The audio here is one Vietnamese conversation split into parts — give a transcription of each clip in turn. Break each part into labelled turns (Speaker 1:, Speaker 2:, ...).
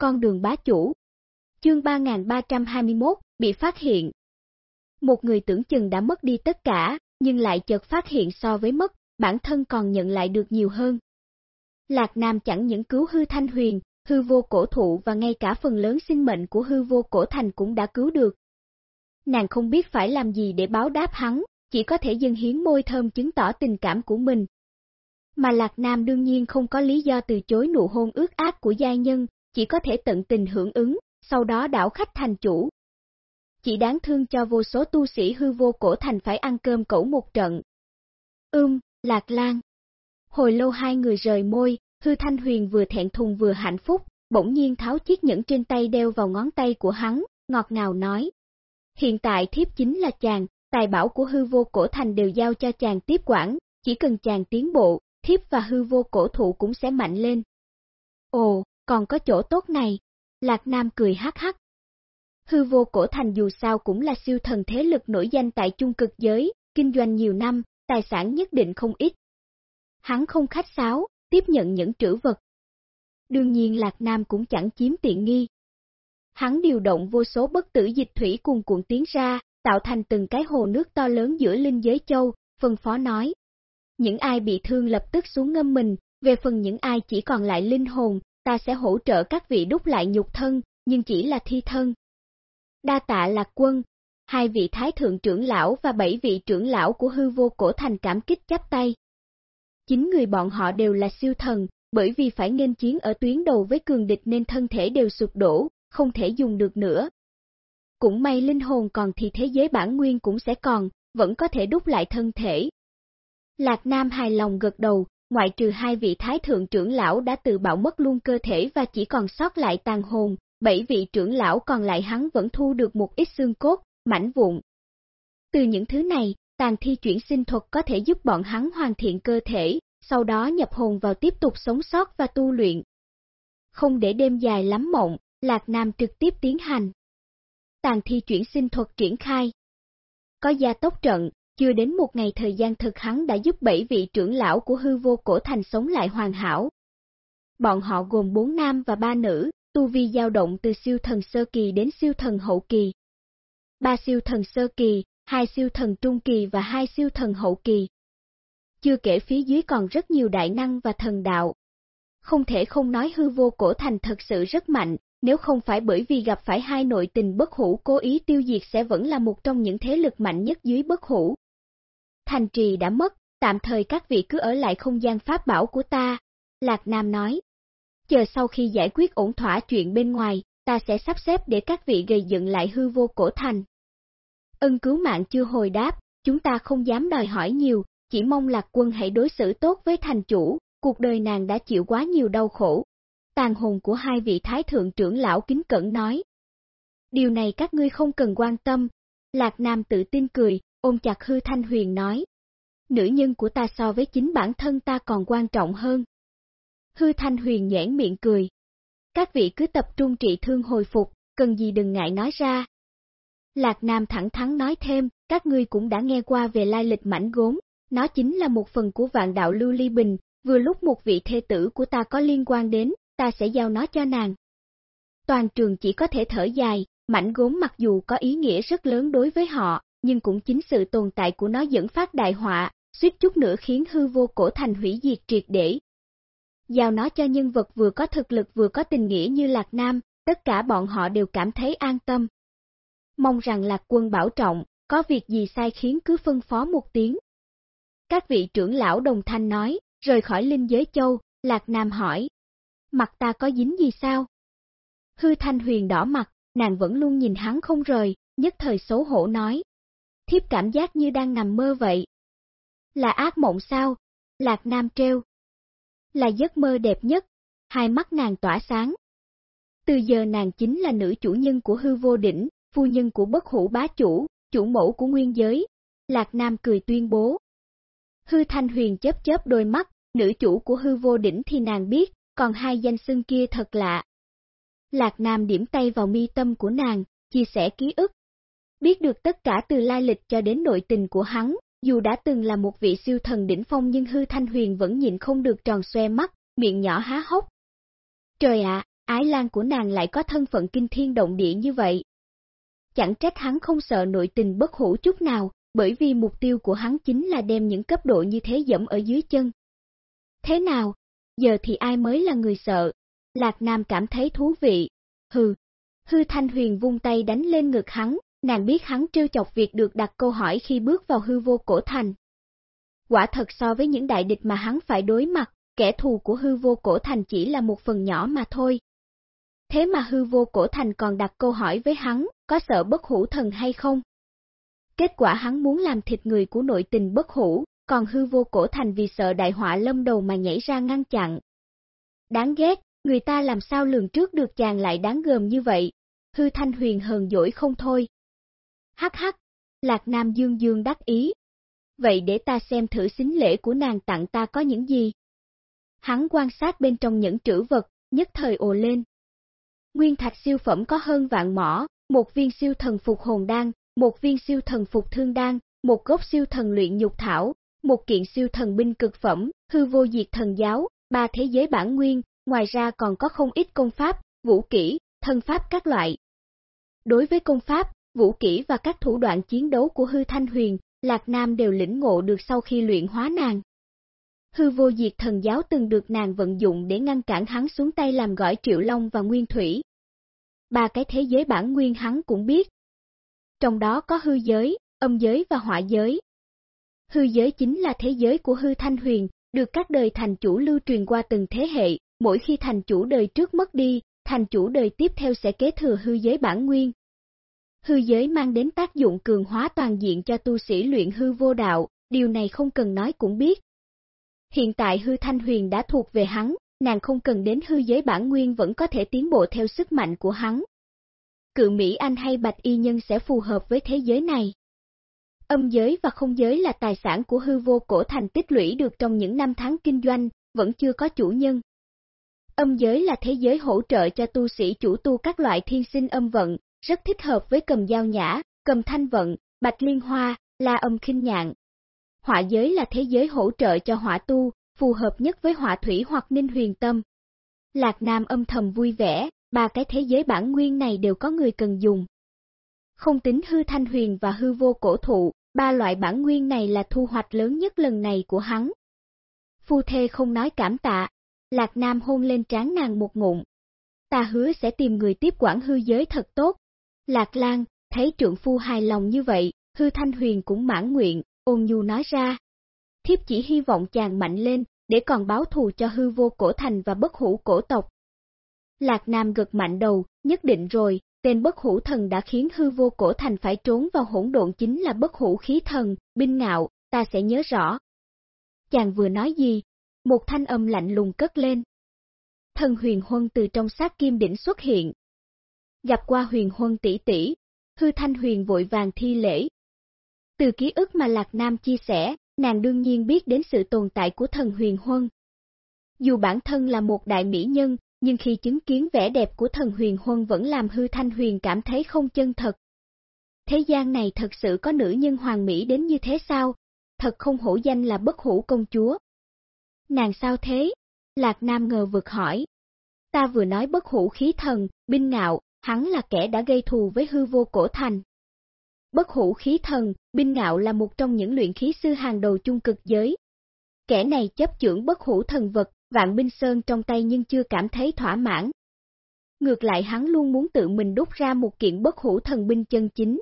Speaker 1: con đường bá chủ. Chương 3321, bị phát hiện. Một người tưởng chừng đã mất đi tất cả, nhưng lại chợt phát hiện so với mất, bản thân còn nhận lại được nhiều hơn. Lạc Nam chẳng những cứu hư thanh huyền, hư vô cổ thụ và ngay cả phần lớn sinh mệnh của hư vô cổ thành cũng đã cứu được. Nàng không biết phải làm gì để báo đáp hắn, chỉ có thể dâng hiến môi thơm chứng tỏ tình cảm của mình. Mà Lạc Nam đương nhiên không có lý do từ chối nụ hôn ước ác của giai nhân, chỉ có thể tận tình hưởng ứng, sau đó đảo khách thành chủ. Chỉ đáng thương cho vô số tu sĩ hư vô cổ thành phải ăn cơm cẩu một trận. Ưm, Lạc Lan. Hồi lâu hai người rời môi, hư thanh huyền vừa thẹn thùng vừa hạnh phúc, bỗng nhiên tháo chiếc nhẫn trên tay đeo vào ngón tay của hắn, ngọt ngào nói. Hiện tại thiếp chính là chàng, tài bảo của hư vô cổ thành đều giao cho chàng tiếp quản, chỉ cần chàng tiến bộ, thiếp và hư vô cổ thụ cũng sẽ mạnh lên. Ồ, còn có chỗ tốt này, Lạc Nam cười hắc hắc. Hư vô cổ thành dù sao cũng là siêu thần thế lực nổi danh tại trung cực giới, kinh doanh nhiều năm, tài sản nhất định không ít. Hắn không khách sáo, tiếp nhận những trữ vật. Đương nhiên Lạc Nam cũng chẳng chiếm tiện nghi. Hắn điều động vô số bất tử dịch thủy cùng cuộn tiến ra, tạo thành từng cái hồ nước to lớn giữa linh giới châu, phân phó nói. Những ai bị thương lập tức xuống ngâm mình, về phần những ai chỉ còn lại linh hồn, ta sẽ hỗ trợ các vị đúc lại nhục thân, nhưng chỉ là thi thân. Đa tạ lạc quân, hai vị thái thượng trưởng lão và bảy vị trưởng lão của hư vô cổ thành cảm kích chắp tay. Chính người bọn họ đều là siêu thần, bởi vì phải nghênh chiến ở tuyến đầu với cường địch nên thân thể đều sụp đổ, không thể dùng được nữa. Cũng may linh hồn còn thì thế giới bản nguyên cũng sẽ còn, vẫn có thể đúc lại thân thể. Lạc Nam hài lòng gật đầu, ngoại trừ hai vị thái thượng trưởng lão đã tự bạo mất luôn cơ thể và chỉ còn sót lại tàn hồn, bảy vị trưởng lão còn lại hắn vẫn thu được một ít xương cốt, mảnh vụn. Từ những thứ này, tàn thi chuyển sinh thuật có thể giúp bọn hắn hoàn thiện cơ thể, sau đó nhập hồn vào tiếp tục sống sót và tu luyện. Không để đêm dài lắm mộng, Lạc Nam trực tiếp tiến hành. Tàn thi chuyển sinh thuật triển khai. Có gia tốc trận, chưa đến một ngày thời gian thực hắn đã giúp bảy vị trưởng lão của hư vô cổ thành sống lại hoàn hảo. Bọn họ gồm bốn nam và ba nữ, tu vi dao động từ siêu thần sơ kỳ đến siêu thần hậu kỳ. Ba siêu thần sơ kỳ, hai siêu thần trung kỳ và hai siêu thần hậu kỳ. Chưa kể phía dưới còn rất nhiều đại năng và thần đạo. Không thể không nói hư vô cổ thành thật sự rất mạnh, nếu không phải bởi vì gặp phải hai nội tình bất hủ cố ý tiêu diệt sẽ vẫn là một trong những thế lực mạnh nhất dưới bất hủ. Thành trì đã mất, tạm thời các vị cứ ở lại không gian pháp bảo của ta, Lạc Nam nói. Chờ sau khi giải quyết ổn thỏa chuyện bên ngoài, ta sẽ sắp xếp để các vị gây dựng lại hư vô cổ thành. Ân cứu mạng chưa hồi đáp, chúng ta không dám đòi hỏi nhiều, chỉ mong lạc quân hãy đối xử tốt với thành chủ, cuộc đời nàng đã chịu quá nhiều đau khổ. Tàn hồn của hai vị thái thượng trưởng lão kính cẩn nói. Điều này các ngươi không cần quan tâm. Lạc Nam tự tin cười, ôm chặt hư thanh huyền nói. Nữ nhân của ta so với chính bản thân ta còn quan trọng hơn. Hư thanh huyền nhãn miệng cười. Các vị cứ tập trung trị thương hồi phục, cần gì đừng ngại nói ra, Lạc Nam thẳng thắn nói thêm, các ngươi cũng đã nghe qua về lai lịch mảnh gốm, nó chính là một phần của vạn đạo Lưu Ly Bình, vừa lúc một vị thê tử của ta có liên quan đến, ta sẽ giao nó cho nàng. Toàn trường chỉ có thể thở dài, mảnh gốm mặc dù có ý nghĩa rất lớn đối với họ, nhưng cũng chính sự tồn tại của nó dẫn phát đại họa, suýt chút nữa khiến hư vô cổ thành hủy diệt triệt để. Giao nó cho nhân vật vừa có thực lực vừa có tình nghĩa như Lạc Nam, tất cả bọn họ đều cảm thấy an tâm, mong rằng lạc quân bảo trọng, có việc gì sai khiến cứ phân phó một tiếng. Các vị trưởng lão đồng thanh nói, rời khỏi linh giới châu, lạc nam hỏi. Mặt ta có dính gì sao? Hư thanh huyền đỏ mặt, nàng vẫn luôn nhìn hắn không rời, nhất thời xấu hổ nói. Thiếp cảm giác như đang nằm mơ vậy. Là ác mộng sao? Lạc nam treo. Là giấc mơ đẹp nhất, hai mắt nàng tỏa sáng. Từ giờ nàng chính là nữ chủ nhân của hư vô đỉnh, phu nhân của bất hủ bá chủ, chủ mẫu của nguyên giới. Lạc Nam cười tuyên bố. Hư Thanh Huyền chớp chớp đôi mắt, nữ chủ của hư vô đỉnh thì nàng biết, còn hai danh xưng kia thật lạ. Lạc Nam điểm tay vào mi tâm của nàng, chia sẻ ký ức. Biết được tất cả từ lai lịch cho đến nội tình của hắn, dù đã từng là một vị siêu thần đỉnh phong nhưng hư thanh huyền vẫn nhìn không được tròn xoe mắt, miệng nhỏ há hốc. Trời ạ, ái lan của nàng lại có thân phận kinh thiên động địa như vậy. Chẳng trách hắn không sợ nội tình bất hủ chút nào, bởi vì mục tiêu của hắn chính là đem những cấp độ như thế dẫm ở dưới chân. Thế nào? Giờ thì ai mới là người sợ? Lạc Nam cảm thấy thú vị. Hừ. Hư Thanh Huyền vung tay đánh lên ngực hắn, nàng biết hắn trêu chọc việc được đặt câu hỏi khi bước vào hư vô cổ thành. Quả thật so với những đại địch mà hắn phải đối mặt, kẻ thù của hư vô cổ thành chỉ là một phần nhỏ mà thôi. Thế mà hư vô cổ thành còn đặt câu hỏi với hắn, có sợ bất hủ thần hay không? Kết quả hắn muốn làm thịt người của nội tình bất hủ, còn hư vô cổ thành vì sợ đại họa lâm đầu mà nhảy ra ngăn chặn. Đáng ghét, người ta làm sao lường trước được chàng lại đáng gờm như vậy, hư thanh huyền hờn dỗi không thôi. Hắc hắc, Lạc Nam Dương Dương đắc ý. Vậy để ta xem thử xính lễ của nàng tặng ta có những gì. Hắn quan sát bên trong những trữ vật, nhất thời ồ lên. Nguyên thạch siêu phẩm có hơn vạn mỏ, một viên siêu thần phục hồn đan, một viên siêu thần phục thương đan, một gốc siêu thần luyện nhục thảo, một kiện siêu thần binh cực phẩm, hư vô diệt thần giáo, ba thế giới bản nguyên, ngoài ra còn có không ít công pháp, vũ kỹ, thân pháp các loại. Đối với công pháp, vũ kỹ và các thủ đoạn chiến đấu của hư thanh huyền, Lạc Nam đều lĩnh ngộ được sau khi luyện hóa nàng. Hư vô diệt thần giáo từng được nàng vận dụng để ngăn cản hắn xuống tay làm gỏi triệu long và nguyên thủy. Ba cái thế giới bản nguyên hắn cũng biết. Trong đó có hư giới, âm giới và họa giới. Hư giới chính là thế giới của hư thanh huyền, được các đời thành chủ lưu truyền qua từng thế hệ, mỗi khi thành chủ đời trước mất đi, thành chủ đời tiếp theo sẽ kế thừa hư giới bản nguyên. Hư giới mang đến tác dụng cường hóa toàn diện cho tu sĩ luyện hư vô đạo, điều này không cần nói cũng biết. Hiện tại hư thanh huyền đã thuộc về hắn, nàng không cần đến hư giới bản nguyên vẫn có thể tiến bộ theo sức mạnh của hắn. Cự Mỹ Anh hay Bạch Y Nhân sẽ phù hợp với thế giới này. Âm giới và không giới là tài sản của hư vô cổ thành tích lũy được trong những năm tháng kinh doanh, vẫn chưa có chủ nhân. Âm giới là thế giới hỗ trợ cho tu sĩ chủ tu các loại thiên sinh âm vận, rất thích hợp với cầm dao nhã, cầm thanh vận, bạch liên hoa, la âm khinh nhạn. Họa giới là thế giới hỗ trợ cho họa tu, phù hợp nhất với họa thủy hoặc ninh huyền tâm. Lạc Nam âm thầm vui vẻ, ba cái thế giới bản nguyên này đều có người cần dùng. Không tính hư thanh huyền và hư vô cổ thụ, ba loại bản nguyên này là thu hoạch lớn nhất lần này của hắn. Phu thê không nói cảm tạ, Lạc Nam hôn lên trán nàng một ngụm. Ta hứa sẽ tìm người tiếp quản hư giới thật tốt. Lạc Lan, thấy trượng phu hài lòng như vậy, hư thanh huyền cũng mãn nguyện, ôn nhu nói ra. Thiếp chỉ hy vọng chàng mạnh lên, để còn báo thù cho hư vô cổ thành và bất hủ cổ tộc. Lạc Nam gật mạnh đầu, nhất định rồi, tên bất hủ thần đã khiến hư vô cổ thành phải trốn vào hỗn độn chính là bất hủ khí thần, binh ngạo, ta sẽ nhớ rõ. Chàng vừa nói gì, một thanh âm lạnh lùng cất lên. Thần huyền huân từ trong sát kim đỉnh xuất hiện. Gặp qua huyền huân tỷ tỷ, hư thanh huyền vội vàng thi lễ. Từ ký ức mà Lạc Nam chia sẻ, nàng đương nhiên biết đến sự tồn tại của thần huyền huân. Dù bản thân là một đại mỹ nhân, nhưng khi chứng kiến vẻ đẹp của thần huyền huân vẫn làm hư thanh huyền cảm thấy không chân thật. Thế gian này thật sự có nữ nhân hoàng mỹ đến như thế sao? Thật không hổ danh là bất hủ công chúa. Nàng sao thế? Lạc Nam ngờ vực hỏi. Ta vừa nói bất hủ khí thần, binh ngạo, hắn là kẻ đã gây thù với hư vô cổ thành. Bất hủ khí thần, binh ngạo là một trong những luyện khí sư hàng đầu chung cực giới. Kẻ này chấp trưởng bất hủ thần vật, vạn binh sơn trong tay nhưng chưa cảm thấy thỏa mãn. Ngược lại hắn luôn muốn tự mình đúc ra một kiện bất hủ thần binh chân chính.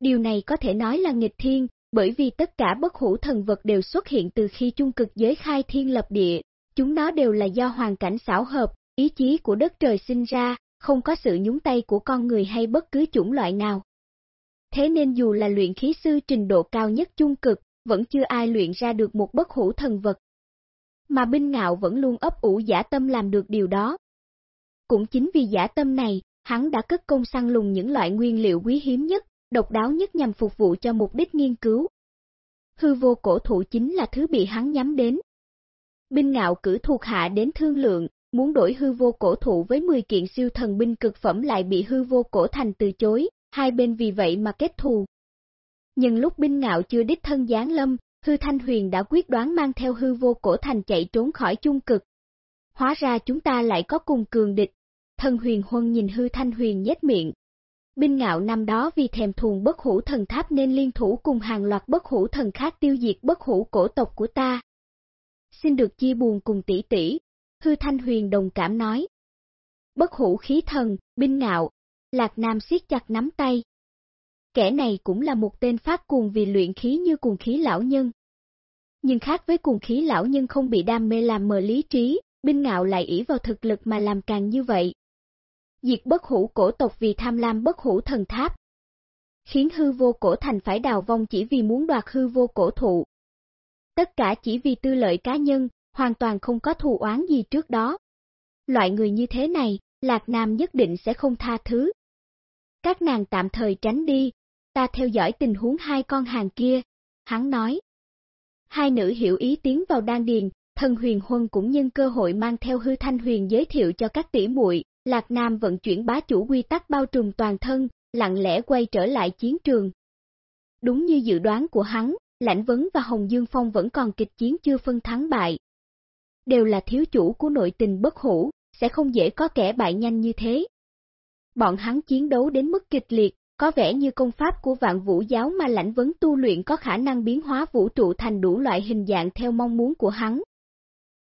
Speaker 1: Điều này có thể nói là nghịch thiên, bởi vì tất cả bất hủ thần vật đều xuất hiện từ khi chung cực giới khai thiên lập địa, chúng nó đều là do hoàn cảnh xảo hợp, ý chí của đất trời sinh ra, không có sự nhúng tay của con người hay bất cứ chủng loại nào. Thế nên dù là luyện khí sư trình độ cao nhất chung cực, vẫn chưa ai luyện ra được một bất hủ thần vật. Mà binh ngạo vẫn luôn ấp ủ giả tâm làm được điều đó. Cũng chính vì giả tâm này, hắn đã cất công săn lùng những loại nguyên liệu quý hiếm nhất, độc đáo nhất nhằm phục vụ cho mục đích nghiên cứu. Hư vô cổ thụ chính là thứ bị hắn nhắm đến. Binh ngạo cử thuộc hạ đến thương lượng, muốn đổi hư vô cổ thụ với 10 kiện siêu thần binh cực phẩm lại bị hư vô cổ thành từ chối, hai bên vì vậy mà kết thù. Nhưng lúc binh ngạo chưa đích thân giáng lâm, hư thanh huyền đã quyết đoán mang theo hư vô cổ thành chạy trốn khỏi chung cực. Hóa ra chúng ta lại có cùng cường địch, Thần huyền huân nhìn hư thanh huyền nhếch miệng. Binh ngạo năm đó vì thèm thuồng bất hủ thần tháp nên liên thủ cùng hàng loạt bất hủ thần khác tiêu diệt bất hủ cổ tộc của ta. Xin được chia buồn cùng tỷ tỷ, hư thanh huyền đồng cảm nói. Bất hủ khí thần, binh ngạo, lạc nam siết chặt nắm tay. Kẻ này cũng là một tên phát cuồng vì luyện khí như cuồng khí lão nhân. Nhưng khác với cuồng khí lão nhân không bị đam mê làm mờ lý trí, binh ngạo lại ỷ vào thực lực mà làm càng như vậy. Diệt bất hủ cổ tộc vì tham lam bất hủ thần tháp. Khiến hư vô cổ thành phải đào vong chỉ vì muốn đoạt hư vô cổ thụ. Tất cả chỉ vì tư lợi cá nhân, hoàn toàn không có thù oán gì trước đó. Loại người như thế này, Lạc Nam nhất định sẽ không tha thứ. Các nàng tạm thời tránh đi, ta theo dõi tình huống hai con hàng kia, hắn nói. Hai nữ hiểu ý tiến vào đan điền, thần huyền huân cũng nhân cơ hội mang theo hư thanh huyền giới thiệu cho các tỷ muội Lạc Nam vận chuyển bá chủ quy tắc bao trùm toàn thân, lặng lẽ quay trở lại chiến trường. Đúng như dự đoán của hắn, Lãnh Vấn và Hồng Dương Phong vẫn còn kịch chiến chưa phân thắng bại. Đều là thiếu chủ của nội tình bất hủ, sẽ không dễ có kẻ bại nhanh như thế. Bọn hắn chiến đấu đến mức kịch liệt, có vẻ như công pháp của vạn vũ giáo mà lãnh vấn tu luyện có khả năng biến hóa vũ trụ thành đủ loại hình dạng theo mong muốn của hắn.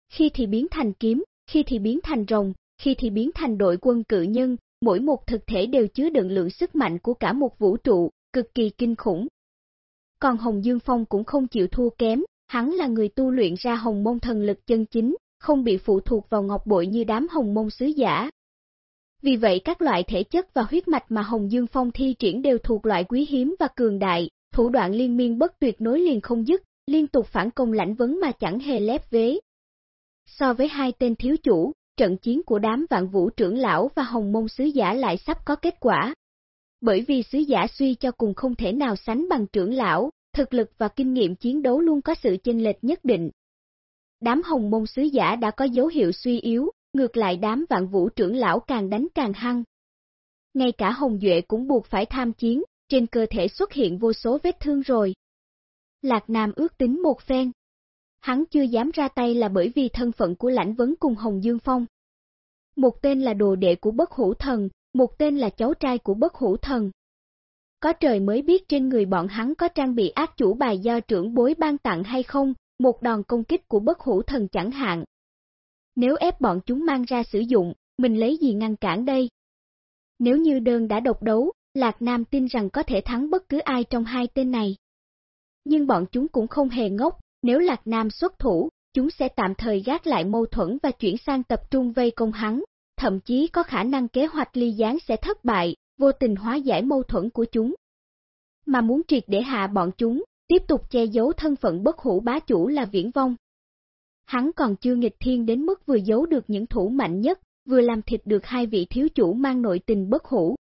Speaker 1: Khi thì biến thành kiếm, khi thì biến thành rồng, khi thì biến thành đội quân cự nhân, mỗi một thực thể đều chứa đựng lượng sức mạnh của cả một vũ trụ, cực kỳ kinh khủng. Còn Hồng Dương Phong cũng không chịu thua kém, hắn là người tu luyện ra hồng môn thần lực chân chính, không bị phụ thuộc vào ngọc bội như đám hồng môn sứ giả. Vì vậy các loại thể chất và huyết mạch mà Hồng Dương Phong thi triển đều thuộc loại quý hiếm và cường đại, thủ đoạn liên miên bất tuyệt nối liền không dứt, liên tục phản công lãnh vấn mà chẳng hề lép vế. So với hai tên thiếu chủ, trận chiến của đám vạn vũ trưởng lão và hồng môn sứ giả lại sắp có kết quả. Bởi vì sứ giả suy cho cùng không thể nào sánh bằng trưởng lão, thực lực và kinh nghiệm chiến đấu luôn có sự chênh lệch nhất định. Đám hồng môn sứ giả đã có dấu hiệu suy yếu, ngược lại đám vạn vũ trưởng lão càng đánh càng hăng. Ngay cả Hồng Duệ cũng buộc phải tham chiến, trên cơ thể xuất hiện vô số vết thương rồi. Lạc Nam ước tính một phen, Hắn chưa dám ra tay là bởi vì thân phận của lãnh vấn cùng Hồng Dương Phong. Một tên là đồ đệ của bất hủ thần, một tên là cháu trai của bất hủ thần. Có trời mới biết trên người bọn hắn có trang bị ác chủ bài do trưởng bối ban tặng hay không, một đòn công kích của bất hủ thần chẳng hạn. Nếu ép bọn chúng mang ra sử dụng, mình lấy gì ngăn cản đây? Nếu như đơn đã độc đấu, Lạc Nam tin rằng có thể thắng bất cứ ai trong hai tên này. Nhưng bọn chúng cũng không hề ngốc, nếu Lạc Nam xuất thủ, chúng sẽ tạm thời gác lại mâu thuẫn và chuyển sang tập trung vây công hắn, thậm chí có khả năng kế hoạch ly gián sẽ thất bại, vô tình hóa giải mâu thuẫn của chúng. Mà muốn triệt để hạ bọn chúng, tiếp tục che giấu thân phận bất hủ bá chủ là viễn vong. Hắn còn chưa nghịch thiên đến mức vừa giấu được những thủ mạnh nhất, vừa làm thịt được hai vị thiếu chủ mang nội tình bất hủ.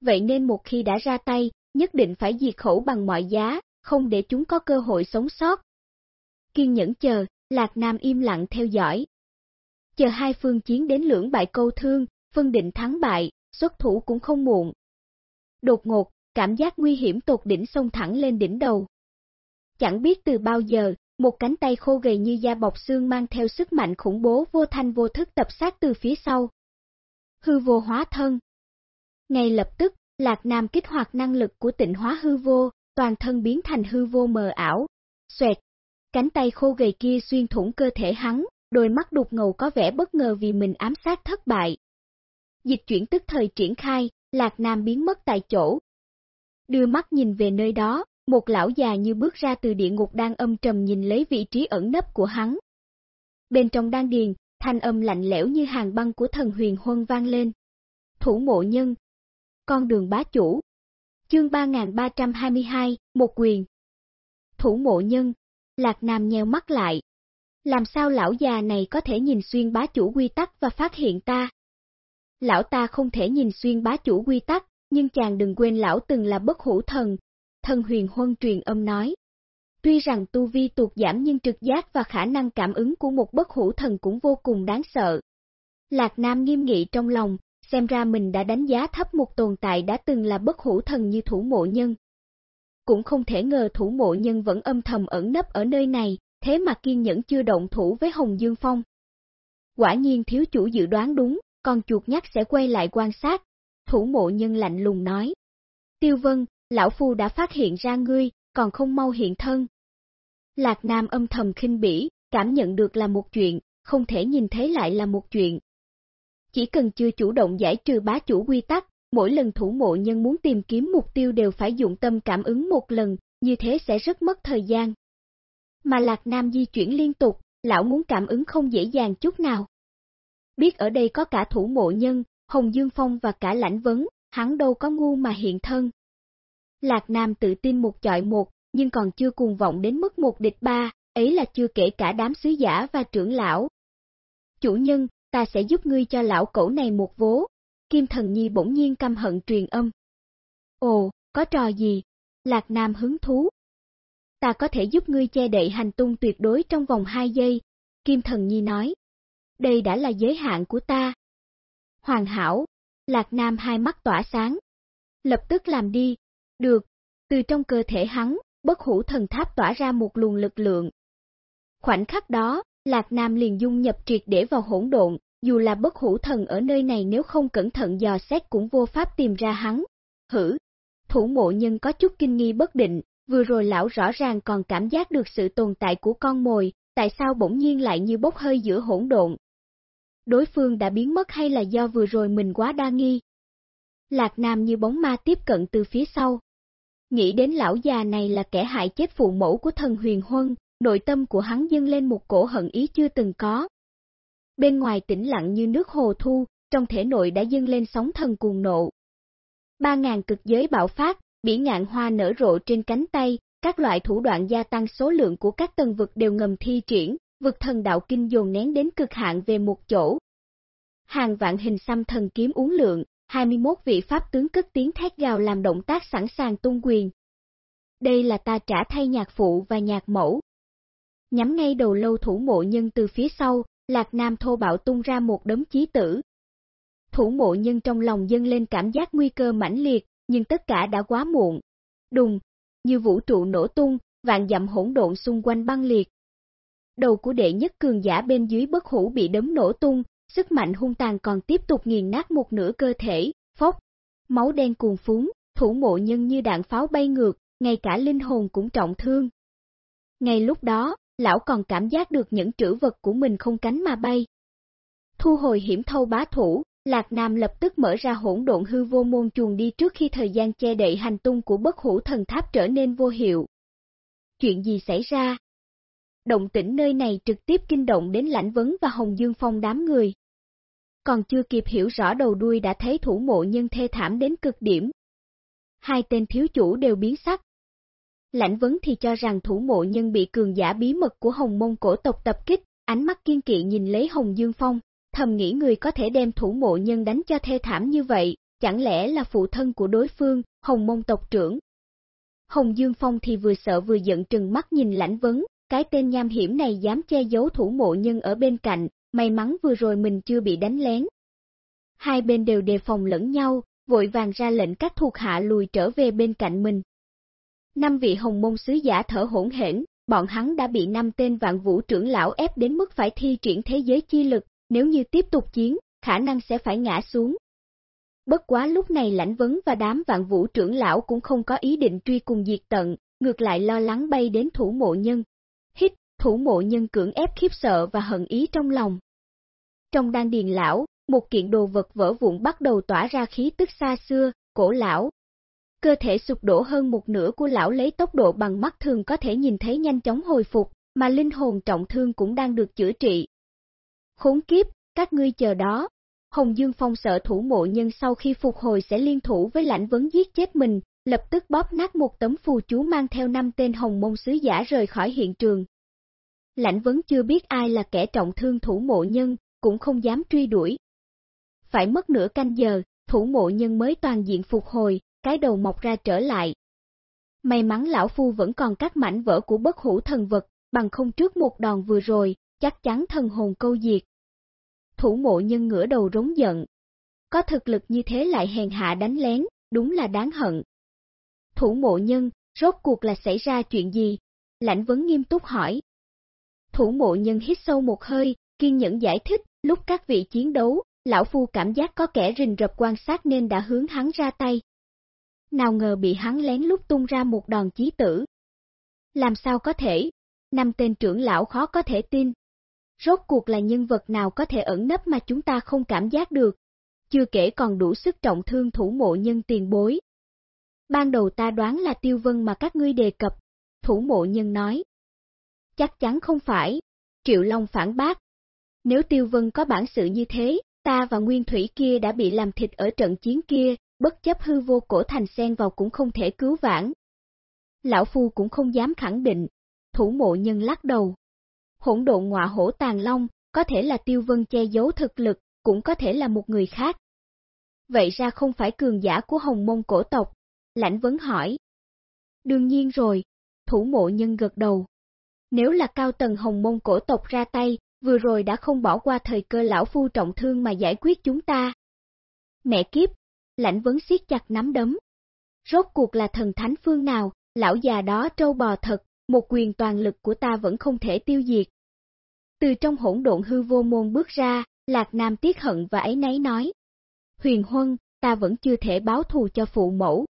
Speaker 1: Vậy nên một khi đã ra tay, nhất định phải diệt khẩu bằng mọi giá, không để chúng có cơ hội sống sót, kiên nhẫn chờ, Lạc Nam im lặng theo dõi. Chờ hai phương chiến đến lưỡng bại câu thương, phân định thắng bại, xuất thủ cũng không muộn. Đột ngột, cảm giác nguy hiểm tột đỉnh xông thẳng lên đỉnh đầu. Chẳng biết từ bao giờ, một cánh tay khô gầy như da bọc xương mang theo sức mạnh khủng bố vô thanh vô thức tập sát từ phía sau. Hư vô hóa thân. Ngay lập tức, Lạc Nam kích hoạt năng lực của tịnh hóa hư vô, toàn thân biến thành hư vô mờ ảo. Xoẹt, Cánh tay khô gầy kia xuyên thủng cơ thể hắn, đôi mắt đục ngầu có vẻ bất ngờ vì mình ám sát thất bại. Dịch chuyển tức thời triển khai, Lạc Nam biến mất tại chỗ. Đưa mắt nhìn về nơi đó, một lão già như bước ra từ địa ngục đang âm trầm nhìn lấy vị trí ẩn nấp của hắn. Bên trong đan điền, thanh âm lạnh lẽo như hàng băng của thần huyền huân vang lên. Thủ mộ nhân. Con đường bá chủ. Chương 3322, một quyền. Thủ mộ nhân, Lạc Nam nheo mắt lại. Làm sao lão già này có thể nhìn xuyên bá chủ quy tắc và phát hiện ta? Lão ta không thể nhìn xuyên bá chủ quy tắc, nhưng chàng đừng quên lão từng là bất hủ thần. Thần huyền huân truyền âm nói. Tuy rằng tu vi tuột giảm nhưng trực giác và khả năng cảm ứng của một bất hủ thần cũng vô cùng đáng sợ. Lạc Nam nghiêm nghị trong lòng, xem ra mình đã đánh giá thấp một tồn tại đã từng là bất hủ thần như thủ mộ nhân cũng không thể ngờ thủ mộ nhân vẫn âm thầm ẩn nấp ở nơi này, thế mà kiên nhẫn chưa động thủ với Hồng Dương Phong. Quả nhiên thiếu chủ dự đoán đúng, con chuột nhắt sẽ quay lại quan sát. Thủ mộ nhân lạnh lùng nói. Tiêu vân, lão phu đã phát hiện ra ngươi, còn không mau hiện thân. Lạc Nam âm thầm khinh bỉ, cảm nhận được là một chuyện, không thể nhìn thấy lại là một chuyện. Chỉ cần chưa chủ động giải trừ bá chủ quy tắc, mỗi lần thủ mộ nhân muốn tìm kiếm mục tiêu đều phải dụng tâm cảm ứng một lần, như thế sẽ rất mất thời gian. Mà Lạc Nam di chuyển liên tục, lão muốn cảm ứng không dễ dàng chút nào. Biết ở đây có cả thủ mộ nhân, Hồng Dương Phong và cả lãnh vấn, hắn đâu có ngu mà hiện thân. Lạc Nam tự tin một chọi một, nhưng còn chưa cuồng vọng đến mức một địch ba, ấy là chưa kể cả đám sứ giả và trưởng lão. Chủ nhân, ta sẽ giúp ngươi cho lão cẩu này một vố. Kim Thần Nhi bỗng nhiên căm hận truyền âm. Ồ, có trò gì? Lạc Nam hứng thú. Ta có thể giúp ngươi che đậy hành tung tuyệt đối trong vòng 2 giây, Kim Thần Nhi nói. Đây đã là giới hạn của ta. Hoàn hảo, Lạc Nam hai mắt tỏa sáng. Lập tức làm đi. Được, từ trong cơ thể hắn, bất hủ thần tháp tỏa ra một luồng lực lượng. Khoảnh khắc đó, Lạc Nam liền dung nhập triệt để vào hỗn độn, dù là bất hủ thần ở nơi này nếu không cẩn thận dò xét cũng vô pháp tìm ra hắn. Hử! Thủ mộ nhân có chút kinh nghi bất định, vừa rồi lão rõ ràng còn cảm giác được sự tồn tại của con mồi, tại sao bỗng nhiên lại như bốc hơi giữa hỗn độn. Đối phương đã biến mất hay là do vừa rồi mình quá đa nghi? Lạc Nam như bóng ma tiếp cận từ phía sau. Nghĩ đến lão già này là kẻ hại chết phụ mẫu của thần huyền huân, nội tâm của hắn dâng lên một cổ hận ý chưa từng có. Bên ngoài tĩnh lặng như nước hồ thu, trong thể nội đã dâng lên sóng thần cuồng nộ. Ba ngàn cực giới bạo phát, bỉ ngạn hoa nở rộ trên cánh tay, các loại thủ đoạn gia tăng số lượng của các tầng vực đều ngầm thi triển, vực thần đạo kinh dồn nén đến cực hạn về một chỗ. Hàng vạn hình xăm thần kiếm uống lượng, 21 vị pháp tướng cất tiếng thét gào làm động tác sẵn sàng tung quyền. Đây là ta trả thay nhạc phụ và nhạc mẫu. Nhắm ngay đầu lâu thủ mộ nhân từ phía sau, Lạc Nam thô bạo tung ra một đấm chí tử. Thủ mộ nhân trong lòng dâng lên cảm giác nguy cơ mãnh liệt, nhưng tất cả đã quá muộn. Đùng, như vũ trụ nổ tung, vạn dặm hỗn độn xung quanh băng liệt. Đầu của đệ nhất cường giả bên dưới bất hủ bị đấm nổ tung, sức mạnh hung tàn còn tiếp tục nghiền nát một nửa cơ thể, phốc, máu đen cuồn phúng, thủ mộ nhân như đạn pháo bay ngược, ngay cả linh hồn cũng trọng thương. Ngay lúc đó, lão còn cảm giác được những trữ vật của mình không cánh mà bay. Thu hồi hiểm thâu bá thủ, Lạc Nam lập tức mở ra hỗn độn hư vô môn chuồng đi trước khi thời gian che đậy hành tung của bất hủ thần tháp trở nên vô hiệu. Chuyện gì xảy ra? Động tĩnh nơi này trực tiếp kinh động đến lãnh vấn và Hồng Dương Phong đám người. Còn chưa kịp hiểu rõ đầu đuôi đã thấy thủ mộ nhân thê thảm đến cực điểm. Hai tên thiếu chủ đều biến sắc. Lãnh vấn thì cho rằng thủ mộ nhân bị cường giả bí mật của Hồng Mông cổ tộc tập kích, ánh mắt kiên kỵ nhìn lấy Hồng Dương Phong, thầm nghĩ người có thể đem thủ mộ nhân đánh cho thê thảm như vậy, chẳng lẽ là phụ thân của đối phương, Hồng Mông tộc trưởng. Hồng Dương Phong thì vừa sợ vừa giận trừng mắt nhìn lãnh vấn, cái tên nham hiểm này dám che giấu thủ mộ nhân ở bên cạnh, may mắn vừa rồi mình chưa bị đánh lén. Hai bên đều đề phòng lẫn nhau, vội vàng ra lệnh các thuộc hạ lùi trở về bên cạnh mình. Năm vị hồng môn sứ giả thở hỗn hển, bọn hắn đã bị năm tên vạn vũ trưởng lão ép đến mức phải thi triển thế giới chi lực, nếu như tiếp tục chiến, khả năng sẽ phải ngã xuống. Bất quá lúc này lãnh vấn và đám vạn vũ trưởng lão cũng không có ý định truy cùng diệt tận, ngược lại lo lắng bay đến thủ mộ nhân. Hít, thủ mộ nhân cưỡng ép khiếp sợ và hận ý trong lòng. Trong đan điền lão, một kiện đồ vật vỡ vụn bắt đầu tỏa ra khí tức xa xưa, cổ lão. Cơ thể sụp đổ hơn một nửa của lão lấy tốc độ bằng mắt thường có thể nhìn thấy nhanh chóng hồi phục, mà linh hồn trọng thương cũng đang được chữa trị. Khốn kiếp, các ngươi chờ đó. Hồng Dương Phong sợ thủ mộ nhân sau khi phục hồi sẽ liên thủ với lãnh vấn giết chết mình, lập tức bóp nát một tấm phù chú mang theo năm tên hồng môn sứ giả rời khỏi hiện trường. Lãnh vấn chưa biết ai là kẻ trọng thương thủ mộ nhân, cũng không dám truy đuổi. Phải mất nửa canh giờ, thủ mộ nhân mới toàn diện phục hồi, cái đầu mọc ra trở lại. May mắn lão phu vẫn còn các mảnh vỡ của bất hủ thần vật, bằng không trước một đòn vừa rồi, chắc chắn thần hồn câu diệt. Thủ mộ nhân ngửa đầu rống giận. Có thực lực như thế lại hèn hạ đánh lén, đúng là đáng hận. Thủ mộ nhân, rốt cuộc là xảy ra chuyện gì? Lãnh vấn nghiêm túc hỏi. Thủ mộ nhân hít sâu một hơi, kiên nhẫn giải thích, lúc các vị chiến đấu, lão phu cảm giác có kẻ rình rập quan sát nên đã hướng hắn ra tay. Nào ngờ bị hắn lén lút tung ra một đòn chí tử. Làm sao có thể? Năm tên trưởng lão khó có thể tin. Rốt cuộc là nhân vật nào có thể ẩn nấp mà chúng ta không cảm giác được. Chưa kể còn đủ sức trọng thương thủ mộ nhân tiền bối. Ban đầu ta đoán là tiêu vân mà các ngươi đề cập. Thủ mộ nhân nói. Chắc chắn không phải. Triệu Long phản bác. Nếu tiêu vân có bản sự như thế, ta và nguyên thủy kia đã bị làm thịt ở trận chiến kia, bất chấp hư vô cổ thành sen vào cũng không thể cứu vãn. Lão Phu cũng không dám khẳng định, thủ mộ nhân lắc đầu. Hỗn độn ngọa hổ tàn long, có thể là tiêu vân che giấu thực lực, cũng có thể là một người khác. Vậy ra không phải cường giả của hồng mông cổ tộc, lãnh vấn hỏi. Đương nhiên rồi, thủ mộ nhân gật đầu. Nếu là cao tầng hồng mông cổ tộc ra tay, vừa rồi đã không bỏ qua thời cơ lão phu trọng thương mà giải quyết chúng ta. Mẹ kiếp, lãnh vấn siết chặt nắm đấm. Rốt cuộc là thần thánh phương nào, lão già đó trâu bò thật, một quyền toàn lực của ta vẫn không thể tiêu diệt. Từ trong hỗn độn hư vô môn bước ra, Lạc Nam tiếc hận và ấy nấy nói. Huyền Huân, ta vẫn chưa thể báo thù cho phụ mẫu.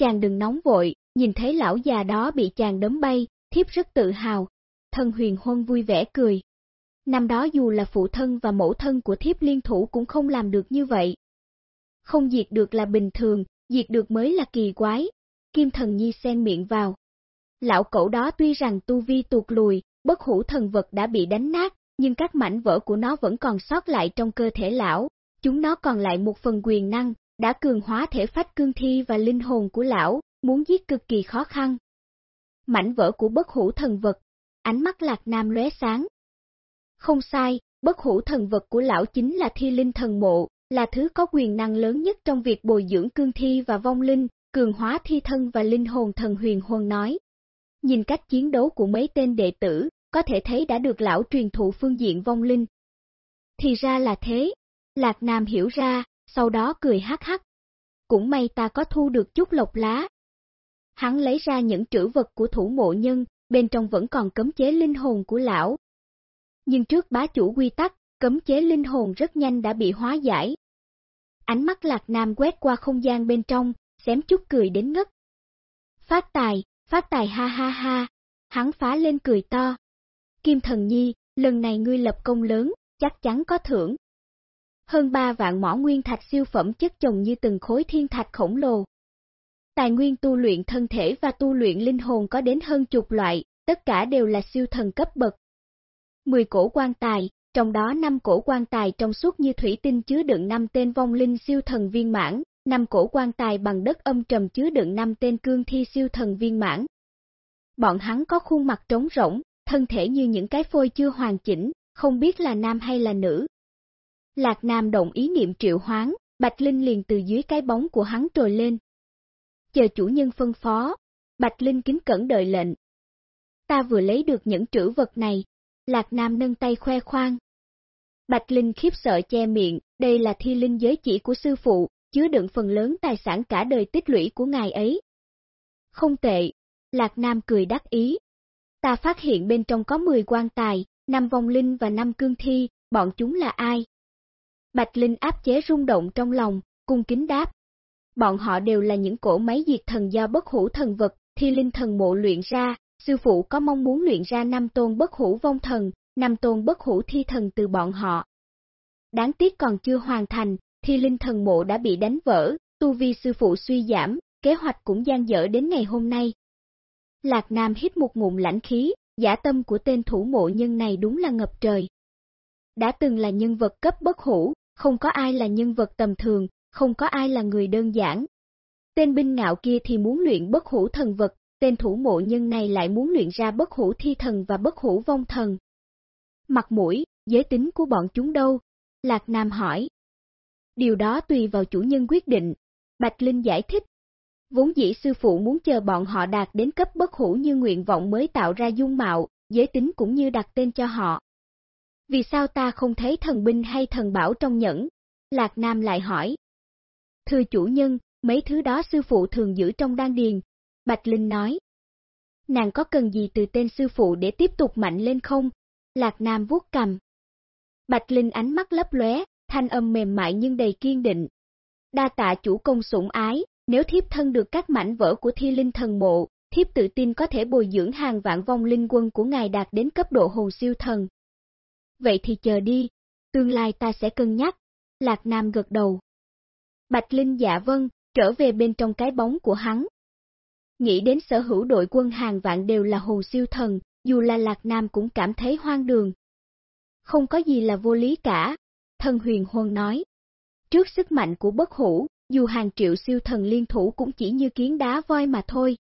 Speaker 1: Chàng đừng nóng vội, nhìn thấy lão già đó bị chàng đấm bay, thiếp rất tự hào. Thân Huyền Huân vui vẻ cười. Năm đó dù là phụ thân và mẫu thân của thiếp liên thủ cũng không làm được như vậy. Không diệt được là bình thường, diệt được mới là kỳ quái. Kim thần nhi xen miệng vào. Lão cậu đó tuy rằng tu vi tuột lùi, bất hủ thần vật đã bị đánh nát, nhưng các mảnh vỡ của nó vẫn còn sót lại trong cơ thể lão. Chúng nó còn lại một phần quyền năng, đã cường hóa thể phách cương thi và linh hồn của lão, muốn giết cực kỳ khó khăn. Mảnh vỡ của bất hủ thần vật, ánh mắt lạc nam lóe sáng. Không sai, bất hủ thần vật của lão chính là thi linh thần mộ, là thứ có quyền năng lớn nhất trong việc bồi dưỡng cương thi và vong linh, cường hóa thi thân và linh hồn thần huyền huân nói. Nhìn cách chiến đấu của mấy tên đệ tử, có thể thấy đã được lão truyền thụ phương diện vong linh. Thì ra là thế, Lạc Nam hiểu ra, sau đó cười hắc hắc. Cũng may ta có thu được chút lộc lá. Hắn lấy ra những trữ vật của thủ mộ nhân, bên trong vẫn còn cấm chế linh hồn của lão. Nhưng trước bá chủ quy tắc, cấm chế linh hồn rất nhanh đã bị hóa giải. Ánh mắt Lạc Nam quét qua không gian bên trong, xém chút cười đến ngất. Phát tài, phát tài ha ha ha, hắn phá lên cười to. Kim Thần Nhi, lần này ngươi lập công lớn, chắc chắn có thưởng. Hơn ba vạn mỏ nguyên thạch siêu phẩm chất chồng như từng khối thiên thạch khổng lồ. Tài nguyên tu luyện thân thể và tu luyện linh hồn có đến hơn chục loại, tất cả đều là siêu thần cấp bậc. Mười cổ quan tài, trong đó năm cổ quan tài trong suốt như thủy tinh chứa đựng năm tên vong linh siêu thần viên mãn, năm cổ quan tài bằng đất âm trầm chứa đựng năm tên cương thi siêu thần viên mãn. Bọn hắn có khuôn mặt trống rỗng, thân thể như những cái phôi chưa hoàn chỉnh, không biết là nam hay là nữ. Lạc Nam động ý niệm triệu hoán, Bạch Linh liền từ dưới cái bóng của hắn trồi lên. Chờ chủ nhân phân phó, Bạch Linh kính cẩn đợi lệnh. Ta vừa lấy được những trữ vật này, Lạc Nam nâng tay khoe khoang. Bạch Linh khiếp sợ che miệng, đây là thi linh giới chỉ của sư phụ, chứa đựng phần lớn tài sản cả đời tích lũy của ngài ấy. Không tệ, Lạc Nam cười đắc ý. Ta phát hiện bên trong có 10 quan tài, 5 vong linh và 5 cương thi, bọn chúng là ai? Bạch Linh áp chế rung động trong lòng, cung kính đáp. Bọn họ đều là những cổ máy diệt thần do bất hủ thần vật, thi linh thần mộ luyện ra, sư phụ có mong muốn luyện ra năm tôn bất hủ vong thần, năm tôn bất hủ thi thần từ bọn họ. Đáng tiếc còn chưa hoàn thành, thi linh thần mộ đã bị đánh vỡ, tu vi sư phụ suy giảm, kế hoạch cũng gian dở đến ngày hôm nay. Lạc Nam hít một ngụm lãnh khí, giả tâm của tên thủ mộ nhân này đúng là ngập trời. Đã từng là nhân vật cấp bất hủ, không có ai là nhân vật tầm thường, không có ai là người đơn giản. Tên binh ngạo kia thì muốn luyện bất hủ thần vật, tên thủ mộ nhân này lại muốn luyện ra bất hủ thi thần và bất hủ vong thần. Mặt mũi, giới tính của bọn chúng đâu? Lạc Nam hỏi. Điều đó tùy vào chủ nhân quyết định, Bạch Linh giải thích. Vốn dĩ sư phụ muốn chờ bọn họ đạt đến cấp bất hủ như nguyện vọng mới tạo ra dung mạo, giới tính cũng như đặt tên cho họ. Vì sao ta không thấy thần binh hay thần bảo trong nhẫn? Lạc Nam lại hỏi. Thưa chủ nhân, mấy thứ đó sư phụ thường giữ trong đan điền, Bạch Linh nói. Nàng có cần gì từ tên sư phụ để tiếp tục mạnh lên không? Lạc Nam vuốt cầm. Bạch Linh ánh mắt lấp lóe, thanh âm mềm mại nhưng đầy kiên định. Đa tạ chủ công sủng ái, nếu thiếp thân được các mảnh vỡ của thi linh thần mộ, thiếp tự tin có thể bồi dưỡng hàng vạn vong linh quân của ngài đạt đến cấp độ hồn siêu thần. Vậy thì chờ đi, tương lai ta sẽ cân nhắc. Lạc Nam gật đầu. Bạch Linh dạ vâng, trở về bên trong cái bóng của hắn. Nghĩ đến sở hữu đội quân hàng vạn đều là hồn siêu thần, dù là Lạc Nam cũng cảm thấy hoang đường. Không có gì là vô lý cả, thần huyền huân nói. Trước sức mạnh của bất hủ, dù hàng triệu siêu thần liên thủ cũng chỉ như kiến đá voi mà thôi.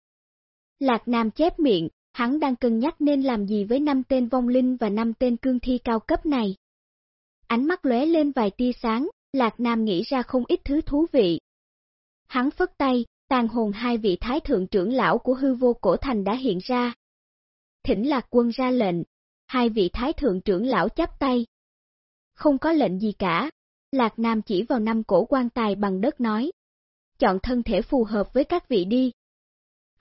Speaker 1: Lạc Nam chép miệng, hắn đang cân nhắc nên làm gì với năm tên vong linh và năm tên cương thi cao cấp này. Ánh mắt lóe lên vài tia sáng, Lạc Nam nghĩ ra không ít thứ thú vị. Hắn phất tay, tàn hồn hai vị thái thượng trưởng lão của hư vô cổ thành đã hiện ra. Thỉnh Lạc quân ra lệnh, hai vị thái thượng trưởng lão chắp tay. Không có lệnh gì cả, Lạc Nam chỉ vào năm cổ quan tài bằng đất nói. Chọn thân thể phù hợp với các vị đi.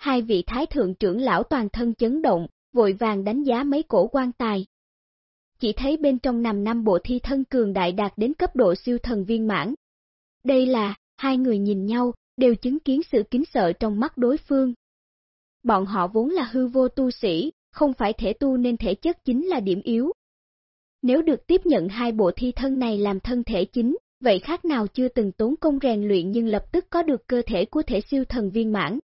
Speaker 1: Hai vị thái thượng trưởng lão toàn thân chấn động, vội vàng đánh giá mấy cổ quan tài. Chỉ thấy bên trong nằm năm bộ thi thân cường đại đạt đến cấp độ siêu thần viên mãn. Đây là, hai người nhìn nhau, đều chứng kiến sự kính sợ trong mắt đối phương. Bọn họ vốn là hư vô tu sĩ, không phải thể tu nên thể chất chính là điểm yếu. Nếu được tiếp nhận hai bộ thi thân này làm thân thể chính, vậy khác nào chưa từng tốn công rèn luyện nhưng lập tức có được cơ thể của thể siêu thần viên mãn.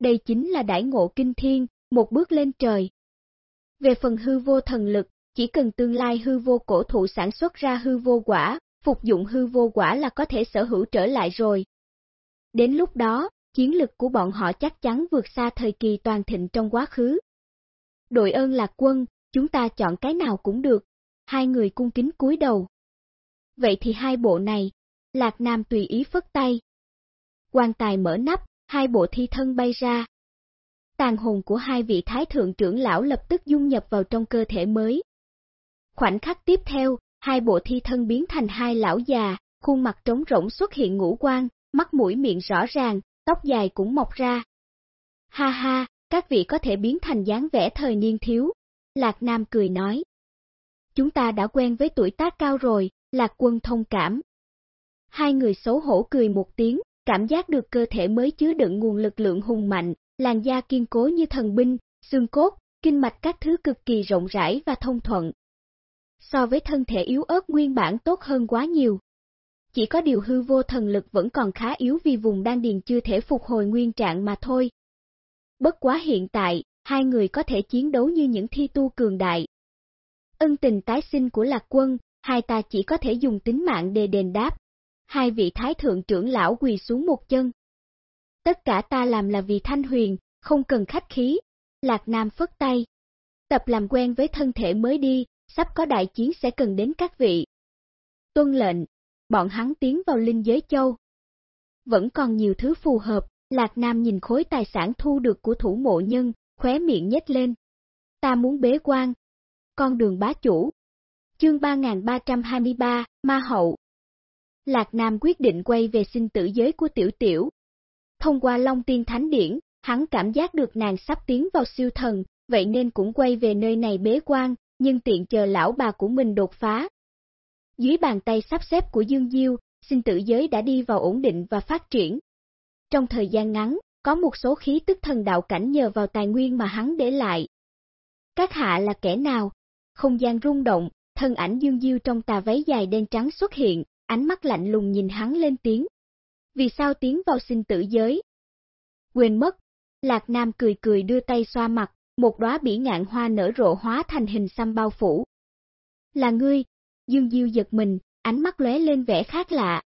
Speaker 1: Đây chính là đại ngộ kinh thiên, một bước lên trời. Về phần hư vô thần lực, chỉ cần tương lai hư vô cổ thụ sản xuất ra hư vô quả, phục dụng hư vô quả là có thể sở hữu trở lại rồi. Đến lúc đó, chiến lực của bọn họ chắc chắn vượt xa thời kỳ toàn thịnh trong quá khứ. Đội ơn là quân, chúng ta chọn cái nào cũng được, hai người cung kính cúi đầu. Vậy thì hai bộ này, Lạc Nam tùy ý phất tay. quan tài mở nắp, hai bộ thi thân bay ra. Tàn hồn của hai vị thái thượng trưởng lão lập tức dung nhập vào trong cơ thể mới. Khoảnh khắc tiếp theo, hai bộ thi thân biến thành hai lão già, khuôn mặt trống rỗng xuất hiện ngũ quan, mắt mũi miệng rõ ràng, tóc dài cũng mọc ra. Ha ha, các vị có thể biến thành dáng vẻ thời niên thiếu. Lạc Nam cười nói. Chúng ta đã quen với tuổi tác cao rồi, Lạc quân thông cảm. Hai người xấu hổ cười một tiếng, cảm giác được cơ thể mới chứa đựng nguồn lực lượng hùng mạnh, làn da kiên cố như thần binh, xương cốt, kinh mạch các thứ cực kỳ rộng rãi và thông thuận. So với thân thể yếu ớt nguyên bản tốt hơn quá nhiều. Chỉ có điều hư vô thần lực vẫn còn khá yếu vì vùng đan điền chưa thể phục hồi nguyên trạng mà thôi. Bất quá hiện tại, hai người có thể chiến đấu như những thi tu cường đại. Ân tình tái sinh của lạc quân, hai ta chỉ có thể dùng tính mạng để đền đáp. Hai vị thái thượng trưởng lão quỳ xuống một chân. Tất cả ta làm là vì thanh huyền, không cần khách khí. Lạc Nam phất tay. Tập làm quen với thân thể mới đi, sắp có đại chiến sẽ cần đến các vị. Tuân lệnh, bọn hắn tiến vào linh giới châu. Vẫn còn nhiều thứ phù hợp, Lạc Nam nhìn khối tài sản thu được của thủ mộ nhân, khóe miệng nhếch lên. Ta muốn bế quan. Con đường bá chủ. Chương 3323, Ma Hậu. Lạc Nam quyết định quay về sinh tử giới của tiểu tiểu. Thông qua Long Tiên Thánh Điển, hắn cảm giác được nàng sắp tiến vào siêu thần, vậy nên cũng quay về nơi này bế quan, nhưng tiện chờ lão bà của mình đột phá. Dưới bàn tay sắp xếp của Dương Diêu, sinh tử giới đã đi vào ổn định và phát triển. Trong thời gian ngắn, có một số khí tức thần đạo cảnh nhờ vào tài nguyên mà hắn để lại. Các hạ là kẻ nào? Không gian rung động, thân ảnh Dương Diêu trong tà váy dài đen trắng xuất hiện, ánh mắt lạnh lùng nhìn hắn lên tiếng. Vì sao tiến vào sinh tử giới? Quên mất, Lạc Nam cười cười đưa tay xoa mặt, một đóa bỉ ngạn hoa nở rộ hóa thành hình xăm bao phủ. Là ngươi, Dương Diêu giật mình, ánh mắt lóe lên vẻ khác lạ.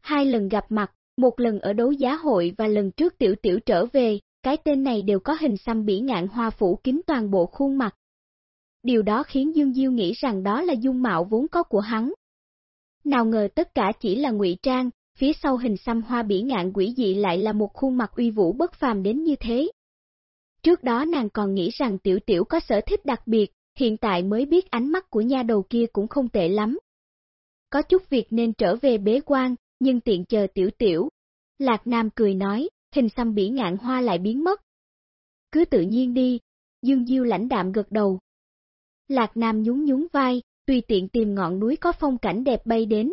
Speaker 1: Hai lần gặp mặt, một lần ở đấu giá hội và lần trước tiểu tiểu trở về, cái tên này đều có hình xăm bỉ ngạn hoa phủ kín toàn bộ khuôn mặt. Điều đó khiến Dương Diêu nghĩ rằng đó là dung mạo vốn có của hắn. Nào ngờ tất cả chỉ là ngụy trang, phía sau hình xăm hoa bỉ ngạn quỷ dị lại là một khuôn mặt uy vũ bất phàm đến như thế. Trước đó nàng còn nghĩ rằng tiểu tiểu có sở thích đặc biệt, hiện tại mới biết ánh mắt của nha đầu kia cũng không tệ lắm. Có chút việc nên trở về bế quan, nhưng tiện chờ tiểu tiểu. Lạc Nam cười nói, hình xăm bỉ ngạn hoa lại biến mất. Cứ tự nhiên đi, Dương Diêu lãnh đạm gật đầu. Lạc Nam nhún nhún vai, tùy tiện tìm ngọn núi có phong cảnh đẹp bay đến.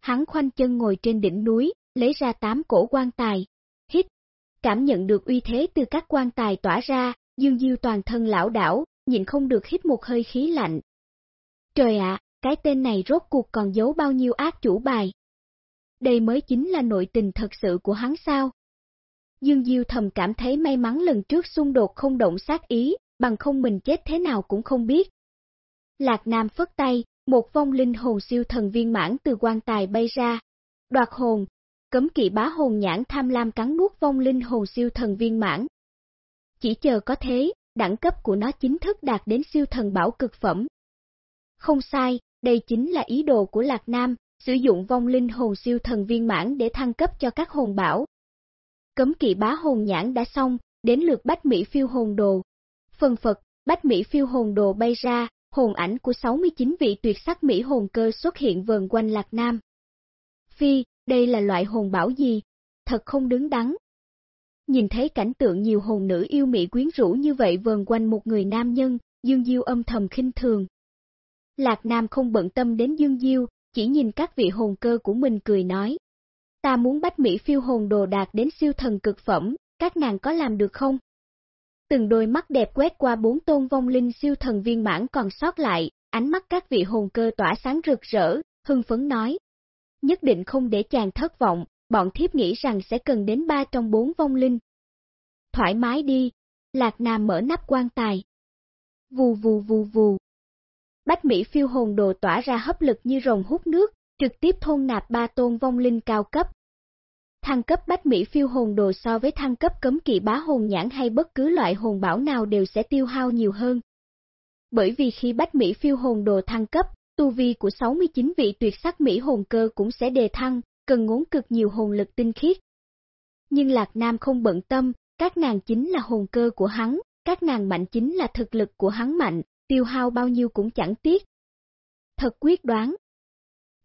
Speaker 1: Hắn khoanh chân ngồi trên đỉnh núi, lấy ra tám cổ quan tài, hít, cảm nhận được uy thế từ các quan tài tỏa ra, Dương Diêu toàn thân lão đảo, nhịn không được hít một hơi khí lạnh. Trời ạ, cái tên này rốt cuộc còn giấu bao nhiêu ác chủ bài. Đây mới chính là nội tình thật sự của hắn sao? Dương Diêu thầm cảm thấy may mắn lần trước xung đột không động sát ý, bằng không mình chết thế nào cũng không biết. Lạc Nam phất tay, một vong linh hồn siêu thần viên mãn từ quan tài bay ra. Đoạt hồn, cấm kỵ bá hồn nhãn tham lam cắn nuốt vong linh hồn siêu thần viên mãn. Chỉ chờ có thế, đẳng cấp của nó chính thức đạt đến siêu thần bảo cực phẩm. Không sai, đây chính là ý đồ của Lạc Nam, sử dụng vong linh hồn siêu thần viên mãn để thăng cấp cho các hồn bảo. Cấm kỵ bá hồn nhãn đã xong, đến lượt bách Mỹ phiêu hồn đồ. Phần Phật, bách Mỹ phiêu hồn đồ bay ra, hồn ảnh của 69 vị tuyệt sắc Mỹ hồn cơ xuất hiện vờn quanh Lạc Nam. Phi, đây là loại hồn bảo gì? Thật không đứng đắn. Nhìn thấy cảnh tượng nhiều hồn nữ yêu mỹ quyến rũ như vậy vờn quanh một người nam nhân, Dương Diêu âm thầm khinh thường. Lạc Nam không bận tâm đến Dương Diêu, chỉ nhìn các vị hồn cơ của mình cười nói. Ta muốn bách Mỹ phiêu hồn đồ đạt đến siêu thần cực phẩm, các nàng có làm được không? Từng đôi mắt đẹp quét qua bốn tôn vong linh siêu thần viên mãn còn sót lại, ánh mắt các vị hồn cơ tỏa sáng rực rỡ, hưng phấn nói. Nhất định không để chàng thất vọng, bọn thiếp nghĩ rằng sẽ cần đến ba trong bốn vong linh. Thoải mái đi, Lạc Nam mở nắp quan tài. Vù vù vù vù. Bách Mỹ phiêu hồn đồ tỏa ra hấp lực như rồng hút nước, trực tiếp thôn nạp ba tôn vong linh cao cấp. Thăng cấp Bách Mỹ phiêu hồn đồ so với thăng cấp cấm kỵ bá hồn nhãn hay bất cứ loại hồn bảo nào đều sẽ tiêu hao nhiều hơn. Bởi vì khi Bách Mỹ phiêu hồn đồ thăng cấp, tu vi của 69 vị tuyệt sắc Mỹ hồn cơ cũng sẽ đề thăng, cần ngốn cực nhiều hồn lực tinh khiết. Nhưng Lạc Nam không bận tâm, các nàng chính là hồn cơ của hắn, các nàng mạnh chính là thực lực của hắn mạnh, tiêu hao bao nhiêu cũng chẳng tiếc. Thật quyết đoán.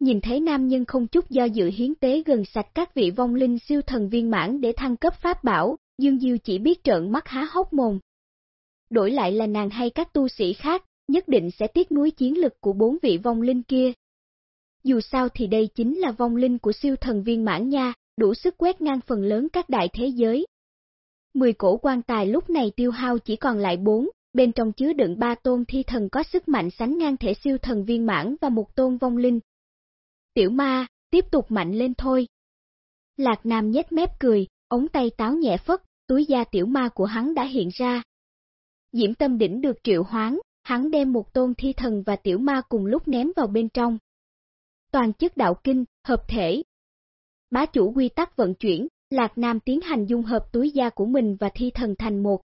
Speaker 1: Nhìn thấy nam nhân không chút do dự hiến tế gần sạch các vị vong linh siêu thần viên mãn để thăng cấp pháp bảo, Dương Diêu chỉ biết trợn mắt há hốc mồm. Đổi lại là nàng hay các tu sĩ khác, nhất định sẽ tiếc nuối chiến lực của bốn vị vong linh kia. Dù sao thì đây chính là vong linh của siêu thần viên mãn nha, đủ sức quét ngang phần lớn các đại thế giới. Mười cổ quan tài lúc này tiêu hao chỉ còn lại bốn, bên trong chứa đựng ba tôn thi thần có sức mạnh sánh ngang thể siêu thần viên mãn và một tôn vong linh. Tiểu ma, tiếp tục mạnh lên thôi. Lạc Nam nhếch mép cười, ống tay táo nhẹ phất, túi da tiểu ma của hắn đã hiện ra. Diễm tâm đỉnh được triệu hoán, hắn đem một tôn thi thần và tiểu ma cùng lúc ném vào bên trong. Toàn chức đạo kinh, hợp thể. Bá chủ quy tắc vận chuyển, Lạc Nam tiến hành dung hợp túi da của mình và thi thần thành một.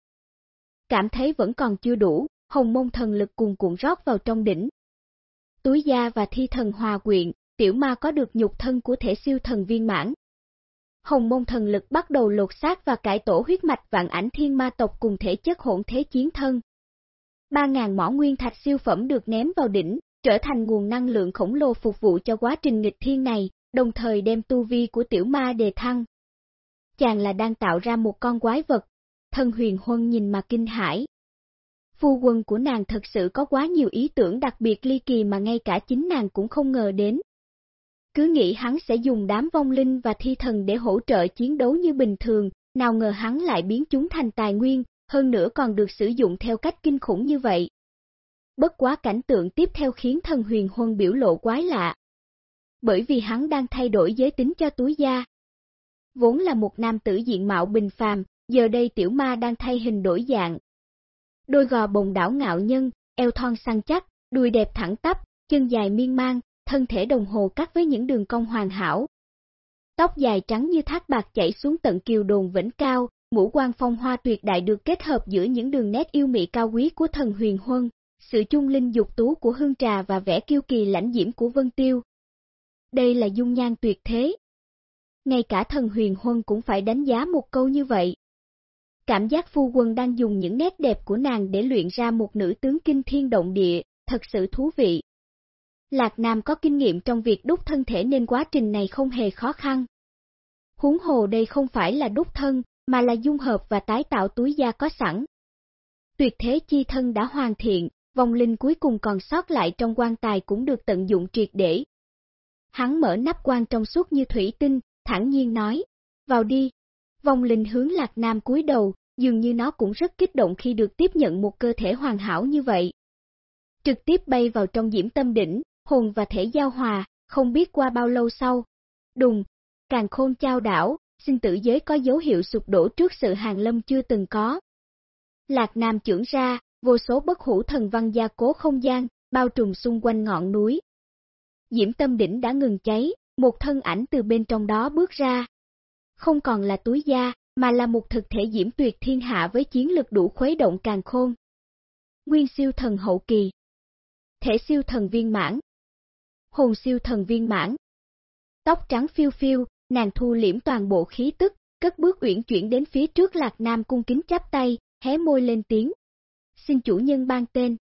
Speaker 1: Cảm thấy vẫn còn chưa đủ, hồng mông thần lực cùng cuộn rót vào trong đỉnh. Túi da và thi thần hòa quyện, tiểu ma có được nhục thân của thể siêu thần viên mãn. Hồng môn thần lực bắt đầu lột xác và cải tổ huyết mạch vạn ảnh thiên ma tộc cùng thể chất hỗn thế chiến thân. 3.000 mỏ nguyên thạch siêu phẩm được ném vào đỉnh, trở thành nguồn năng lượng khổng lồ phục vụ cho quá trình nghịch thiên này, đồng thời đem tu vi của tiểu ma đề thăng. Chàng là đang tạo ra một con quái vật, thân huyền huân nhìn mà kinh hãi. Phu quân của nàng thật sự có quá nhiều ý tưởng đặc biệt ly kỳ mà ngay cả chính nàng cũng không ngờ đến. Cứ nghĩ hắn sẽ dùng đám vong linh và thi thần để hỗ trợ chiến đấu như bình thường, nào ngờ hắn lại biến chúng thành tài nguyên, hơn nữa còn được sử dụng theo cách kinh khủng như vậy. Bất quá cảnh tượng tiếp theo khiến thần huyền huân biểu lộ quái lạ. Bởi vì hắn đang thay đổi giới tính cho túi da. Vốn là một nam tử diện mạo bình phàm, giờ đây tiểu ma đang thay hình đổi dạng. Đôi gò bồng đảo ngạo nhân, eo thon săn chắc, đùi đẹp thẳng tắp, chân dài miên mang thân thể đồng hồ cắt với những đường cong hoàn hảo. Tóc dài trắng như thác bạc chảy xuống tận kiều đồn vĩnh cao, mũ quan phong hoa tuyệt đại được kết hợp giữa những đường nét yêu mị cao quý của thần huyền huân, sự chung linh dục tú của hương trà và vẻ kiêu kỳ lãnh diễm của Vân Tiêu. Đây là dung nhan tuyệt thế. Ngay cả thần huyền huân cũng phải đánh giá một câu như vậy. Cảm giác phu quân đang dùng những nét đẹp của nàng để luyện ra một nữ tướng kinh thiên động địa, thật sự thú vị. Lạc Nam có kinh nghiệm trong việc đúc thân thể nên quá trình này không hề khó khăn. Huống hồ đây không phải là đúc thân, mà là dung hợp và tái tạo túi da có sẵn. Tuyệt thế chi thân đã hoàn thiện, vong linh cuối cùng còn sót lại trong quan tài cũng được tận dụng triệt để. Hắn mở nắp quan trong suốt như thủy tinh, thẳng nhiên nói, vào đi. Vong linh hướng Lạc Nam cúi đầu, dường như nó cũng rất kích động khi được tiếp nhận một cơ thể hoàn hảo như vậy. Trực tiếp bay vào trong diễm tâm đỉnh, hồn và thể giao hòa, không biết qua bao lâu sau. Đùng, càng khôn trao đảo, sinh tử giới có dấu hiệu sụp đổ trước sự hàng lâm chưa từng có. Lạc Nam trưởng ra, vô số bất hủ thần văn gia cố không gian, bao trùm xung quanh ngọn núi. Diễm tâm đỉnh đã ngừng cháy, một thân ảnh từ bên trong đó bước ra. Không còn là túi da, mà là một thực thể diễm tuyệt thiên hạ với chiến lực đủ khuấy động càng khôn. Nguyên siêu thần hậu kỳ Thể siêu thần viên mãn Hồn siêu thần viên mãn Tóc trắng phiêu phiêu, nàng thu liễm toàn bộ khí tức, cất bước uyển chuyển đến phía trước lạc nam cung kính chắp tay, hé môi lên tiếng. Xin chủ nhân ban tên.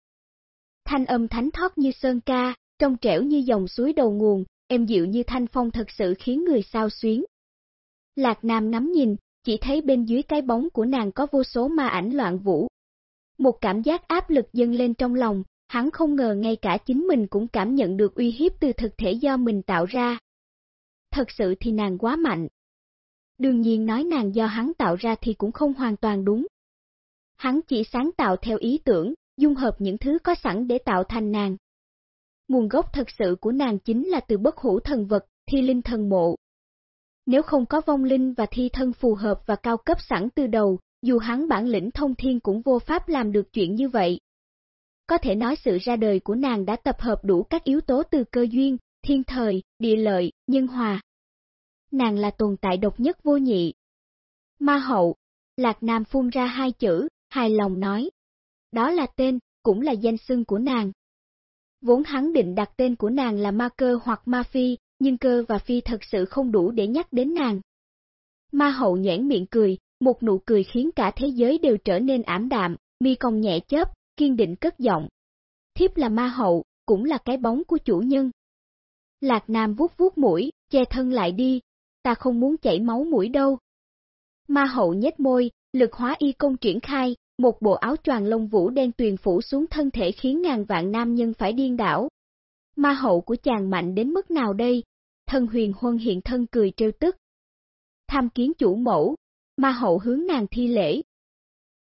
Speaker 1: Thanh âm thánh thoát như sơn ca, trong trẻo như dòng suối đầu nguồn, êm dịu như thanh phong thật sự khiến người sao xuyến. Lạc Nam ngắm nhìn, chỉ thấy bên dưới cái bóng của nàng có vô số ma ảnh loạn vũ. Một cảm giác áp lực dâng lên trong lòng, hắn không ngờ ngay cả chính mình cũng cảm nhận được uy hiếp từ thực thể do mình tạo ra. Thật sự thì nàng quá mạnh. Đương nhiên nói nàng do hắn tạo ra thì cũng không hoàn toàn đúng. Hắn chỉ sáng tạo theo ý tưởng, dung hợp những thứ có sẵn để tạo thành nàng. Nguồn gốc thật sự của nàng chính là từ bất hủ thần vật, thi linh thần mộ. Nếu không có vong linh và thi thân phù hợp và cao cấp sẵn từ đầu, dù hắn bản lĩnh thông thiên cũng vô pháp làm được chuyện như vậy. Có thể nói sự ra đời của nàng đã tập hợp đủ các yếu tố từ cơ duyên, thiên thời, địa lợi, nhân hòa. Nàng là tồn tại độc nhất vô nhị. Ma hậu, Lạc Nam phun ra hai chữ, hài lòng nói. Đó là tên, cũng là danh xưng của nàng. Vốn hắn định đặt tên của nàng là Ma Cơ hoặc Ma Phi, nhưng Cơ và Phi thật sự không đủ để nhắc đến nàng. Ma hậu nhãn miệng cười, một nụ cười khiến cả thế giới đều trở nên ảm đạm, mi cong nhẹ chớp, kiên định cất giọng. Thiếp là ma hậu, cũng là cái bóng của chủ nhân. Lạc Nam vuốt vuốt mũi, che thân lại đi, ta không muốn chảy máu mũi đâu. Ma hậu nhếch môi, lực hóa y công triển khai, một bộ áo choàng lông vũ đen tuyền phủ xuống thân thể khiến ngàn vạn nam nhân phải điên đảo. Ma hậu của chàng mạnh đến mức nào đây? Thân huyền huân hiện thân cười trêu tức. Tham kiến chủ mẫu, ma hậu hướng nàng thi lễ.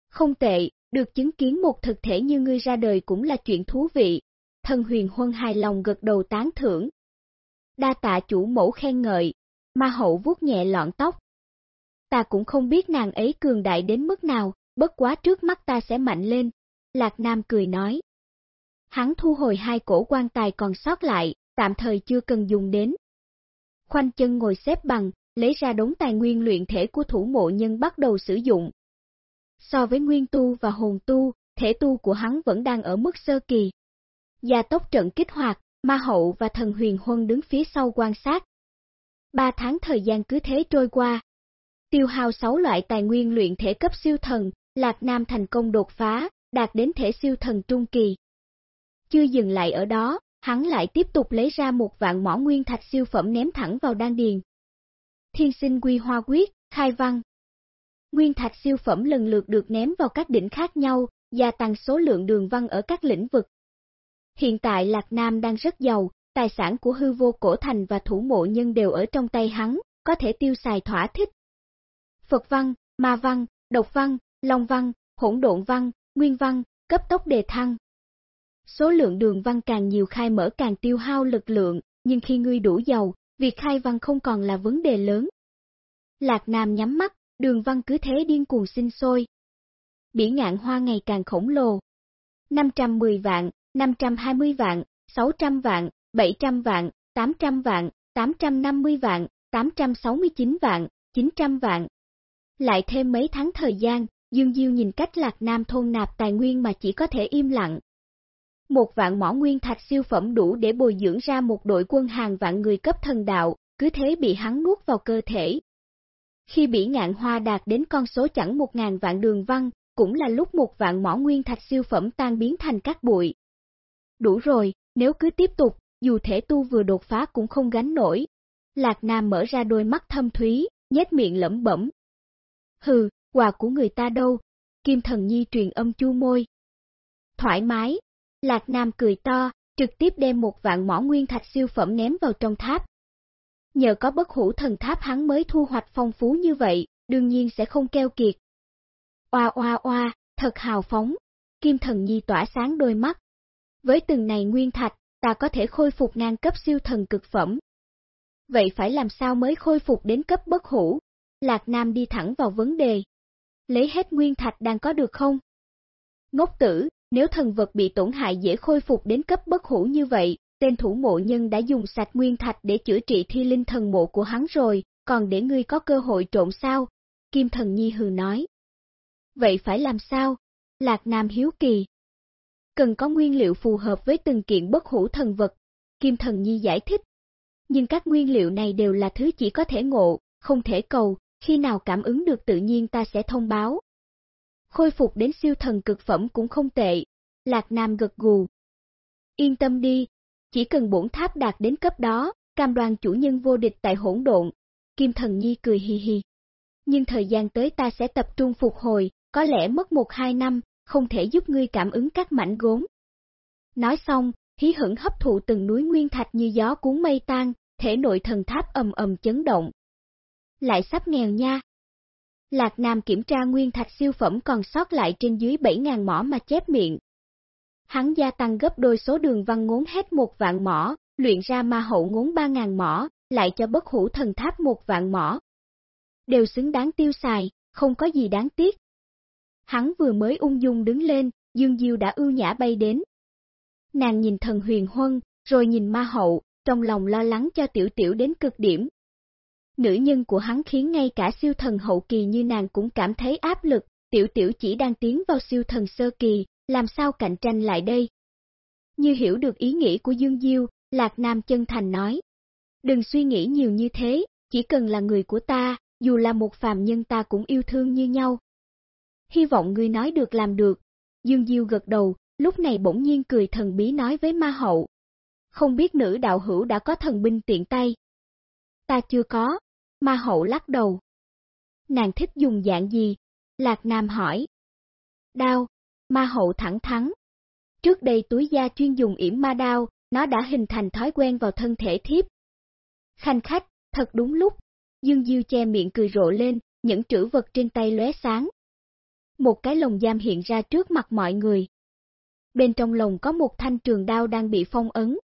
Speaker 1: Không tệ, được chứng kiến một thực thể như ngươi ra đời cũng là chuyện thú vị. Thần huyền huân hài lòng gật đầu tán thưởng. Đa tạ chủ mẫu khen ngợi, ma hậu vuốt nhẹ lọn tóc. Ta cũng không biết nàng ấy cường đại đến mức nào, bất quá trước mắt ta sẽ mạnh lên. Lạc Nam cười nói. Hắn thu hồi hai cổ quan tài còn sót lại, tạm thời chưa cần dùng đến. Khoanh chân ngồi xếp bằng, lấy ra đống tài nguyên luyện thể của thủ mộ nhân bắt đầu sử dụng. So với nguyên tu và hồn tu, thể tu của hắn vẫn đang ở mức sơ kỳ. Gia tốc trận kích hoạt, ma hậu và thần huyền huân đứng phía sau quan sát. Ba tháng thời gian cứ thế trôi qua. Tiêu hao 6 loại tài nguyên luyện thể cấp siêu thần, Lạc Nam thành công đột phá, đạt đến thể siêu thần trung kỳ. Chưa dừng lại ở đó, hắn lại tiếp tục lấy ra một vạn mỏ nguyên thạch siêu phẩm ném thẳng vào đan điền. Thiên sinh quy hoa quyết, khai văn. Nguyên thạch siêu phẩm lần lượt được ném vào các đỉnh khác nhau, gia tăng số lượng đường văn ở các lĩnh vực. Hiện tại Lạc Nam đang rất giàu, tài sản của hư vô cổ thành và thủ mộ nhân đều ở trong tay hắn, có thể tiêu xài thỏa thích. Phật văn, ma văn, độc văn, long văn, hỗn độn văn, nguyên văn, cấp tốc đề thăng. Số lượng đường văn càng nhiều khai mở càng tiêu hao lực lượng, nhưng khi ngươi đủ giàu, việc khai văn không còn là vấn đề lớn. Lạc Nam nhắm mắt, đường văn cứ thế điên cuồng sinh sôi. Bỉ ngạn hoa ngày càng khổng lồ. 510 vạn, 520 vạn, 600 vạn, 700 vạn, 800 vạn, 850 vạn, 869 vạn, 900 vạn. Lại thêm mấy tháng thời gian, Dương Diêu nhìn cách Lạc Nam thôn nạp tài nguyên mà chỉ có thể im lặng. Một vạn mỏ nguyên thạch siêu phẩm đủ để bồi dưỡng ra một đội quân hàng vạn người cấp thần đạo, cứ thế bị hắn nuốt vào cơ thể. Khi bỉ ngạn hoa đạt đến con số chẳng một ngàn vạn đường văn, cũng là lúc một vạn mỏ nguyên thạch siêu phẩm tan biến thành các bụi. Đủ rồi, nếu cứ tiếp tục, dù thể tu vừa đột phá cũng không gánh nổi. Lạc Nam mở ra đôi mắt thâm thúy, nhếch miệng lẩm bẩm. Hừ, quà của người ta đâu? Kim thần nhi truyền âm chu môi. Thoải mái. Lạc Nam cười to, trực tiếp đem một vạn mỏ nguyên thạch siêu phẩm ném vào trong tháp. Nhờ có bất hủ thần tháp hắn mới thu hoạch phong phú như vậy, đương nhiên sẽ không keo kiệt. Oa oa oa, thật hào phóng, Kim Thần Nhi tỏa sáng đôi mắt. Với từng này nguyên thạch, ta có thể khôi phục ngang cấp siêu thần cực phẩm. Vậy phải làm sao mới khôi phục đến cấp bất hủ? Lạc Nam đi thẳng vào vấn đề. Lấy hết nguyên thạch đang có được không? Ngốc tử, nếu thần vật bị tổn hại dễ khôi phục đến cấp bất hủ như vậy, tên thủ mộ nhân đã dùng sạch nguyên thạch để chữa trị thi linh thần mộ của hắn rồi, còn để ngươi có cơ hội trộn sao? Kim thần nhi hừ nói. Vậy phải làm sao? Lạc Nam hiếu kỳ. Cần có nguyên liệu phù hợp với từng kiện bất hủ thần vật, Kim thần nhi giải thích. Nhưng các nguyên liệu này đều là thứ chỉ có thể ngộ, không thể cầu, khi nào cảm ứng được tự nhiên ta sẽ thông báo. Khôi phục đến siêu thần cực phẩm cũng không tệ, Lạc Nam gật gù. Yên tâm đi, chỉ cần bổn tháp đạt đến cấp đó, cam đoan chủ nhân vô địch tại hỗn độn. Kim Thần Nhi cười hi hi. Nhưng thời gian tới ta sẽ tập trung phục hồi, có lẽ mất một hai năm, không thể giúp ngươi cảm ứng các mảnh gốm. Nói xong, hí hững hấp thụ từng núi nguyên thạch như gió cuốn mây tan, thể nội thần tháp ầm ầm chấn động. Lại sắp nghèo nha. Lạc Nam kiểm tra nguyên thạch siêu phẩm còn sót lại trên dưới 7.000 mỏ mà chép miệng, hắn gia tăng gấp đôi số đường văn ngốn hết một vạn mỏ, luyện ra ma hậu ngốn ba ngàn mỏ, lại cho bất hủ thần tháp một vạn mỏ. Đều xứng đáng tiêu xài, không có gì đáng tiếc. Hắn vừa mới ung dung đứng lên, Dương Diêu đã ưu nhã bay đến. Nàng nhìn thần huyền huân, rồi nhìn ma hậu, trong lòng lo lắng cho tiểu tiểu đến cực điểm. Nữ nhân của hắn khiến ngay cả siêu thần hậu kỳ như nàng cũng cảm thấy áp lực, tiểu tiểu chỉ đang tiến vào siêu thần sơ kỳ, làm sao cạnh tranh lại đây? Như hiểu được ý nghĩ của Dương Diêu, Lạc Nam chân thành nói. Đừng suy nghĩ nhiều như thế, chỉ cần là người của ta, dù là một phàm nhân ta cũng yêu thương như nhau. Hy vọng ngươi nói được làm được. Dương Diêu gật đầu, lúc này bỗng nhiên cười thần bí nói với ma hậu. Không biết nữ đạo hữu đã có thần binh tiện tay. Ta chưa có, ma hậu lắc đầu. Nàng thích dùng dạng gì? Lạc Nam hỏi. Đao, ma hậu thẳng thắn. Trước đây túi da chuyên dùng yểm ma đao, nó đã hình thành thói quen vào thân thể thiếp. Khanh khách, thật đúng lúc, Dương Diêu che miệng cười rộ lên, những trữ vật trên tay lóe sáng. Một cái lồng giam hiện ra trước mặt mọi người. Bên trong lồng có một thanh trường đao đang bị phong ấn.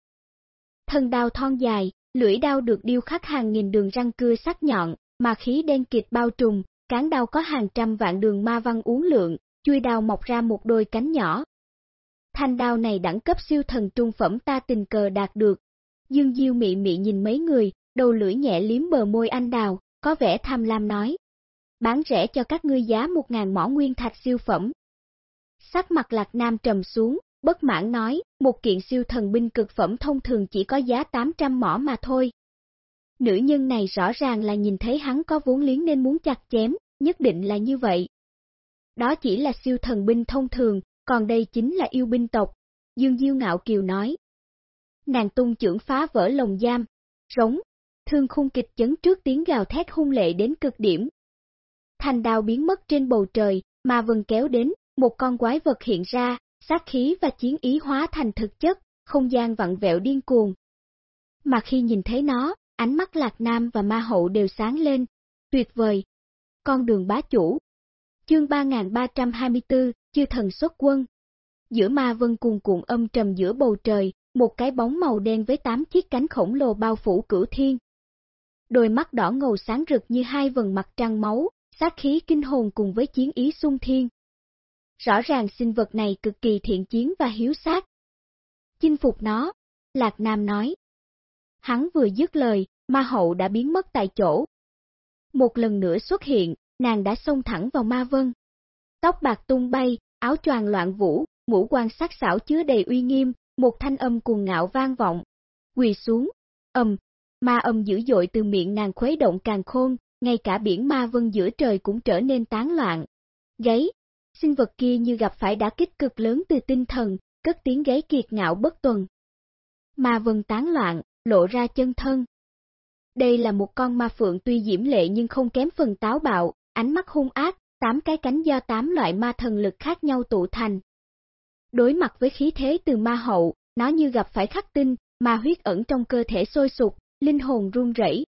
Speaker 1: Thân đao thon dài, lưỡi đao được điêu khắc hàng nghìn đường răng cưa sắc nhọn, mà khí đen kịt bao trùm, cán đao có hàng trăm vạn đường ma văn uốn lượn, chui đao mọc ra một đôi cánh nhỏ. Thanh đao này đẳng cấp siêu thần trung phẩm ta tình cờ đạt được. Dương Diêu mị mị nhìn mấy người, đầu lưỡi nhẹ liếm bờ môi anh đào, có vẻ tham lam nói. Bán rẻ cho các ngươi giá một ngàn mỏ nguyên thạch siêu phẩm. Sắc mặt lạc nam trầm xuống, bất mãn nói, một kiện siêu thần binh cực phẩm thông thường chỉ có giá 800 mỏ mà thôi. Nữ nhân này rõ ràng là nhìn thấy hắn có vốn liếng nên muốn chặt chém, nhất định là như vậy đó chỉ là siêu thần binh thông thường, còn đây chính là yêu binh tộc, Dương Diêu ngạo kiều nói. Nàng tung trưởng phá vỡ lồng giam, rống, thương khung kịch chấn trước tiếng gào thét hung lệ đến cực điểm. Thành đào biến mất trên bầu trời, mà vần kéo đến, một con quái vật hiện ra, sát khí và chiến ý hóa thành thực chất, không gian vặn vẹo điên cuồng. Mà khi nhìn thấy nó, ánh mắt Lạc Nam và Ma Hậu đều sáng lên, tuyệt vời. Con đường bá chủ, Chương 3324, chư thần xuất quân. Giữa ma vân cuồn cuộn âm trầm giữa bầu trời, một cái bóng màu đen với tám chiếc cánh khổng lồ bao phủ cửu thiên. Đôi mắt đỏ ngầu sáng rực như hai vần mặt trăng máu, sát khí kinh hồn cùng với chiến ý sung thiên. Rõ ràng sinh vật này cực kỳ thiện chiến và hiếu sát. Chinh phục nó, Lạc Nam nói. Hắn vừa dứt lời, ma hậu đã biến mất tại chỗ. Một lần nữa xuất hiện, nàng đã xông thẳng vào ma vân. Tóc bạc tung bay, áo choàng loạn vũ, ngũ quan sắc xảo chứa đầy uy nghiêm, một thanh âm cuồng ngạo vang vọng. Quỳ xuống, ầm, ma âm dữ dội từ miệng nàng khuấy động càng khôn, ngay cả biển ma vân giữa trời cũng trở nên tán loạn. Gáy, sinh vật kia như gặp phải đả kích cực lớn từ tinh thần, cất tiếng gáy kiệt ngạo bất tuần. Ma vân tán loạn, lộ ra chân thân. Đây là một con ma phượng tuy diễm lệ nhưng không kém phần táo bạo, ánh mắt hung ác, tám cái cánh do tám loại ma thần lực khác nhau tụ thành. Đối mặt với khí thế từ ma hậu, nó như gặp phải khắc tinh, ma huyết ẩn trong cơ thể sôi sục, linh hồn run rẩy.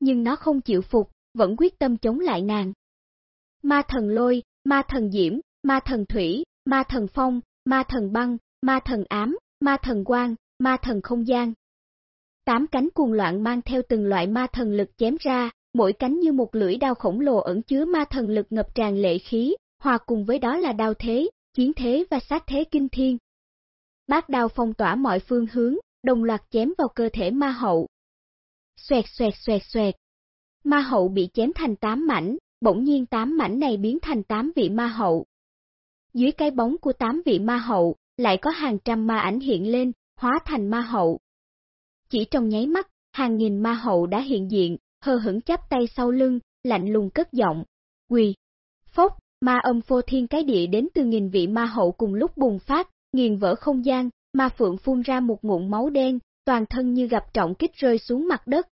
Speaker 1: Nhưng nó không chịu phục, vẫn quyết tâm chống lại nàng. Ma thần lôi, ma thần diễm, ma thần thủy, ma thần phong, ma thần băng, ma thần ám, ma thần quang, ma thần không gian. Tám cánh cuồng loạn mang theo từng loại ma thần lực chém ra, mỗi cánh như một lưỡi đao khổng lồ ẩn chứa ma thần lực ngập tràn lệ khí, hòa cùng với đó là đao thế, chiến thế và sát thế kinh thiên. Bác đao phong tỏa mọi phương hướng, đồng loạt chém vào cơ thể ma hậu. Xoẹt xoẹt xoẹt xoẹt. Ma hậu bị chém thành tám mảnh, bỗng nhiên tám mảnh này biến thành tám vị ma hậu. Dưới cái bóng của tám vị ma hậu, lại có hàng trăm ma ảnh hiện lên, hóa thành ma hậu. Chỉ trong nháy mắt, hàng nghìn ma hậu đã hiện diện, hờ hững chắp tay sau lưng, lạnh lùng cất giọng. Quỳ! Phốc! Ma âm phô thiên cái địa đến từ nghìn vị ma hậu cùng lúc bùng phát, nghiền vỡ không gian, ma phượng phun ra một ngụm máu đen, toàn thân như gặp trọng kích rơi xuống mặt đất.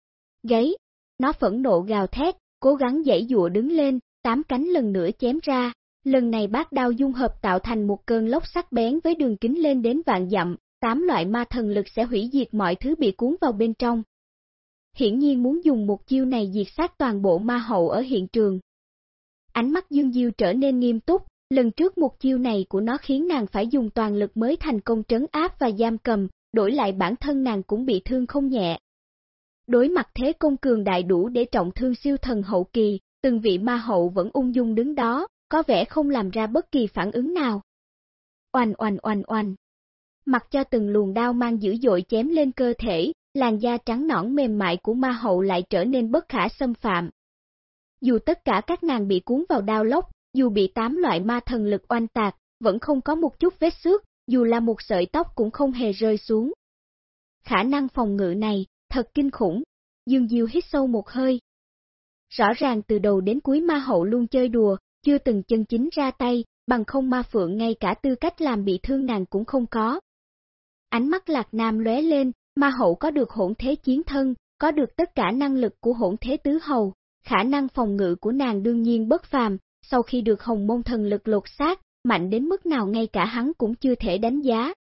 Speaker 1: Gáy! Nó phẫn nộ gào thét, cố gắng dãy dụa đứng lên, tám cánh lần nữa chém ra. Lần này bác đao dung hợp tạo thành một cơn lốc sắc bén với đường kính lên đến vạn dặm, tám loại ma thần lực sẽ hủy diệt mọi thứ bị cuốn vào bên trong. Hiển nhiên muốn dùng một chiêu này diệt sát toàn bộ ma hậu ở hiện trường. Ánh mắt Dương Diêu trở nên nghiêm túc, lần trước một chiêu này của nó khiến nàng phải dùng toàn lực mới thành công trấn áp và giam cầm, đổi lại bản thân nàng cũng bị thương không nhẹ. Đối mặt thế công cường đại đủ để trọng thương siêu thần hậu kỳ, từng vị ma hậu vẫn ung dung đứng đó, có vẻ không làm ra bất kỳ phản ứng nào. Oanh oanh oanh oanh. Mặc cho từng luồng đao mang dữ dội chém lên cơ thể, làn da trắng nõn mềm mại của ma hậu lại trở nên bất khả xâm phạm. Dù tất cả các nàng bị cuốn vào đao lốc, dù bị tám loại ma thần lực oanh tạc, vẫn không có một chút vết xước, dù là một sợi tóc cũng không hề rơi xuống. Khả năng phòng ngự này, thật kinh khủng. Dương Diêu hít sâu một hơi. Rõ ràng từ đầu đến cuối ma hậu luôn chơi đùa, chưa từng chân chính ra tay, bằng không ma phượng ngay cả tư cách làm bị thương nàng cũng không có. Ánh mắt lạc nam lóe lên, ma hậu có được hỗn thế chiến thân, có được tất cả năng lực của hỗn thế tứ hầu, khả năng phòng ngự của nàng đương nhiên bất phàm, sau khi được hồng môn thần lực lột xác, mạnh đến mức nào ngay cả hắn cũng chưa thể đánh giá.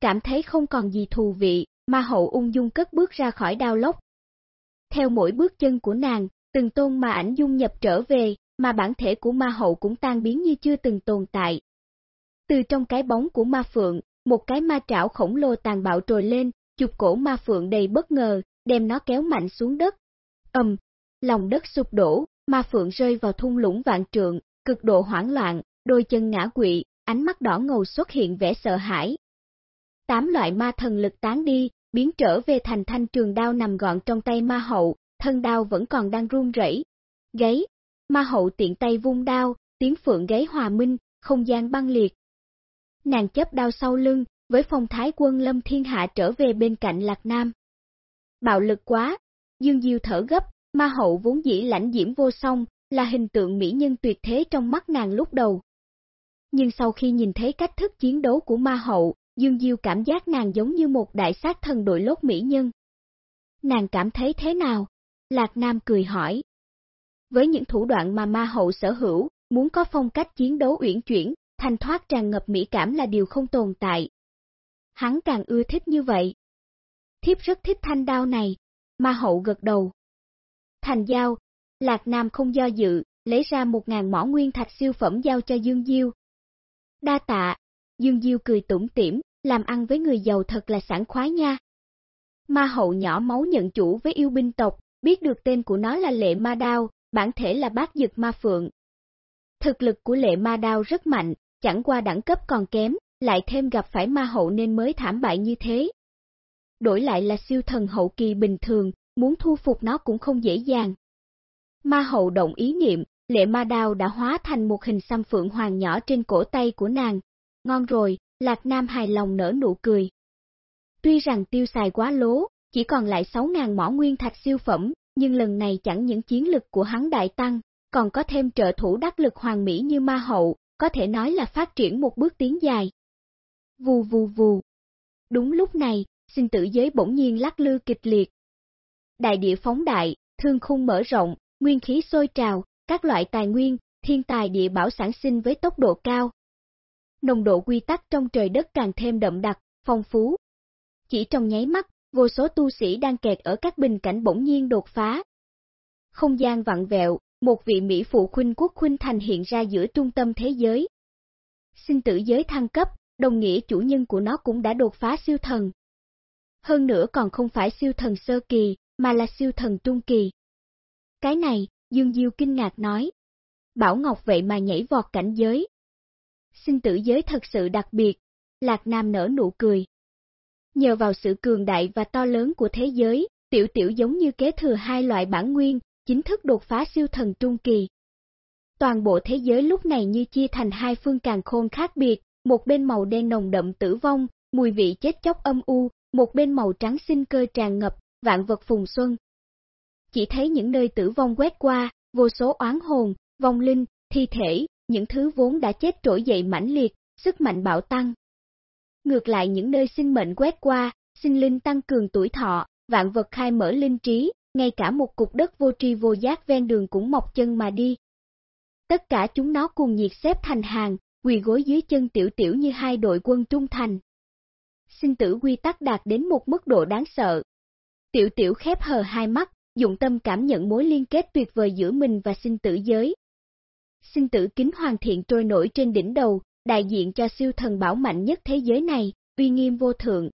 Speaker 1: Cảm thấy không còn gì thù vị, ma hậu ung dung cất bước ra khỏi đao lốc. Theo mỗi bước chân của nàng, từng tôn mà ảnh dung nhập trở về, mà bản thể của ma hậu cũng tan biến như chưa từng tồn tại. Từ trong cái bóng của ma phượng, một cái ma trảo khổng lồ tàn bạo trồi lên, chụp cổ ma phượng đầy bất ngờ, đem nó kéo mạnh xuống đất. Ầm, lòng đất sụp đổ, ma phượng rơi vào thung lũng vạn trượng, cực độ hoảng loạn, đôi chân ngã quỵ, ánh mắt đỏ ngầu xuất hiện vẻ sợ hãi. Tám loại ma thần lực tán đi, biến trở về thành thanh trường đao nằm gọn trong tay ma hậu, thân đao vẫn còn đang run rẩy. Gáy, ma hậu tiện tay vung đao, tiếng phượng gáy hòa minh, không gian băng liệt. Nàng chấp đao sau lưng, với phong thái quân lâm thiên hạ trở về bên cạnh Lạc Nam. Bạo lực quá, Dương Diêu thở gấp, ma hậu vốn dĩ lãnh diễm vô song, là hình tượng mỹ nhân tuyệt thế trong mắt nàng lúc đầu. Nhưng sau khi nhìn thấy cách thức chiến đấu của ma hậu, Dương Diêu cảm giác nàng giống như một đại sát thần đội lốt mỹ nhân. Nàng cảm thấy thế nào? Lạc Nam cười hỏi. Với những thủ đoạn mà ma hậu sở hữu, muốn có phong cách chiến đấu uyển chuyển, thanh thoát tràn ngập mỹ cảm là điều không tồn tại. Hắn càng ưa thích như vậy. Thiếp rất thích thanh đao này, ma hậu gật đầu. Thành giao, Lạc Nam không do dự, lấy ra một ngàn mỏ nguyên thạch siêu phẩm giao cho Dương Diêu. Đa tạ, Dương Diêu cười tủm tỉm, làm ăn với người giàu thật là sảng khoái nha. Ma hậu nhỏ máu nhận chủ với yêu binh tộc, biết được tên của nó là Lệ Ma Đao, bản thể là bát dực ma phượng. Thực lực của Lệ Ma Đao rất mạnh, chẳng qua đẳng cấp còn kém, lại thêm gặp phải ma hậu nên mới thảm bại như thế. Đổi lại là siêu thần hậu kỳ bình thường, muốn thu phục nó cũng không dễ dàng. Ma hậu động ý niệm, lệ ma đao đã hóa thành một hình xăm phượng hoàng nhỏ trên cổ tay của nàng. Ngon rồi, Lạc Nam hài lòng nở nụ cười. Tuy rằng tiêu xài quá lố, chỉ còn lại 6.000 mỏ nguyên thạch siêu phẩm, nhưng lần này chẳng những chiến lực của hắn đại tăng, còn có thêm trợ thủ đắc lực hoàng mỹ như ma hậu, có thể nói là phát triển một bước tiến dài. Vù vù vù. Đúng lúc này, sinh tử giới bỗng nhiên lắc lư kịch liệt. Đại địa phóng đại, thương khung mở rộng, nguyên khí sôi trào, các loại tài nguyên, thiên tài địa bảo sản sinh với tốc độ cao. Nồng độ quy tắc trong trời đất càng thêm đậm đặc, phong phú. Chỉ trong nháy mắt, vô số tu sĩ đang kẹt ở các bình cảnh bỗng nhiên đột phá. Không gian vặn vẹo, một vị Mỹ phụ khuynh quốc khuynh thành hiện ra giữa trung tâm thế giới. Sinh tử giới thăng cấp, đồng nghĩa chủ nhân của nó cũng đã đột phá siêu thần. Hơn nữa còn không phải siêu thần sơ kỳ, mà là siêu thần trung kỳ. Cái này, Dương Diêu kinh ngạc nói. Bảo Ngọc vậy mà nhảy vọt cảnh giới. Sinh tử giới thật sự đặc biệt, Lạc Nam nở nụ cười. Nhờ vào sự cường đại và to lớn của thế giới, tiểu tiểu giống như kế thừa hai loại bản nguyên, chính thức đột phá siêu thần trung kỳ. Toàn bộ thế giới lúc này như chia thành hai phương càng khôn khác biệt, một bên màu đen nồng đậm tử vong, mùi vị chết chóc âm u, một bên màu trắng sinh cơ tràn ngập, vạn vật phùng xuân. Chỉ thấy những nơi tử vong quét qua, vô số oán hồn, vong linh, thi thể, những thứ vốn đã chết trỗi dậy mãnh liệt, sức mạnh bạo tăng. Ngược lại những nơi sinh mệnh quét qua, sinh linh tăng cường tuổi thọ, vạn vật khai mở linh trí, ngay cả một cục đất vô tri vô giác ven đường cũng mọc chân mà đi. Tất cả chúng nó cùng nhiệt xếp thành hàng, quỳ gối dưới chân tiểu tiểu như hai đội quân trung thành. Sinh tử quy tắc đạt đến một mức độ đáng sợ. Tiểu tiểu khép hờ hai mắt, dụng tâm cảm nhận mối liên kết tuyệt vời giữa mình và sinh tử giới. Sinh tử kính hoàn thiện trôi nổi trên đỉnh đầu, đại diện cho siêu thần bảo mạnh nhất thế giới này, uy nghiêm vô thượng.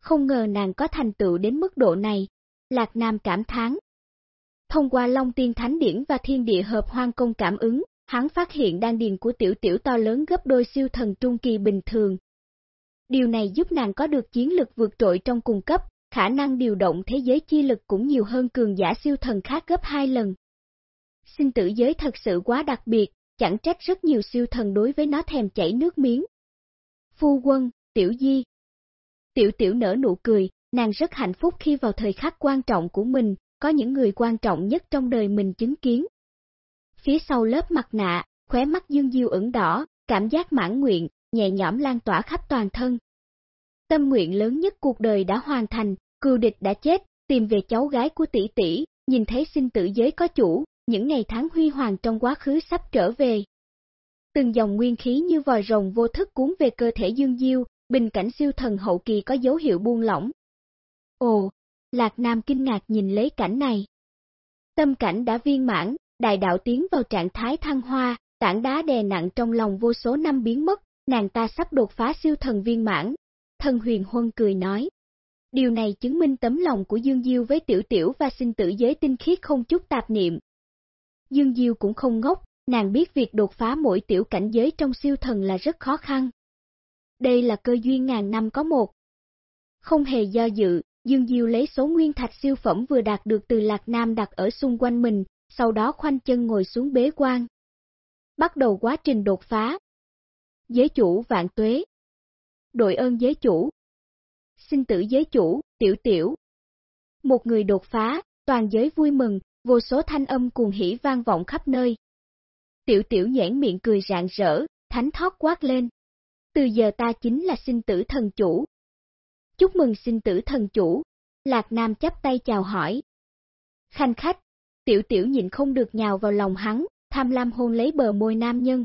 Speaker 1: Không ngờ nàng có thành tựu đến mức độ này, Lạc Nam cảm thán. Thông qua Long Tiên Thánh Điển và Thiên Địa Hợp Hoang Công cảm ứng, hắn phát hiện đan điền của tiểu tiểu to lớn gấp đôi siêu thần trung kỳ bình thường. Điều này giúp nàng có được chiến lực vượt trội trong cùng cấp, khả năng điều động thế giới chi lực cũng nhiều hơn cường giả siêu thần khác gấp hai lần. Sinh tử giới thật sự quá đặc biệt, chẳng trách rất nhiều siêu thần đối với nó thèm chảy nước miếng. Phu quân, tiểu di. Tiểu tiểu nở nụ cười, nàng rất hạnh phúc khi vào thời khắc quan trọng của mình, có những người quan trọng nhất trong đời mình chứng kiến. Phía sau lớp mặt nạ, khóe mắt dương diêu ửng đỏ, cảm giác mãn nguyện, nhẹ nhõm lan tỏa khắp toàn thân. Tâm nguyện lớn nhất cuộc đời đã hoàn thành, cừu địch đã chết, tìm về cháu gái của tỷ tỷ, nhìn thấy sinh tử giới có chủ, những ngày tháng huy hoàng trong quá khứ sắp trở về. Từng dòng nguyên khí như vòi rồng vô thức cuốn về cơ thể Dương Diêu, bình cảnh siêu thần hậu kỳ có dấu hiệu buông lỏng. Ồ, Lạc Nam kinh ngạc nhìn lấy cảnh này. Tâm cảnh đã viên mãn, đại đạo tiến vào trạng thái thăng hoa, tảng đá đè nặng trong lòng vô số năm biến mất, nàng ta sắp đột phá siêu thần viên mãn. Thần huyền huân cười nói. Điều này chứng minh tấm lòng của Dương Diêu với tiểu tiểu và sinh tử giới tinh khiết không chút tạp niệm, Dương Diêu cũng không ngốc, nàng biết việc đột phá mỗi tiểu cảnh giới trong siêu thần là rất khó khăn. Đây là cơ duyên ngàn năm có một. Không hề do dự, Dương Diêu lấy số nguyên thạch siêu phẩm vừa đạt được từ Lạc Nam đặt ở xung quanh mình, sau đó khoanh chân ngồi xuống bế quan. Bắt đầu quá trình đột phá. Giới chủ vạn tuế. Đội ơn giới chủ. Xin tử giới chủ, tiểu tiểu. Một người đột phá, toàn giới vui mừng, vô số thanh âm cuồng hỉ vang vọng khắp nơi. Tiểu tiểu nhãn miệng cười rạng rỡ, thánh thoát quát lên. Từ giờ ta chính là sinh tử thần chủ. Chúc mừng sinh tử thần chủ, Lạc Nam chắp tay chào hỏi. Khanh khách, tiểu tiểu nhìn không được nhào vào lòng hắn, tham lam hôn lấy bờ môi nam nhân.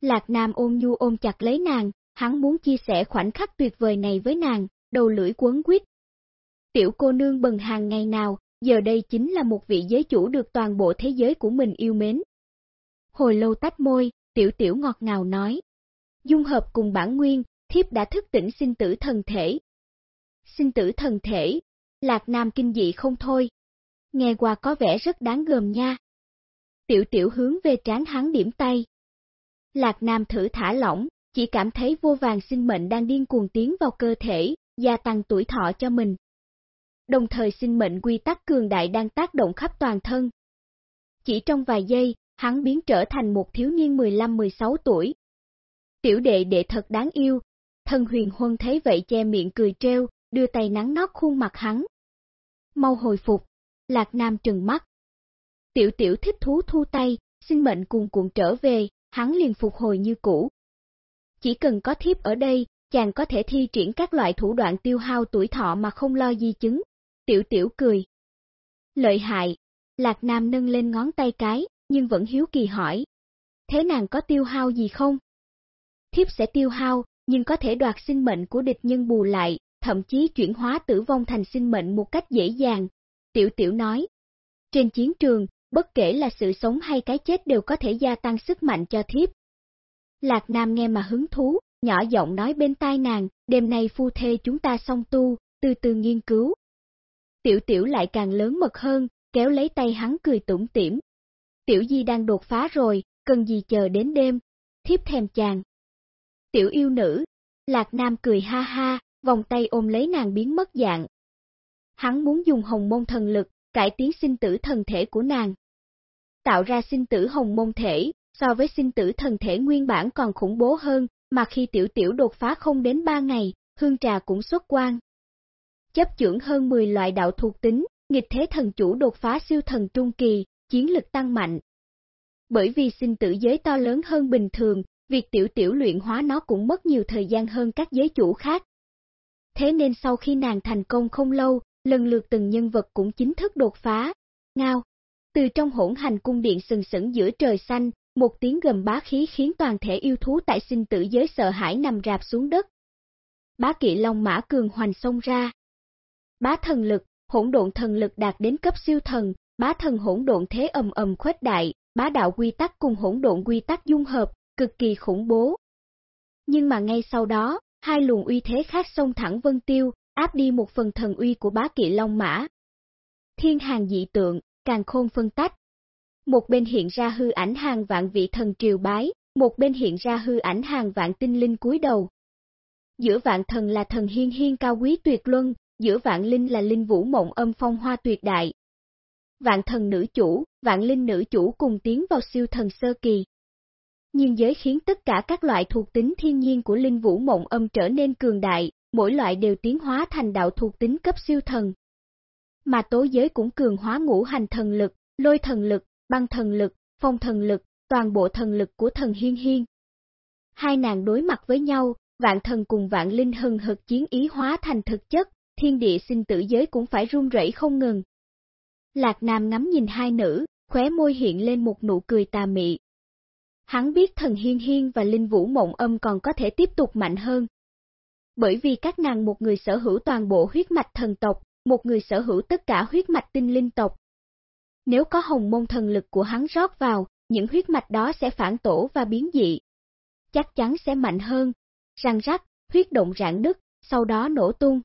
Speaker 1: Lạc Nam ôm nhu ôm chặt lấy nàng, hắn muốn chia sẻ khoảnh khắc tuyệt vời này với nàng, đầu lưỡi quấn quýt. Tiểu cô nương bần hàng ngày nào, giờ đây chính là một vị giới chủ được toàn bộ thế giới của mình yêu mến. Hồi lâu tách môi, tiểu tiểu ngọt ngào nói. Dung hợp cùng bản nguyên, thiếp đã thức tỉnh sinh tử thần thể. Sinh tử thần thể, lạc nam kinh dị không thôi. Nghe qua có vẻ rất đáng gờm nha. Tiểu tiểu hướng về trán hắn điểm tay. Lạc nam thử thả lỏng, chỉ cảm thấy vô vàng sinh mệnh đang điên cuồng tiến vào cơ thể, gia tăng tuổi thọ cho mình đồng thời sinh mệnh quy tắc cường đại đang tác động khắp toàn thân. Chỉ trong vài giây, hắn biến trở thành một thiếu niên 15-16 tuổi. Tiểu đệ đệ thật đáng yêu, thân huyền huân thấy vậy che miệng cười treo, đưa tay nắng nót khuôn mặt hắn. Mau hồi phục, Lạc Nam trừng mắt. Tiểu tiểu thích thú thu tay, sinh mệnh cuồn cuộn trở về, hắn liền phục hồi như cũ. Chỉ cần có thiếp ở đây, chàng có thể thi triển các loại thủ đoạn tiêu hao tuổi thọ mà không lo di chứng. Tiểu tiểu cười. Lợi hại, Lạc Nam nâng lên ngón tay cái, nhưng vẫn hiếu kỳ hỏi. Thế nàng có tiêu hao gì không? thiếp sẽ tiêu hao, nhưng có thể đoạt sinh mệnh của địch nhân bù lại, thậm chí chuyển hóa tử vong thành sinh mệnh một cách dễ dàng. Tiểu tiểu nói, trên chiến trường, bất kể là sự sống hay cái chết đều có thể gia tăng sức mạnh cho thiếp. Lạc Nam nghe mà hứng thú, nhỏ giọng nói bên tai nàng, đêm nay phu thê chúng ta song tu, từ từ nghiên cứu. Tiểu tiểu lại càng lớn mật hơn, kéo lấy tay hắn cười tủm tỉm. Tiểu Di đang đột phá rồi, cần gì chờ đến đêm, thiếp thèm chàng. Tiểu yêu nữ, Lạc Nam cười ha ha, vòng tay ôm lấy nàng biến mất dạng. Hắn muốn dùng hồng môn thần lực, cải tiến sinh tử thần thể của nàng. Tạo ra sinh tử hồng môn thể, so với sinh tử thần thể nguyên bản còn khủng bố hơn, mà khi tiểu tiểu đột phá không đến 3 ngày, hương trà cũng xuất quan. Chấp trưởng hơn 10 loại đạo thuộc tính, nghịch thế thần chủ đột phá siêu thần trung kỳ, chiến lực tăng mạnh. Bởi vì sinh tử giới to lớn hơn bình thường, việc tiểu tiểu luyện hóa nó cũng mất nhiều thời gian hơn các giới chủ khác. Thế nên sau khi nàng thành công không lâu, lần lượt từng nhân vật cũng chính thức đột phá. Ngao, từ trong hỗn hành cung điện sừng sững giữa trời xanh, một tiếng gầm bá khí khiến toàn thể yêu thú tại sinh tử giới sợ hãi nằm rạp xuống đất. Bá kỵ long mã cường hoành xông ra. Bá thần lực, hỗn độn thần lực đạt đến cấp siêu thần, bá thần hỗn độn thế ầm ầm khuếch đại, bá đạo quy tắc cùng hỗn độn quy tắc dung hợp, cực kỳ khủng bố. Nhưng mà ngay sau đó, hai luồng uy thế khác xông thẳng Vân Tiêu, áp đi một phần thần uy của bá kỵ Long Mã. Thiên hàng dị tượng, càng khôn phân tách. Một bên hiện ra hư ảnh hàng vạn vị thần triều bái, một bên hiện ra hư ảnh hàng vạn tinh linh cúi đầu. Giữa vạn thần là thần hiên hiên cao quý tuyệt luân, giữa vạn linh là linh vũ mộng âm phong hoa tuyệt đại. Vạn thần nữ chủ, vạn linh nữ chủ cùng tiến vào siêu thần sơ kỳ. Nhưng giới khiến tất cả các loại thuộc tính thiên nhiên của linh vũ mộng âm trở nên cường đại, mỗi loại đều tiến hóa thành đạo thuộc tính cấp siêu thần. Mà tố giới cũng cường hóa ngũ hành thần lực, lôi thần lực, băng thần lực, phong thần lực, toàn bộ thần lực của thần hiên hiên. Hai nàng đối mặt với nhau, vạn thần cùng vạn linh hừng hực chiến ý hóa thành thực chất, thiên địa sinh tử giới cũng phải run rẩy không ngừng. Lạc Nam ngắm nhìn hai nữ, khóe môi hiện lên một nụ cười tà mị. Hắn biết thần hiên hiên và linh vũ mộng âm còn có thể tiếp tục mạnh hơn. Bởi vì các nàng một người sở hữu toàn bộ huyết mạch thần tộc, một người sở hữu tất cả huyết mạch tinh linh tộc. Nếu có hồng môn thần lực của hắn rót vào, những huyết mạch đó sẽ phản tổ và biến dị. Chắc chắn sẽ mạnh hơn, răng rắc, huyết động rạn đứt, sau đó nổ tung.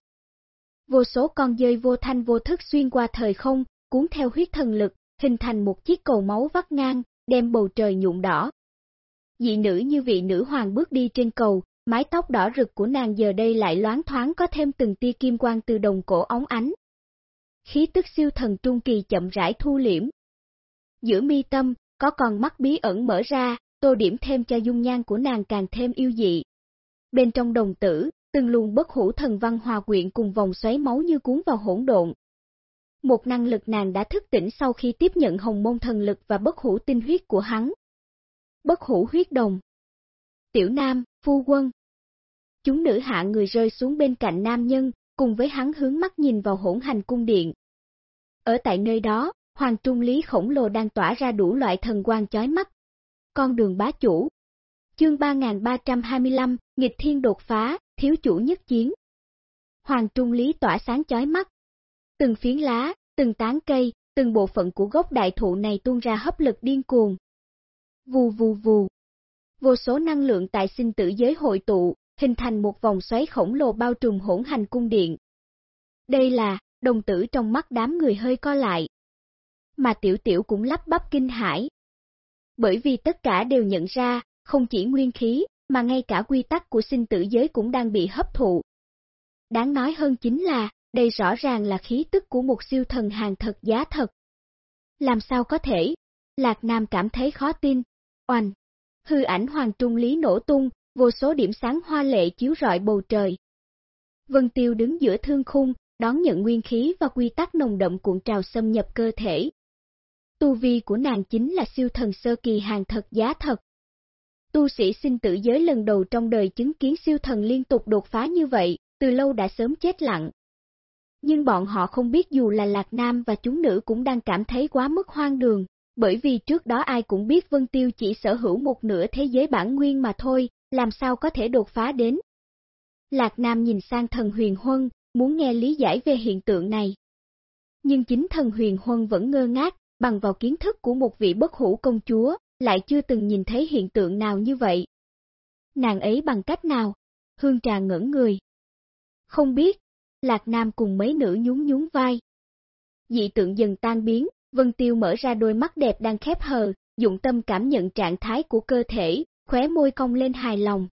Speaker 1: Vô số con dơi vô thanh vô thức xuyên qua thời không, cuốn theo huyết thần lực, hình thành một chiếc cầu máu vắt ngang, đem bầu trời nhuộm đỏ. Dị nữ như vị nữ hoàng bước đi trên cầu, mái tóc đỏ rực của nàng giờ đây lại loáng thoáng có thêm từng tia kim quang từ đồng cổ ống ánh. Khí tức siêu thần trung kỳ chậm rãi thu liễm. Giữa mi tâm, có con mắt bí ẩn mở ra, tô điểm thêm cho dung nhan của nàng càng thêm yêu dị. Bên trong đồng tử, từng luồng bất hủ thần văn hòa quyện cùng vòng xoáy máu như cuốn vào hỗn độn. Một năng lực nàng đã thức tỉnh sau khi tiếp nhận hồng môn thần lực và bất hủ tinh huyết của hắn. Bất hủ huyết đồng. Tiểu Nam, phu quân. Chúng nữ hạ người rơi xuống bên cạnh nam nhân, cùng với hắn hướng mắt nhìn vào hỗn hành cung điện. Ở tại nơi đó, hoàng trung lý khổng lồ đang tỏa ra đủ loại thần quang chói mắt. Con đường bá chủ. Chương 3325, nghịch thiên đột phá, thiếu chủ nhất chiến. Hoàng trung lý tỏa sáng chói mắt. Từng phiến lá, từng tán cây, từng bộ phận của gốc đại thụ này tuôn ra hấp lực điên cuồng. Vù vù vù. Vô số năng lượng tại sinh tử giới hội tụ, hình thành một vòng xoáy khổng lồ bao trùm hỗn hành cung điện. Đây là, đồng tử trong mắt đám người hơi co lại. Mà tiểu tiểu cũng lắp bắp kinh hãi. Bởi vì tất cả đều nhận ra, không chỉ nguyên khí, mà ngay cả quy tắc của sinh tử giới cũng đang bị hấp thụ. Đáng nói hơn chính là, đây rõ ràng là khí tức của một siêu thần hàng thật giá thật. Làm sao có thể? Lạc Nam cảm thấy khó tin. Oanh! Hư ảnh hoàng trung lý nổ tung, vô số điểm sáng hoa lệ chiếu rọi bầu trời. Vân Tiêu đứng giữa thương khung, đón nhận nguyên khí và quy tắc nồng đậm cuộn trào xâm nhập cơ thể. Tu vi của nàng chính là siêu thần sơ kỳ hàng thật giá thật. Tu sĩ sinh tử giới lần đầu trong đời chứng kiến siêu thần liên tục đột phá như vậy, từ lâu đã sớm chết lặng. Nhưng bọn họ không biết dù là Lạc Nam và chúng nữ cũng đang cảm thấy quá mức hoang đường, bởi vì trước đó ai cũng biết Vân Tiêu chỉ sở hữu một nửa thế giới bản nguyên mà thôi, làm sao có thể đột phá đến. Lạc Nam nhìn sang thần huyền huân, muốn nghe lý giải về hiện tượng này. Nhưng chính thần huyền huân vẫn ngơ ngác, bằng vào kiến thức của một vị bất hủ công chúa, lại chưa từng nhìn thấy hiện tượng nào như vậy. Nàng ấy bằng cách nào? Hương trà ngẩn người. Không biết, Lạc Nam cùng mấy nữ nhún nhún vai. Dị tượng dần tan biến, Vân Tiêu mở ra đôi mắt đẹp đang khép hờ, dụng tâm cảm nhận trạng thái của cơ thể, khóe môi cong lên hài lòng.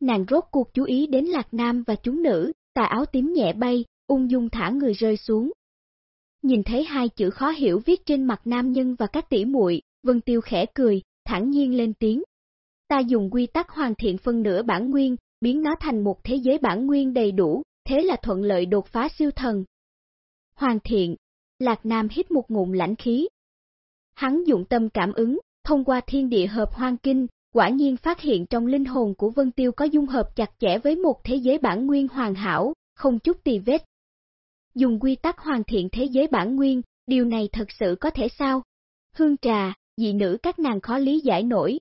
Speaker 1: Nàng rốt cuộc chú ý đến Lạc Nam và chúng nữ, tà áo tím nhẹ bay, ung dung thả người rơi xuống. Nhìn thấy hai chữ khó hiểu viết trên mặt nam nhân và các tỷ muội, Vân Tiêu khẽ cười, thẳng nhiên lên tiếng. Ta dùng quy tắc hoàn thiện phân nửa bản nguyên, biến nó thành một thế giới bản nguyên đầy đủ, thế là thuận lợi đột phá siêu thần. Hoàn thiện, Lạc Nam hít một ngụm lãnh khí. Hắn dụng tâm cảm ứng, thông qua thiên địa hợp hoang kinh, quả nhiên phát hiện trong linh hồn của Vân Tiêu có dung hợp chặt chẽ với một thế giới bản nguyên hoàn hảo, không chút tì vết. Dùng quy tắc hoàn thiện thế giới bản nguyên, điều này thật sự có thể sao? Hương trà, dị nữ các nàng khó lý giải nổi.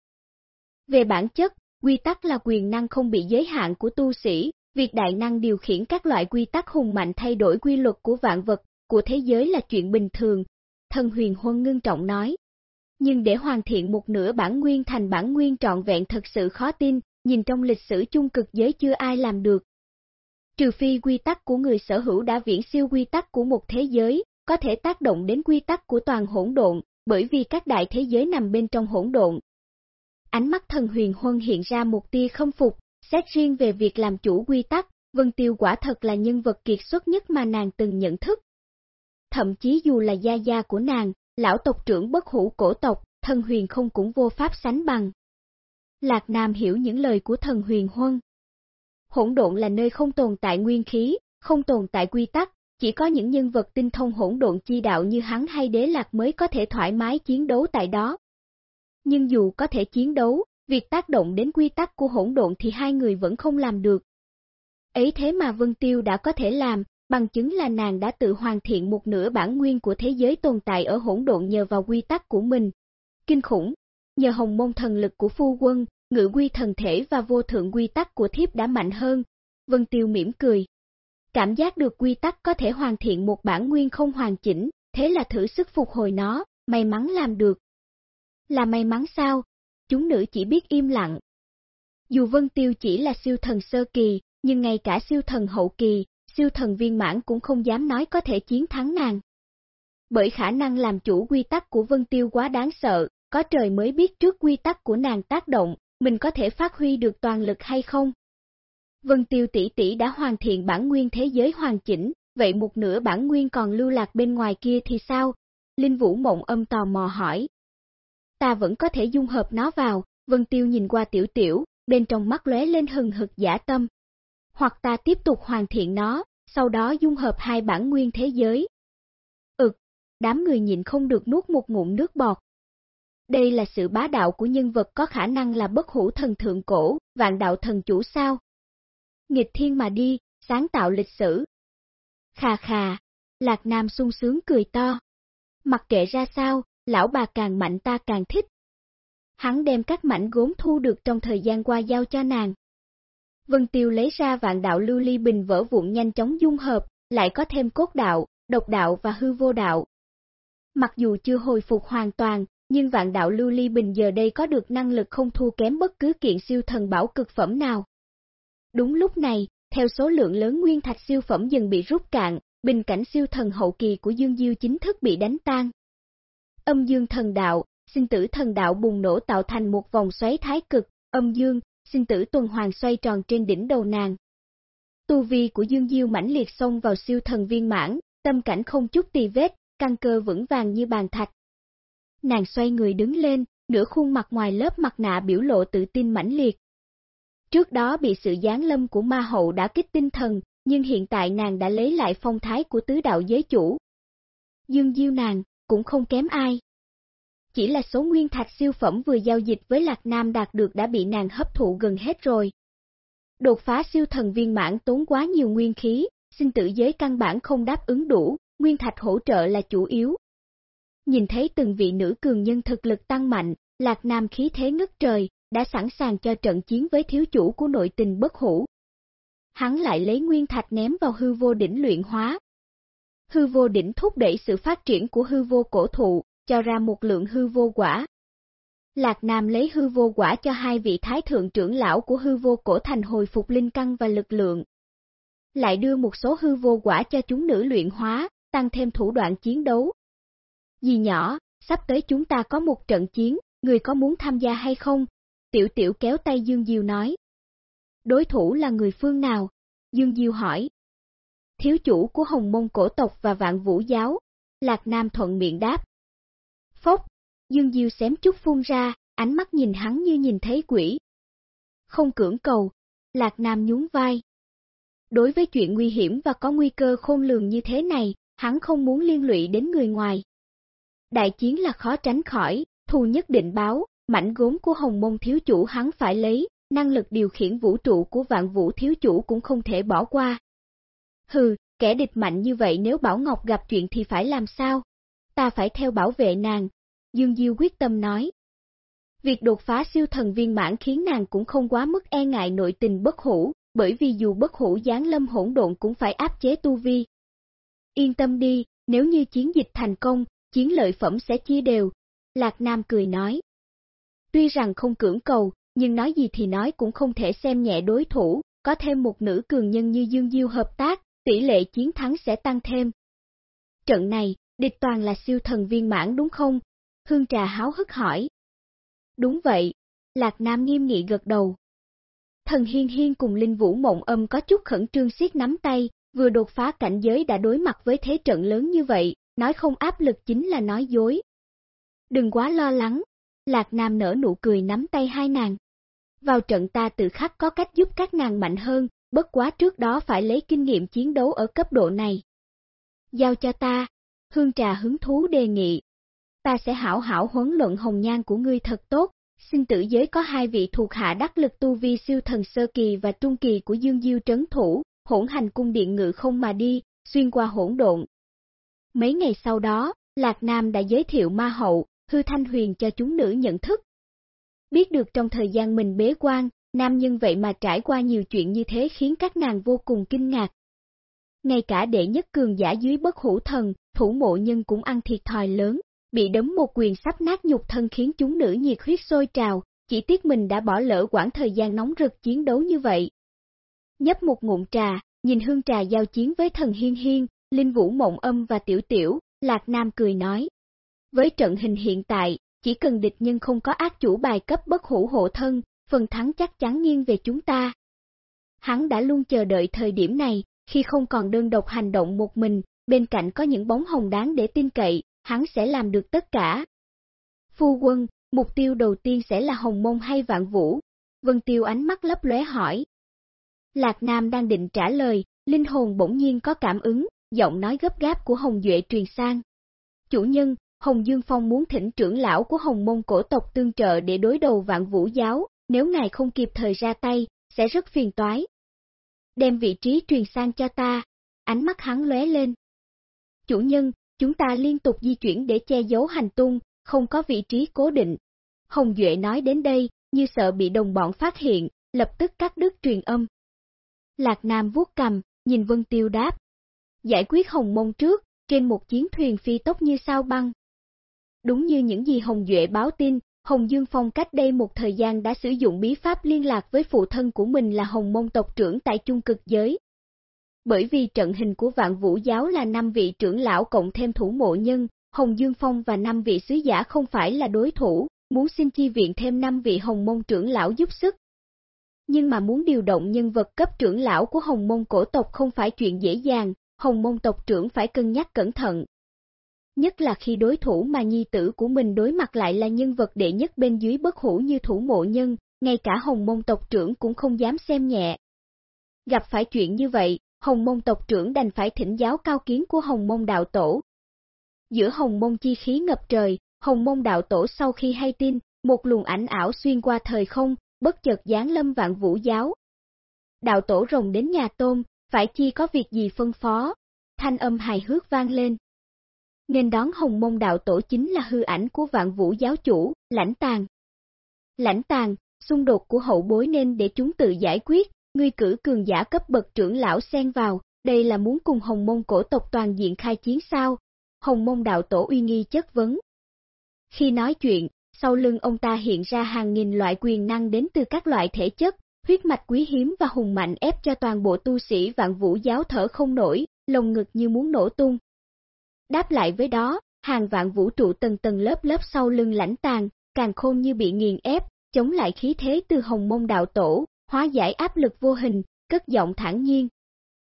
Speaker 1: Về bản chất, quy tắc là quyền năng không bị giới hạn của tu sĩ, việc đại năng điều khiển các loại quy tắc hùng mạnh thay đổi quy luật của vạn vật, của thế giới là chuyện bình thường, thần huyền huân ngưng trọng nói. Nhưng để hoàn thiện một nửa bản nguyên thành bản nguyên trọn vẹn thật sự khó tin, nhìn trong lịch sử chung cực giới chưa ai làm được. Trừ phi quy tắc của người sở hữu đã viễn siêu quy tắc của một thế giới, có thể tác động đến quy tắc của toàn hỗn độn, bởi vì các đại thế giới nằm bên trong hỗn độn. Ánh mắt thần huyền huân hiện ra một tia không phục, xét riêng về việc làm chủ quy tắc, Vân Tiêu quả thật là nhân vật kiệt xuất nhất mà nàng từng nhận thức. Thậm chí dù là gia gia của nàng, lão tộc trưởng bất hủ cổ tộc, thần huyền không cũng vô pháp sánh bằng. Lạc Nam hiểu những lời của thần huyền huân. Hỗn độn là nơi không tồn tại nguyên khí, không tồn tại quy tắc, chỉ có những nhân vật tinh thông hỗn độn chi đạo như hắn hay đế lạc mới có thể thoải mái chiến đấu tại đó. Nhưng dù có thể chiến đấu, việc tác động đến quy tắc của hỗn độn thì hai người vẫn không làm được. Ấy thế mà Vân Tiêu đã có thể làm, bằng chứng là nàng đã tự hoàn thiện một nửa bản nguyên của thế giới tồn tại ở hỗn độn nhờ vào quy tắc của mình. Kinh khủng, nhờ hồng môn thần lực của phu quân, ngự quy thần thể và vô thượng quy tắc của thiếp đã mạnh hơn. Vân Tiêu mỉm cười. Cảm giác được quy tắc có thể hoàn thiện một bản nguyên không hoàn chỉnh, thế là thử sức phục hồi nó, may mắn làm được. Là may mắn sao? Chúng nữ chỉ biết im lặng. Dù Vân Tiêu chỉ là siêu thần sơ kỳ, nhưng ngay cả siêu thần hậu kỳ, siêu thần viên mãn cũng không dám nói có thể chiến thắng nàng. Bởi khả năng làm chủ quy tắc của Vân Tiêu quá đáng sợ, có trời mới biết trước quy tắc của nàng tác động, mình có thể phát huy được toàn lực hay không. Vân Tiêu tỷ tỷ đã hoàn thiện bản nguyên thế giới hoàn chỉnh, vậy một nửa bản nguyên còn lưu lạc bên ngoài kia thì sao? Linh Vũ Mộng âm tò mò hỏi. Ta vẫn có thể dung hợp nó vào, Vân Tiêu nhìn qua tiểu tiểu, bên trong mắt lóe lên hừng hực giả tâm. Hoặc ta tiếp tục hoàn thiện nó, sau đó dung hợp hai bản nguyên thế giới. Ực, đám người nhịn không được nuốt một ngụm nước bọt. Đây là sự bá đạo của nhân vật có khả năng là bất hủ thần thượng cổ, vạn đạo thần chủ sao? Nghịch thiên mà đi, sáng tạo lịch sử. Khà khà, Lạc Nam sung sướng cười to. Mặc kệ ra sao, lão bà càng mạnh ta càng thích. Hắn đem các mảnh gốm thu được trong thời gian qua giao cho nàng. Vân Tiêu lấy ra vạn đạo lưu ly bình vỡ vụn nhanh chóng dung hợp, lại có thêm cốt đạo, độc đạo và hư vô đạo. Mặc dù chưa hồi phục hoàn toàn, nhưng vạn đạo lưu ly bình giờ đây có được năng lực không thua kém bất cứ kiện siêu thần bảo cực phẩm nào. Đúng lúc này, theo số lượng lớn nguyên thạch siêu phẩm dần bị rút cạn, bình cảnh siêu thần hậu kỳ của Dương Diêu chính thức bị đánh tan. Âm dương thần đạo, sinh tử thần đạo bùng nổ tạo thành một vòng xoáy thái cực, âm dương, sinh tử tuần hoàn xoay tròn trên đỉnh đầu nàng. Tu vi của Dương Diêu mãnh liệt xông vào siêu thần viên mãn, tâm cảnh không chút tì vết, căn cơ vững vàng như bàn thạch. Nàng xoay người đứng lên, nửa khuôn mặt ngoài lớp mặt nạ biểu lộ tự tin mãnh liệt. Trước đó bị sự giáng lâm của ma hậu đã kích tinh thần, nhưng hiện tại nàng đã lấy lại phong thái của tứ đạo giới chủ. Dương Diêu nàng, cũng không kém ai. Chỉ là số nguyên thạch siêu phẩm vừa giao dịch với Lạc Nam đạt được đã bị nàng hấp thụ gần hết rồi. Đột phá siêu thần viên mãn tốn quá nhiều nguyên khí, sinh tử giới căn bản không đáp ứng đủ, nguyên thạch hỗ trợ là chủ yếu. Nhìn thấy từng vị nữ cường nhân thực lực tăng mạnh, Lạc Nam khí thế ngất trời, đã sẵn sàng cho trận chiến với thiếu chủ của nội tình bất hủ. Hắn lại lấy nguyên thạch ném vào hư vô đỉnh luyện hóa. Hư vô đỉnh thúc đẩy sự phát triển của hư vô cổ thụ, cho ra một lượng hư vô quả. Lạc Nam lấy hư vô quả cho hai vị thái thượng trưởng lão của hư vô cổ thành hồi phục linh căn và lực lượng. Lại đưa một số hư vô quả cho chúng nữ luyện hóa, tăng thêm thủ đoạn chiến đấu. Dì nhỏ, sắp tới chúng ta có một trận chiến, người có muốn tham gia hay không? Tiểu tiểu kéo tay Dương Diêu nói. Đối thủ là người phương nào? Dương Diêu hỏi. Thiếu chủ của Hồng Mông cổ tộc và vạn vũ giáo, Lạc Nam thuận miệng đáp. Phốc, Dương Diêu xém chút phun ra, ánh mắt nhìn hắn như nhìn thấy quỷ. Không cưỡng cầu, Lạc Nam nhún vai. Đối với chuyện nguy hiểm và có nguy cơ khôn lường như thế này, hắn không muốn liên lụy đến người ngoài. Đại chiến là khó tránh khỏi, thù nhất định báo, mảnh gốm của hồng môn thiếu chủ hắn phải lấy, năng lực điều khiển vũ trụ của vạn vũ thiếu chủ cũng không thể bỏ qua. Hừ, kẻ địch mạnh như vậy nếu Bảo Ngọc gặp chuyện thì phải làm sao? Ta phải theo bảo vệ nàng, Dương Diêu quyết tâm nói. Việc đột phá siêu thần viên mãn khiến nàng cũng không quá mức e ngại nội tình bất hủ, bởi vì dù bất hủ gián lâm hỗn độn cũng phải áp chế tu vi. Yên tâm đi, nếu như chiến dịch thành công, chiến lợi phẩm sẽ chia đều. Lạc Nam cười nói. Tuy rằng không cưỡng cầu, nhưng nói gì thì nói cũng không thể xem nhẹ đối thủ, có thêm một nữ cường nhân như Dương Diêu hợp tác, tỷ lệ chiến thắng sẽ tăng thêm. Trận này, địch toàn là siêu thần viên mãn đúng không? Hương Trà háo hức hỏi. Đúng vậy, Lạc Nam nghiêm nghị gật đầu. Thần Hiên Hiên cùng Linh Vũ Mộng Âm có chút khẩn trương siết nắm tay, vừa đột phá cảnh giới đã đối mặt với thế trận lớn như vậy, nói không áp lực chính là nói dối. Đừng quá lo lắng, Lạc Nam nở nụ cười nắm tay hai nàng. Vào trận ta tự khắc có cách giúp các nàng mạnh hơn, bất quá trước đó phải lấy kinh nghiệm chiến đấu ở cấp độ này. Giao cho ta, Hương Trà hứng thú đề nghị. Ta sẽ hảo hảo huấn luận hồng nhan của ngươi thật tốt, Xin tử giới có hai vị thuộc hạ đắc lực tu vi siêu thần sơ kỳ và trung kỳ của Dương Diêu trấn thủ, hỗn hành cung điện ngự không mà đi, xuyên qua hỗn độn. Mấy ngày sau đó, Lạc Nam đã giới thiệu ma hậu, hư thanh huyền cho chúng nữ nhận thức. Biết được trong thời gian mình bế quan, nam nhân vậy mà trải qua nhiều chuyện như thế khiến các nàng vô cùng kinh ngạc. Ngay cả đệ nhất cường giả dưới bất hủ thần, thủ mộ nhân cũng ăn thiệt thòi lớn, bị đấm một quyền sắp nát nhục thân khiến chúng nữ nhiệt huyết sôi trào, chỉ tiếc mình đã bỏ lỡ quãng thời gian nóng rực chiến đấu như vậy. Nhấp một ngụm trà, nhìn hương trà giao chiến với thần hiên hiên, linh vũ mộng âm và tiểu tiểu, Lạc Nam cười nói. Với trận hình hiện tại, chỉ cần địch nhân không có ác chủ bài cấp bất hủ hộ thân, phần thắng chắc chắn nghiêng về chúng ta. Hắn đã luôn chờ đợi thời điểm này, khi không còn đơn độc hành động một mình, bên cạnh có những bóng hồng đáng để tin cậy, hắn sẽ làm được tất cả. Phu quân, mục tiêu đầu tiên sẽ là Hồng Mông hay Vạn Vũ? Vân Tiêu ánh mắt lấp lóe hỏi. Lạc Nam đang định trả lời, linh hồn bỗng nhiên có cảm ứng, giọng nói gấp gáp của Hồng Duệ truyền sang. Chủ nhân, Hồng Dương Phong muốn thỉnh trưởng lão của Hồng Mông cổ tộc tương trợ để đối đầu vạn vũ giáo, nếu ngài không kịp thời ra tay, sẽ rất phiền toái. Đem vị trí truyền sang cho ta, ánh mắt hắn lóe lên. Chủ nhân, chúng ta liên tục di chuyển để che giấu hành tung, không có vị trí cố định. Hồng Duệ nói đến đây, như sợ bị đồng bọn phát hiện, lập tức cắt đứt truyền âm. Lạc Nam vuốt cầm, nhìn Vân Tiêu đáp. Giải quyết Hồng Mông trước, trên một chiến thuyền phi tốc như sao băng. Đúng như những gì Hồng Duệ báo tin, Hồng Dương Phong cách đây một thời gian đã sử dụng bí pháp liên lạc với phụ thân của mình là Hồng Mông tộc trưởng tại Trung Cực Giới. Bởi vì trận hình của vạn vũ giáo là 5 vị trưởng lão cộng thêm thủ mộ nhân, Hồng Dương Phong và 5 vị sứ giả không phải là đối thủ, muốn xin chi viện thêm 5 vị Hồng Mông trưởng lão giúp sức. Nhưng mà muốn điều động nhân vật cấp trưởng lão của Hồng Mông cổ tộc không phải chuyện dễ dàng, Hồng Mông tộc trưởng phải cân nhắc cẩn thận, nhất là khi đối thủ mà nhi tử của mình đối mặt lại là nhân vật đệ nhất bên dưới bất hủ như thủ mộ nhân, ngay cả hồng môn tộc trưởng cũng không dám xem nhẹ. Gặp phải chuyện như vậy, hồng môn tộc trưởng đành phải thỉnh giáo cao kiến của hồng môn đạo tổ. Giữa hồng môn chi khí ngập trời, hồng môn đạo tổ sau khi hay tin, một luồng ảnh ảo xuyên qua thời không, bất chợt giáng lâm vạn vũ giáo. Đạo tổ rồng đến nhà tôm, phải chi có việc gì phân phó? Thanh âm hài hước vang lên nên đón hồng mông đạo tổ chính là hư ảnh của vạn vũ giáo chủ, lãnh tàng. Lãnh tàng, xung đột của hậu bối nên để chúng tự giải quyết, ngươi cử cường giả cấp bậc trưởng lão xen vào, đây là muốn cùng Hồng Mông cổ tộc toàn diện khai chiến sao? Hồng Mông đạo tổ uy nghi chất vấn. Khi nói chuyện, sau lưng ông ta hiện ra hàng nghìn loại quyền năng đến từ các loại thể chất, huyết mạch quý hiếm và hùng mạnh ép cho toàn bộ tu sĩ vạn vũ giáo thở không nổi, lồng ngực như muốn nổ tung. Đáp lại với đó, hàng vạn vũ trụ tầng tầng lớp lớp sau lưng lãnh tàn, càng khôn như bị nghiền ép, chống lại khí thế từ hồng mông đạo tổ, hóa giải áp lực vô hình, cất giọng thản nhiên.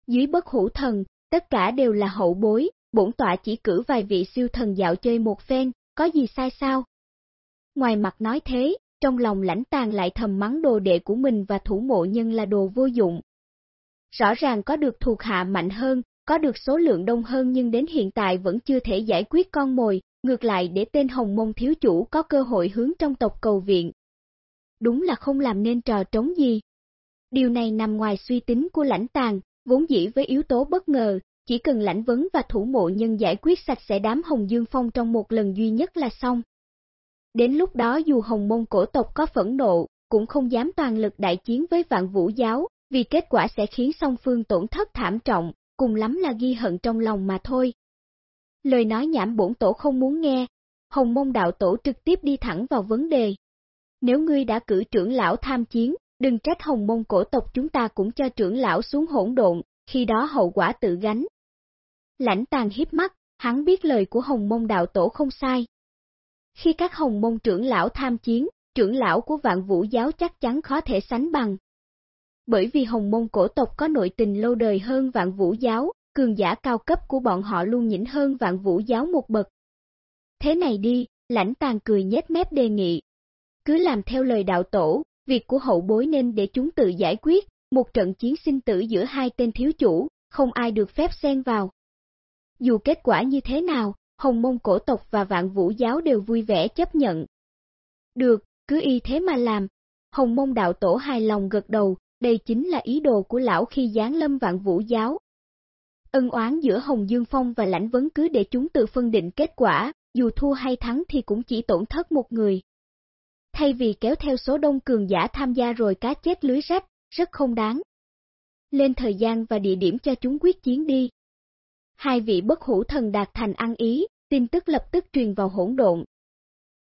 Speaker 1: Dưới bất hủ thần, tất cả đều là hậu bối, bổn tọa chỉ cử vài vị siêu thần dạo chơi một phen, có gì sai sao? Ngoài mặt nói thế, trong lòng lãnh tàn lại thầm mắng đồ đệ của mình và thủ mộ nhân là đồ vô dụng. Rõ ràng có được thuộc hạ mạnh hơn, có được số lượng đông hơn nhưng đến hiện tại vẫn chưa thể giải quyết con mồi, ngược lại để tên hồng mông thiếu chủ có cơ hội hướng trong tộc cầu viện. Đúng là không làm nên trò trống gì. Điều này nằm ngoài suy tính của lãnh tàng, vốn dĩ với yếu tố bất ngờ, chỉ cần lãnh vấn và thủ mộ nhân giải quyết sạch sẽ đám Hồng Dương Phong trong một lần duy nhất là xong. Đến lúc đó dù Hồng Mông cổ tộc có phẫn nộ, cũng không dám toàn lực đại chiến với vạn vũ giáo, vì kết quả sẽ khiến song phương tổn thất thảm trọng, cùng lắm là ghi hận trong lòng mà thôi. Lời nói nhảm bổn tổ không muốn nghe, Hồng Mông đạo tổ trực tiếp đi thẳng vào vấn đề. Nếu ngươi đã cử trưởng lão tham chiến, đừng trách Hồng Mông cổ tộc chúng ta cũng cho trưởng lão xuống hỗn độn, khi đó hậu quả tự gánh. Lãnh tàn hiếp mắt, hắn biết lời của Hồng Mông đạo tổ không sai. Khi các Hồng Mông trưởng lão tham chiến, trưởng lão của vạn vũ giáo chắc chắn khó thể sánh bằng. Bởi vì Hồng Mông cổ tộc có nội tình lâu đời hơn vạn vũ giáo, cường giả cao cấp của bọn họ luôn nhỉnh hơn vạn vũ giáo một bậc. Thế này đi, lãnh tàn cười nhét mép đề nghị. Cứ làm theo lời đạo tổ, việc của hậu bối nên để chúng tự giải quyết, một trận chiến sinh tử giữa hai tên thiếu chủ, không ai được phép xen vào. Dù kết quả như thế nào, Hồng Mông cổ tộc và Vạn Vũ giáo đều vui vẻ chấp nhận. Được, cứ y thế mà làm. Hồng Mông đạo tổ hài lòng gật đầu, đây chính là ý đồ của lão khi giáng lâm Vạn Vũ giáo. Ân oán giữa Hồng Dương Phong và Lãnh Vấn cứ để chúng tự phân định kết quả, dù thua hay thắng thì cũng chỉ tổn thất một người. Thay vì kéo theo số đông cường giả tham gia rồi cá chết lưới rách, rất không đáng. Lên thời gian và địa điểm cho chúng quyết chiến đi. Hai vị bất hủ thần đạt thành ăn ý, tin tức lập tức truyền vào hỗn độn.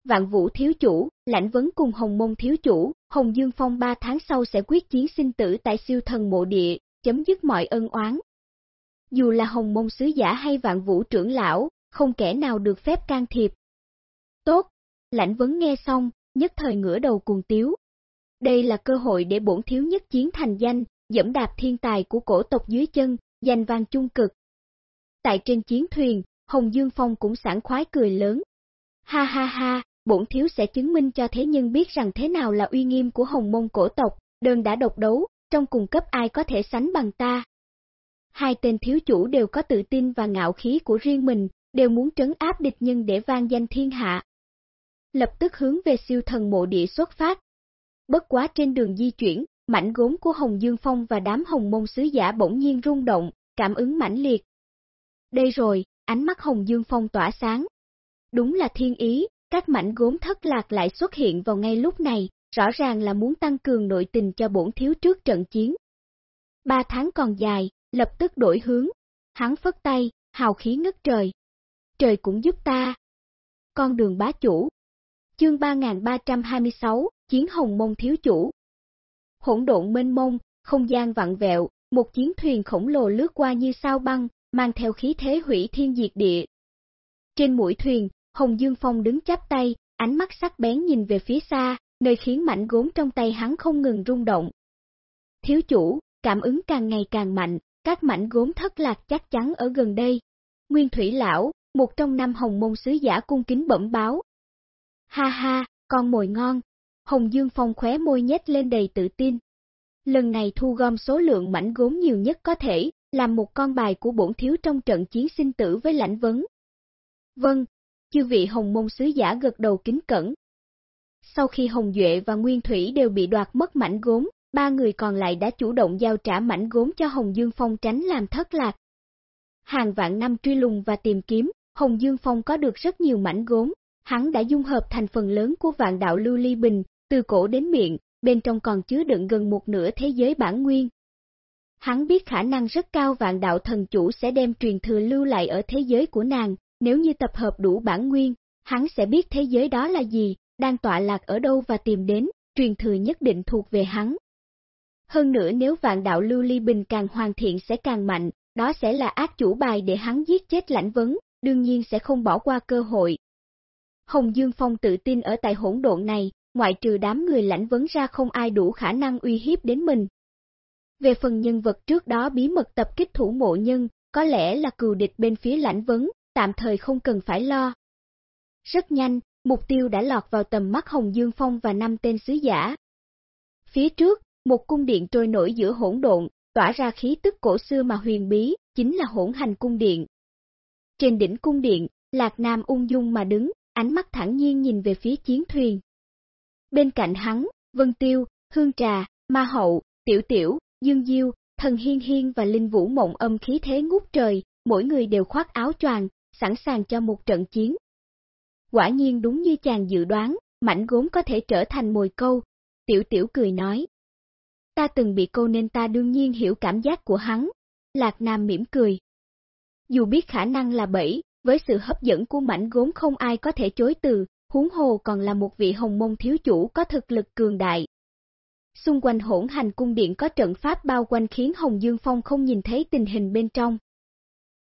Speaker 1: Vạn Vũ thiếu chủ, lãnh vấn cùng Hồng Mông thiếu chủ, Hồng Dương Phong ba tháng sau sẽ quyết chiến sinh tử tại siêu thần mộ địa, chấm dứt mọi ân oán. Dù là Hồng Mông sứ giả hay Vạn Vũ trưởng lão, không kẻ nào được phép can thiệp. Tốt, lãnh vấn nghe xong, nhất thời ngửa đầu cuồng tiếu. Đây là cơ hội để bổn thiếu nhất chiến thành danh, dẫm đạp thiên tài của cổ tộc dưới chân, danh vang chung cực. Tại trên chiến thuyền, Hồng Dương Phong cũng sảng khoái cười lớn. Ha ha ha, bổn thiếu sẽ chứng minh cho thế nhân biết rằng thế nào là uy nghiêm của Hồng Mông cổ tộc, đơn đã độc đấu, trong cùng cấp ai có thể sánh bằng ta. Hai tên thiếu chủ đều có tự tin và ngạo khí của riêng mình, đều muốn trấn áp địch nhân để vang danh thiên hạ. Lập tức hướng về siêu thần mộ địa xuất phát. Bất quá trên đường di chuyển, mảnh gốm của Hồng Dương Phong và đám hồng mông sứ giả bỗng nhiên rung động, cảm ứng mãnh liệt. Đây rồi, ánh mắt Hồng Dương Phong tỏa sáng. Đúng là thiên ý, các mảnh gốm thất lạc lại xuất hiện vào ngay lúc này, rõ ràng là muốn tăng cường nội tình cho bổn thiếu trước trận chiến. Ba tháng còn dài, lập tức đổi hướng. Hắn phất tay, hào khí ngất trời. Trời cũng giúp ta. Con đường bá chủ. Chương 3326, Chiến Hồng Mông Thiếu Chủ. Hỗn độn mênh mông, không gian vặn vẹo, một chiến thuyền khổng lồ lướt qua như sao băng, mang theo khí thế hủy thiên diệt địa. Trên mũi thuyền, Hồng Dương Phong đứng chắp tay, ánh mắt sắc bén nhìn về phía xa, nơi khiến mảnh gốm trong tay hắn không ngừng rung động. Thiếu chủ, cảm ứng càng ngày càng mạnh, các mảnh gốm thất lạc chắc chắn ở gần đây. Nguyên Thủy Lão, một trong năm hồng môn sứ giả cung kính bẩm báo. Ha ha, con mồi ngon. Hồng Dương Phong khóe môi nhếch lên đầy tự tin. Lần này thu gom số lượng mảnh gốm nhiều nhất có thể, làm một con bài của bổn thiếu trong trận chiến sinh tử với lãnh vấn. Vâng, chư vị hồng môn sứ giả gật đầu kính cẩn. Sau khi Hồng Duệ và Nguyên Thủy đều bị đoạt mất mảnh gốm, ba người còn lại đã chủ động giao trả mảnh gốm cho Hồng Dương Phong tránh làm thất lạc. Hàng vạn năm truy lùng và tìm kiếm, Hồng Dương Phong có được rất nhiều mảnh gốm, hắn đã dung hợp thành phần lớn của vạn đạo lưu ly bình, từ cổ đến miệng, bên trong còn chứa đựng gần một nửa thế giới bản nguyên. Hắn biết khả năng rất cao vạn đạo thần chủ sẽ đem truyền thừa lưu lại ở thế giới của nàng, nếu như tập hợp đủ bản nguyên, hắn sẽ biết thế giới đó là gì, đang tọa lạc ở đâu và tìm đến, truyền thừa nhất định thuộc về hắn. Hơn nữa nếu vạn đạo lưu ly bình càng hoàn thiện sẽ càng mạnh, đó sẽ là ác chủ bài để hắn giết chết lãnh vấn, đương nhiên sẽ không bỏ qua cơ hội. Hồng Dương Phong tự tin ở tại hỗn độn này, ngoại trừ đám người lãnh vấn ra không ai đủ khả năng uy hiếp đến mình. Về phần nhân vật trước đó bí mật tập kích thủ mộ nhân, có lẽ là cừu địch bên phía lãnh vấn, tạm thời không cần phải lo. Rất nhanh, mục tiêu đã lọt vào tầm mắt Hồng Dương Phong và năm tên sứ giả. Phía trước, một cung điện trôi nổi giữa hỗn độn, tỏa ra khí tức cổ xưa mà huyền bí, chính là hỗn hành cung điện. Trên đỉnh cung điện, Lạc Nam ung dung mà đứng, ánh mắt thẳng nhiên nhìn về phía chiến thuyền. Bên cạnh hắn, Vân Tiêu, Hương Trà, Ma Hậu, Tiểu Tiểu, Dương Diêu, Thần Hiên Hiên và Linh Vũ Mộng âm khí thế ngút trời, mỗi người đều khoác áo choàng, sẵn sàng cho một trận chiến. Quả nhiên đúng như chàng dự đoán, mảnh gốm có thể trở thành mồi câu. Tiểu Tiểu cười nói. Ta từng bị câu nên ta đương nhiên hiểu cảm giác của hắn. Lạc Nam mỉm cười. Dù biết khả năng là bẫy, với sự hấp dẫn của mảnh gốm không ai có thể chối từ, huống hồ còn là một vị hồng môn thiếu chủ có thực lực cường đại. Xung quanh hỗn hành cung điện có trận pháp bao quanh khiến Hồng Dương Phong không nhìn thấy tình hình bên trong.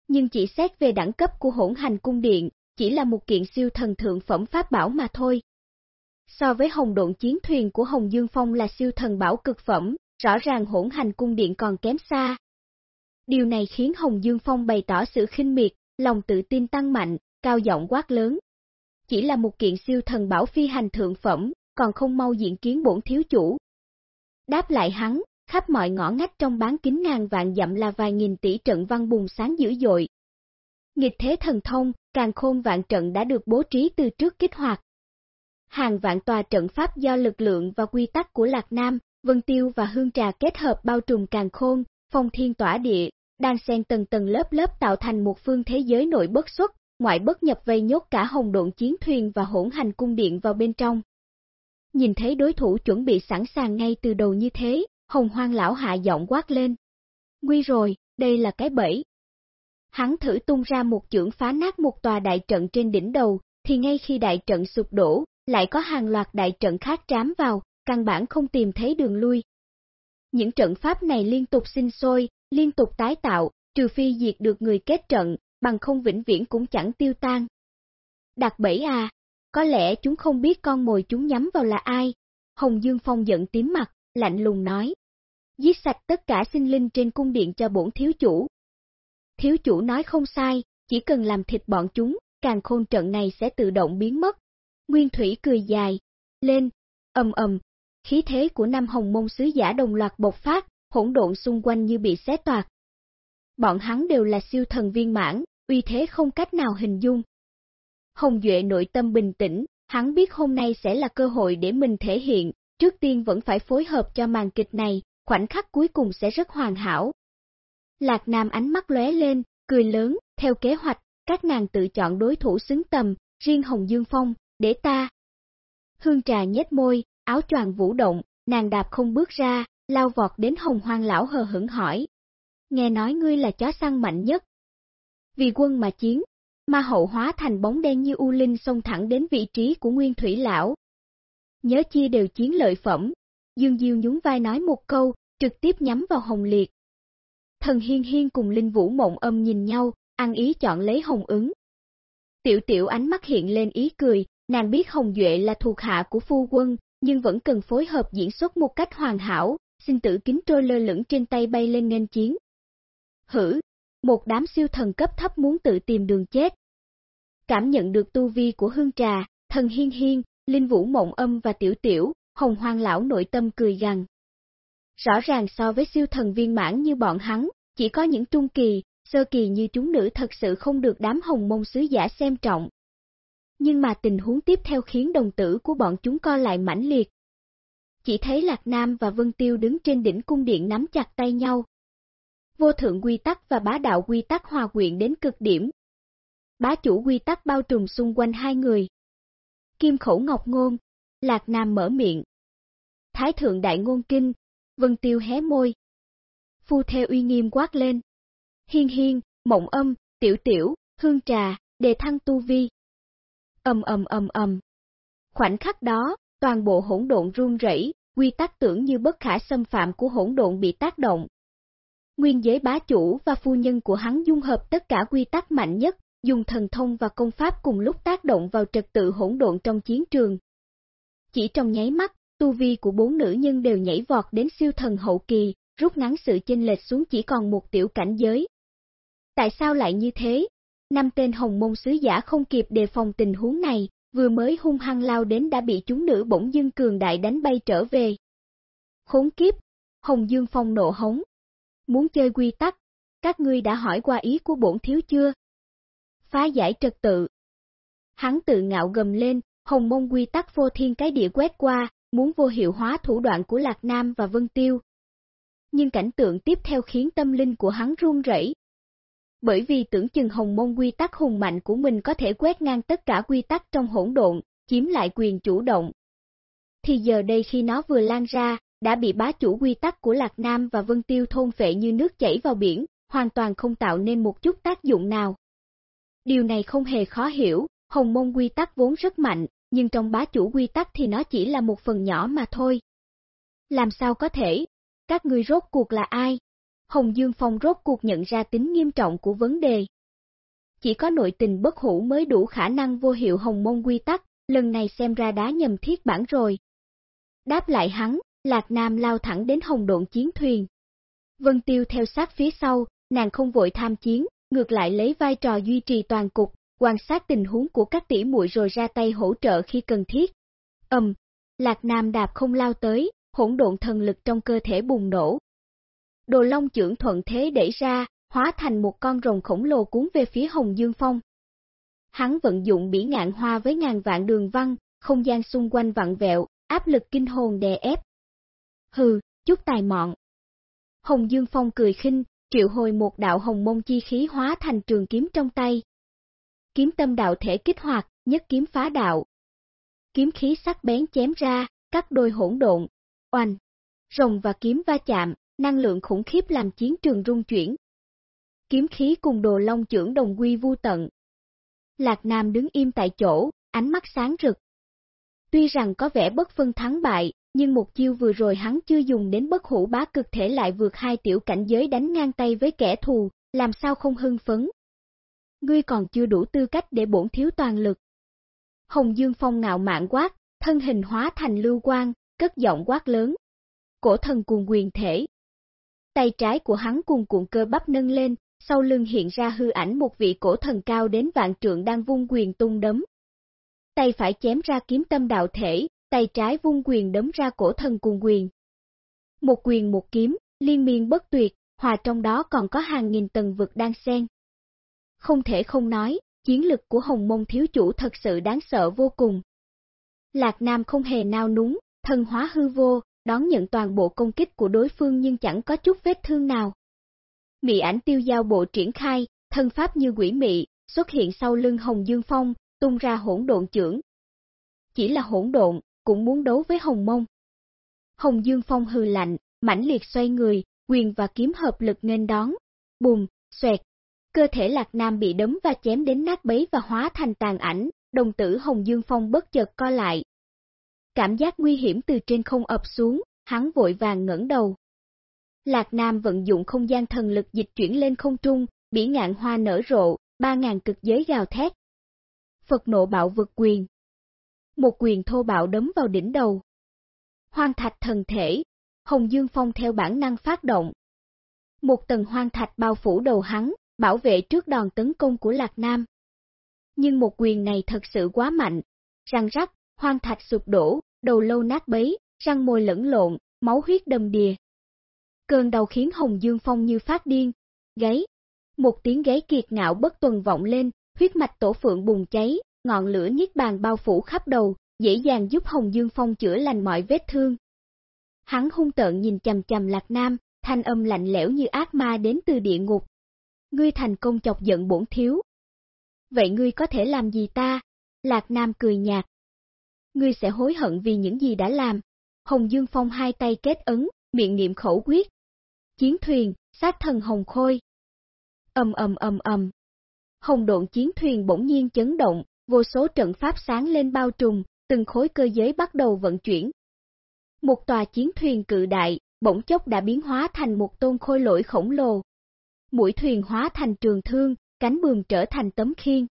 Speaker 1: Nhưng chỉ xét về đẳng cấp của hỗn hành cung điện, chỉ là một kiện siêu thần thượng phẩm pháp bảo mà thôi. So với hồng độn chiến thuyền của Hồng Dương Phong là siêu thần bảo cực phẩm, rõ ràng hỗn hành cung điện còn kém xa. Điều này khiến Hồng Dương Phong bày tỏ sự khinh miệt, lòng tự tin tăng mạnh, cao giọng quát lớn. Chỉ là một kiện siêu thần bảo phi hành thượng phẩm, còn không mau diện kiến bổn thiếu chủ. Đáp lại hắn, khắp mọi ngõ ngách trong bán kính ngàn vạn dặm là vài nghìn tỷ trận văn bùng sáng dữ dội. Nghịch thế thần thông, càng khôn vạn trận đã được bố trí từ trước kích hoạt. Hàng vạn tòa trận pháp do lực lượng và quy tắc của Lạc Nam, Vân Tiêu và Hương Trà kết hợp bao trùm càng khôn, phong thiên tỏa địa, đang xen tầng tầng lớp lớp tạo thành một phương thế giới nội bất xuất, ngoại bất nhập vây nhốt cả hồng độn chiến thuyền và hỗn hành cung điện vào bên trong. Nhìn thấy đối thủ chuẩn bị sẵn sàng ngay từ đầu như thế, hồng hoang lão hạ giọng quát lên. Nguy rồi, đây là cái bẫy. Hắn thử tung ra một chưởng phá nát một tòa đại trận trên đỉnh đầu, thì ngay khi đại trận sụp đổ, lại có hàng loạt đại trận khác trám vào, căn bản không tìm thấy đường lui. Những trận pháp này liên tục sinh sôi, liên tục tái tạo, trừ phi diệt được người kết trận, bằng không vĩnh viễn cũng chẳng tiêu tan. Đạt bẫy à, có lẽ chúng không biết con mồi chúng nhắm vào là ai. Hồng Dương Phong giận tím mặt, lạnh lùng nói. Giết sạch tất cả sinh linh trên cung điện cho bổn thiếu chủ. Thiếu chủ nói không sai, chỉ cần làm thịt bọn chúng, càng khôn trận này sẽ tự động biến mất. Nguyên Thủy cười dài, lên, ầm ầm, khí thế của năm hồng môn sứ giả đồng loạt bộc phát, hỗn độn xung quanh như bị xé toạc. Bọn hắn đều là siêu thần viên mãn, uy thế không cách nào hình dung. Hồng Duệ nội tâm bình tĩnh, hắn biết hôm nay sẽ là cơ hội để mình thể hiện, trước tiên vẫn phải phối hợp cho màn kịch này, khoảnh khắc cuối cùng sẽ rất hoàn hảo. Lạc Nam ánh mắt lóe lên, cười lớn, theo kế hoạch, các nàng tự chọn đối thủ xứng tầm, riêng Hồng Dương Phong, để ta. Hương trà nhếch môi, áo choàng vũ động, nàng đạp không bước ra, lao vọt đến hồng hoang lão hờ hững hỏi. Nghe nói ngươi là chó săn mạnh nhất. Vì quân mà chiến, ma hậu hóa thành bóng đen như u linh xông thẳng đến vị trí của nguyên thủy lão. Nhớ chia đều chiến lợi phẩm, Dương Diêu nhún vai nói một câu, trực tiếp nhắm vào hồng liệt. Thần hiên hiên cùng linh vũ mộng âm nhìn nhau, ăn ý chọn lấy hồng ứng. Tiểu tiểu ánh mắt hiện lên ý cười, nàng biết hồng duệ là thuộc hạ của phu quân, nhưng vẫn cần phối hợp diễn xuất một cách hoàn hảo, xin tử kính trôi lơ lửng trên tay bay lên nghênh chiến. Hử, một đám siêu thần cấp thấp muốn tự tìm đường chết. Cảm nhận được tu vi của hương trà, thần hiên hiên, linh vũ mộng âm và tiểu tiểu, hồng hoang lão nội tâm cười gằn. Rõ ràng so với siêu thần viên mãn như bọn hắn, chỉ có những trung kỳ, sơ kỳ như chúng nữ thật sự không được đám hồng môn sứ giả xem trọng. Nhưng mà tình huống tiếp theo khiến đồng tử của bọn chúng co lại mãnh liệt, chỉ thấy Lạc Nam và Vân Tiêu đứng trên đỉnh cung điện nắm chặt tay nhau. Vô thượng quy tắc và bá đạo quy tắc hòa quyện đến cực điểm. Bá chủ quy tắc bao trùm xung quanh hai người. Kim khẩu ngọc ngôn, Lạc Nam mở miệng. Thái thượng đại ngôn kinh, Vân Tiêu hé môi. Phu theo uy nghiêm quát lên. Hiên hiên, mộng âm, tiểu tiểu, hương trà, đề thăng tu vi. Âm ầm ầm ầm. Khoảnh khắc đó, toàn bộ hỗn độn run rẩy, quy tắc tưởng như bất khả xâm phạm của hỗn độn bị tác động. Nguyên giới bá chủ và phu nhân của hắn dung hợp tất cả quy tắc mạnh nhất, dùng thần thông và công pháp cùng lúc tác động vào trật tự hỗn độn trong chiến trường. Chỉ trong nháy mắt, tu vi của bốn nữ nhân đều nhảy vọt đến siêu thần hậu kỳ, rút ngắn sự chênh lệch xuống chỉ còn một tiểu cảnh giới. Tại sao lại như thế? Năm tên hồng môn sứ giả không kịp đề phòng tình huống này, vừa mới hung hăng lao đến đã bị chúng nữ bỗng dưng cường đại đánh bay trở về. Khốn kiếp, Hồng Dương Phong nộ hống. Muốn chơi quy tắc, các ngươi đã hỏi qua ý của bổn thiếu chưa? Phá giải trật tự. Hắn tự ngạo gầm lên, hồng môn quy tắc vô thiên cái địa quét qua, muốn vô hiệu hóa thủ đoạn của Lạc Nam và Vân Tiêu. Nhưng cảnh tượng tiếp theo khiến tâm linh của hắn run rẩy. Bởi vì tưởng chừng hồng môn quy tắc hùng mạnh của mình có thể quét ngang tất cả quy tắc trong hỗn độn, chiếm lại quyền chủ động. Thì giờ đây khi nó vừa lan ra, đã bị bá chủ quy tắc của Lạc Nam và Vân Tiêu thôn phệ như nước chảy vào biển, hoàn toàn không tạo nên một chút tác dụng nào. Điều này không hề khó hiểu, hồng môn quy tắc vốn rất mạnh, nhưng trong bá chủ quy tắc thì nó chỉ là một phần nhỏ mà thôi. Làm sao có thể? Các người rốt cuộc là ai? Hồng Dương Phong rốt cuộc nhận ra tính nghiêm trọng của vấn đề. Chỉ có nội tình bất hủ mới đủ khả năng vô hiệu hồng môn quy tắc, lần này xem ra đá nhầm thiết bản rồi. Đáp lại hắn, Lạc Nam lao thẳng đến hồng độn chiến thuyền. Vân Tiêu theo sát phía sau, nàng không vội tham chiến, ngược lại lấy vai trò duy trì toàn cục, quan sát tình huống của các tỷ muội rồi ra tay hỗ trợ khi cần thiết. Ầm, um, Lạc Nam đạp không lao tới, hỗn độn thần lực trong cơ thể bùng nổ. Đồ Long trưởng thuận thế đẩy ra, hóa thành một con rồng khổng lồ cuốn về phía Hồng Dương Phong. Hắn vận dụng bỉ ngạn hoa với ngàn vạn đường văn, không gian xung quanh vặn vẹo, áp lực kinh hồn đè ép. Hừ, chút tài mọn. Hồng Dương Phong cười khinh, triệu hồi một đạo hồng mông chi khí hóa thành trường kiếm trong tay. Kiếm tâm đạo thể kích hoạt, nhất kiếm phá đạo. Kiếm khí sắc bén chém ra, cắt đôi hỗn độn, oanh. Rồng và kiếm va chạm, năng lượng khủng khiếp làm chiến trường rung chuyển. Kiếm khí cùng đồ long trưởng đồng quy vu tận. Lạc Nam đứng im tại chỗ, ánh mắt sáng rực. Tuy rằng có vẻ bất phân thắng bại, nhưng một chiêu vừa rồi hắn chưa dùng đến bất hủ bá cực thể lại vượt hai tiểu cảnh giới đánh ngang tay với kẻ thù, làm sao không hưng phấn. Ngươi còn chưa đủ tư cách để bổn thiếu toàn lực. Hồng Dương Phong ngạo mạn quát, thân hình hóa thành lưu quang, cất giọng quát lớn. Cổ thần cuồng quyền thể. Tay trái của hắn cùng cuộn cơ bắp nâng lên, sau lưng hiện ra hư ảnh một vị cổ thần cao đến vạn trượng đang vung quyền tung đấm. Tay phải chém ra kiếm tâm đạo thể, tay trái vung quyền đấm ra cổ thần cuồng quyền. Một quyền một kiếm, liên miên bất tuyệt, hòa trong đó còn có hàng nghìn tầng vực đang xen. Không thể không nói, chiến lực của Hồng Mông thiếu chủ thật sự đáng sợ vô cùng. Lạc Nam không hề nao núng, thần hóa hư vô, đón nhận toàn bộ công kích của đối phương nhưng chẳng có chút vết thương nào. Mị ảnh tiêu giao bộ triển khai, thân pháp như quỷ mị, xuất hiện sau lưng Hồng Dương Phong, tung ra hỗn độn trưởng. Chỉ là hỗn độn, cũng muốn đấu với Hồng Mông. Hồng Dương Phong hừ lạnh, mãnh liệt xoay người, quyền và kiếm hợp lực nghênh đón. Bùm, xoẹt. Cơ thể Lạc Nam bị đấm và chém đến nát bấy và hóa thành tàn ảnh, đồng tử Hồng Dương Phong bất chợt co lại. Cảm giác nguy hiểm từ trên không ập xuống, hắn vội vàng ngẩng đầu. Lạc Nam vận dụng không gian thần lực dịch chuyển lên không trung, bỉ ngạn hoa nở rộ, ba ngàn cực giới gào thét. Phật nộ bạo vực quyền một quyền thô bạo đấm vào đỉnh đầu. Hoang thạch thần thể, Hồng Dương Phong theo bản năng phát động. Một tầng hoang thạch bao phủ đầu hắn, bảo vệ trước đòn tấn công của Lạc Nam. Nhưng một quyền này thật sự quá mạnh, răng rắc, hoang thạch sụp đổ, đầu lâu nát bấy, răng môi lẫn lộn, máu huyết đầm đìa. Cơn đau khiến Hồng Dương Phong như phát điên, gáy. Một tiếng gáy kiệt ngạo bất tuần vọng lên, huyết mạch tổ phượng bùng cháy, ngọn lửa niết bàn bao phủ khắp đầu, dễ dàng giúp Hồng Dương Phong chữa lành mọi vết thương. Hắn hung tợn nhìn chầm chầm Lạc Nam, thanh âm lạnh lẽo như ác ma đến từ địa ngục. Ngươi thành công chọc giận bổn thiếu. Vậy ngươi có thể làm gì ta? Lạc Nam cười nhạt. Ngươi sẽ hối hận vì những gì đã làm. Hồng Dương Phong hai tay kết ấn, miệng niệm khẩu quyết. Chiến thuyền, sát thần hồng khôi. Ầm ầm ầm ầm. Hồng độn chiến thuyền bỗng nhiên chấn động, vô số trận pháp sáng lên bao trùm, từng khối cơ giới bắt đầu vận chuyển. Một tòa chiến thuyền cự đại, bỗng chốc đã biến hóa thành một tôn khôi lỗi khổng lồ. Mũi thuyền hóa thành trường thương, cánh buồm trở thành tấm khiên.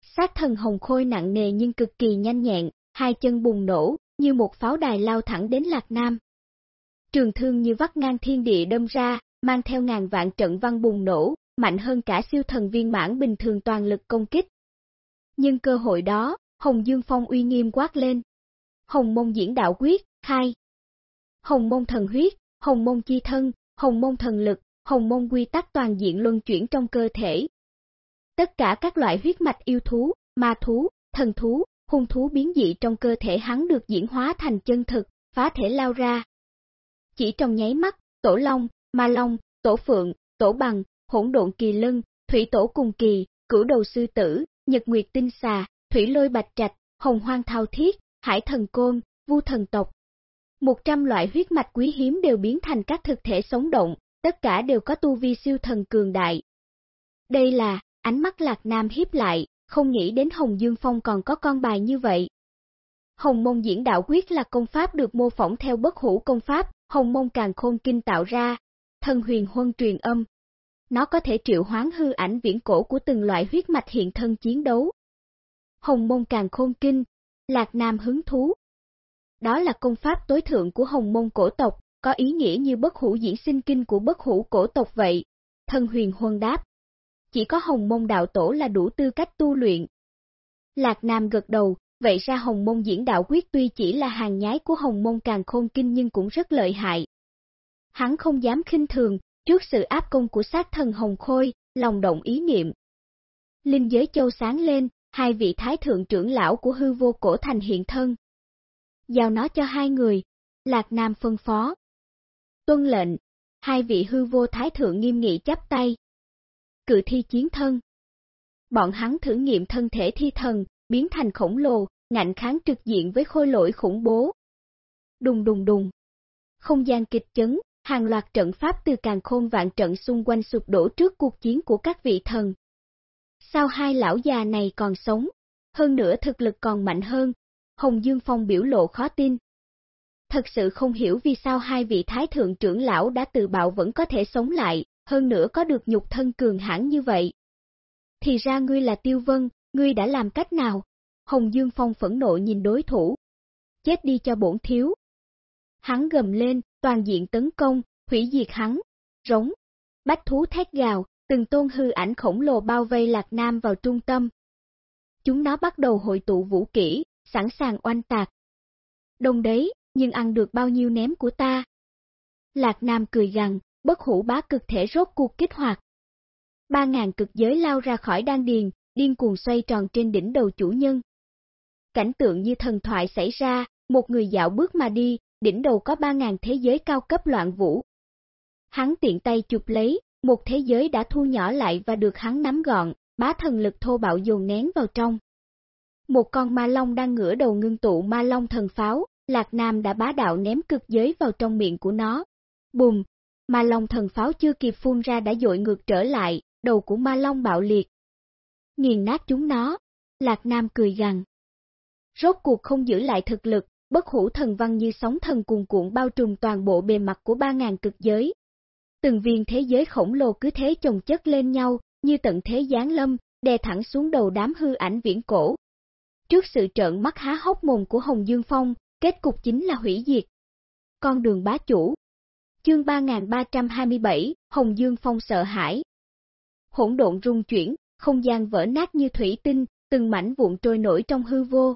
Speaker 1: Sát thần hồng khôi nặng nề nhưng cực kỳ nhanh nhẹn, hai chân bùng nổ, như một pháo đài lao thẳng đến Lạc Nam. Trường thương như vắt ngang thiên địa đâm ra, mang theo ngàn vạn trận văn bùng nổ, mạnh hơn cả siêu thần viên mãn bình thường toàn lực công kích. Nhưng cơ hội đó, Hồng Dương Phong uy nghiêm quát lên. Hồng mông diễn đạo quyết, 2. Hồng mông thần huyết, hồng mông chi thân, hồng mông thần lực, hồng mông quy tắc toàn diện luân chuyển trong cơ thể. Tất cả các loại huyết mạch yêu thú, ma thú, thần thú, hung thú biến dị trong cơ thể hắn được diễn hóa thành chân thực, phá thể lao ra. Chỉ trong nháy mắt, tổ long, ma long, tổ phượng, tổ bằng, hỗn độn kỳ lân, thủy tổ cùng kỳ, cửu đầu sư tử, nhật nguyệt tinh xà, thủy lôi bạch trạch, hồng hoang thao thiết, hải thần côn, vu thần tộc. Một trăm loại huyết mạch quý hiếm đều biến thành các thực thể sống động, tất cả đều có tu vi siêu thần cường đại. Đây là, ánh mắt lạc nam hiếp lại, không nghĩ đến Hồng Dương Phong còn có con bài như vậy. Hồng mông diễn đạo quyết là công pháp được mô phỏng theo bất hủ công pháp, hồng mông càng khôn kinh tạo ra, thân huyền huân truyền âm. Nó có thể triệu hoán hư ảnh viễn cổ của từng loại huyết mạch hiện thân chiến đấu. Hồng mông càng khôn kinh, lạc nam hứng thú. Đó là công pháp tối thượng của hồng mông cổ tộc, có ý nghĩa như bất hủ diễn sinh kinh của bất hủ cổ tộc vậy. Thân huyền huân đáp chỉ có hồng mông đạo tổ là đủ tư cách tu luyện. Lạc Nam gật đầu, vậy ra hồng mông diễn đạo quyết tuy chỉ là hàng nhái của hồng mông càng khôn kinh nhưng cũng rất lợi hại. Hắn không dám khinh thường, trước sự áp công của sát thần hồng khôi, lòng động ý niệm. Linh giới châu sáng lên, hai vị thái thượng trưởng lão của hư vô cổ thành hiện thân. Giao nó cho hai người, Lạc Nam phân phó. Tuân lệnh, hai vị hư vô thái thượng nghiêm nghị chắp tay, cự thi chiến thân. Bọn hắn thử nghiệm thân thể thi thần, biến thành khổng lồ, ngạnh kháng trực diện với khôi lỗi khủng bố. Đùng đùng đùng. Không gian kịch chấn, hàng loạt trận pháp từ càng khôn vạn trận xung quanh sụp đổ trước cuộc chiến của các vị thần. Sao hai lão già này còn sống? Hơn nữa thực lực còn mạnh hơn. Hồng Dương Phong biểu lộ khó tin. Thật sự không hiểu vì sao hai vị thái thượng trưởng lão đã tự bạo vẫn có thể sống lại, hơn nữa có được nhục thân cường hãn như vậy. Thì ra ngươi là Tiêu Vân, ngươi đã làm cách nào? Hồng Dương Phong phẫn nộ nhìn đối thủ. Chết đi cho bổn thiếu. Hắn gầm lên, toàn diện tấn công, hủy diệt hắn, rống. Bách thú thét gào, từng tôn hư ảnh khổng lồ bao vây Lạc Nam vào trung tâm. Chúng nó bắt đầu hội tụ vũ kỹ, sẵn sàng oanh tạc. Đông đấy, nhưng ăn được bao nhiêu ném của ta? Lạc Nam cười gằn, bất hủ bá cực thể rốt cuộc kích hoạt. Ba ngàn cực giới lao ra khỏi đan điền, điên cuồng xoay tròn trên đỉnh đầu chủ nhân. Cảnh tượng như thần thoại xảy ra, một người dạo bước mà đi, đỉnh đầu có ba ngàn thế giới cao cấp loạn vũ. Hắn tiện tay chụp lấy, một thế giới đã thu nhỏ lại và được hắn nắm gọn, bá thần lực thô bạo dồn nén vào trong. Một con ma long đang ngửa đầu ngưng tụ ma long thần pháo, Lạc Nam đã bá đạo ném cực giới vào trong miệng của nó. Bùm, Ma Long thần pháo chưa kịp phun ra đã dội ngược trở lại, đầu của Ma Long bạo liệt. Nghiền nát chúng nó, Lạc Nam cười gằn. Rốt cuộc không giữ lại thực lực, bất hủ thần văn như sóng thần cuồn cuộn bao trùm toàn bộ bề mặt của ba ngàn cực giới. Từng viên thế giới khổng lồ cứ thế chồng chất lên nhau, như tận thế giáng lâm, đè thẳng xuống đầu đám hư ảnh viễn cổ. Trước sự trợn mắt há hốc mồm của Hồng Dương Phong, kết cục chính là hủy diệt. Con đường bá chủ, Chương 3327, Hồng Dương Phong sợ hãi. Hỗn độn rung chuyển, không gian vỡ nát như thủy tinh, từng mảnh vụn trôi nổi trong hư vô.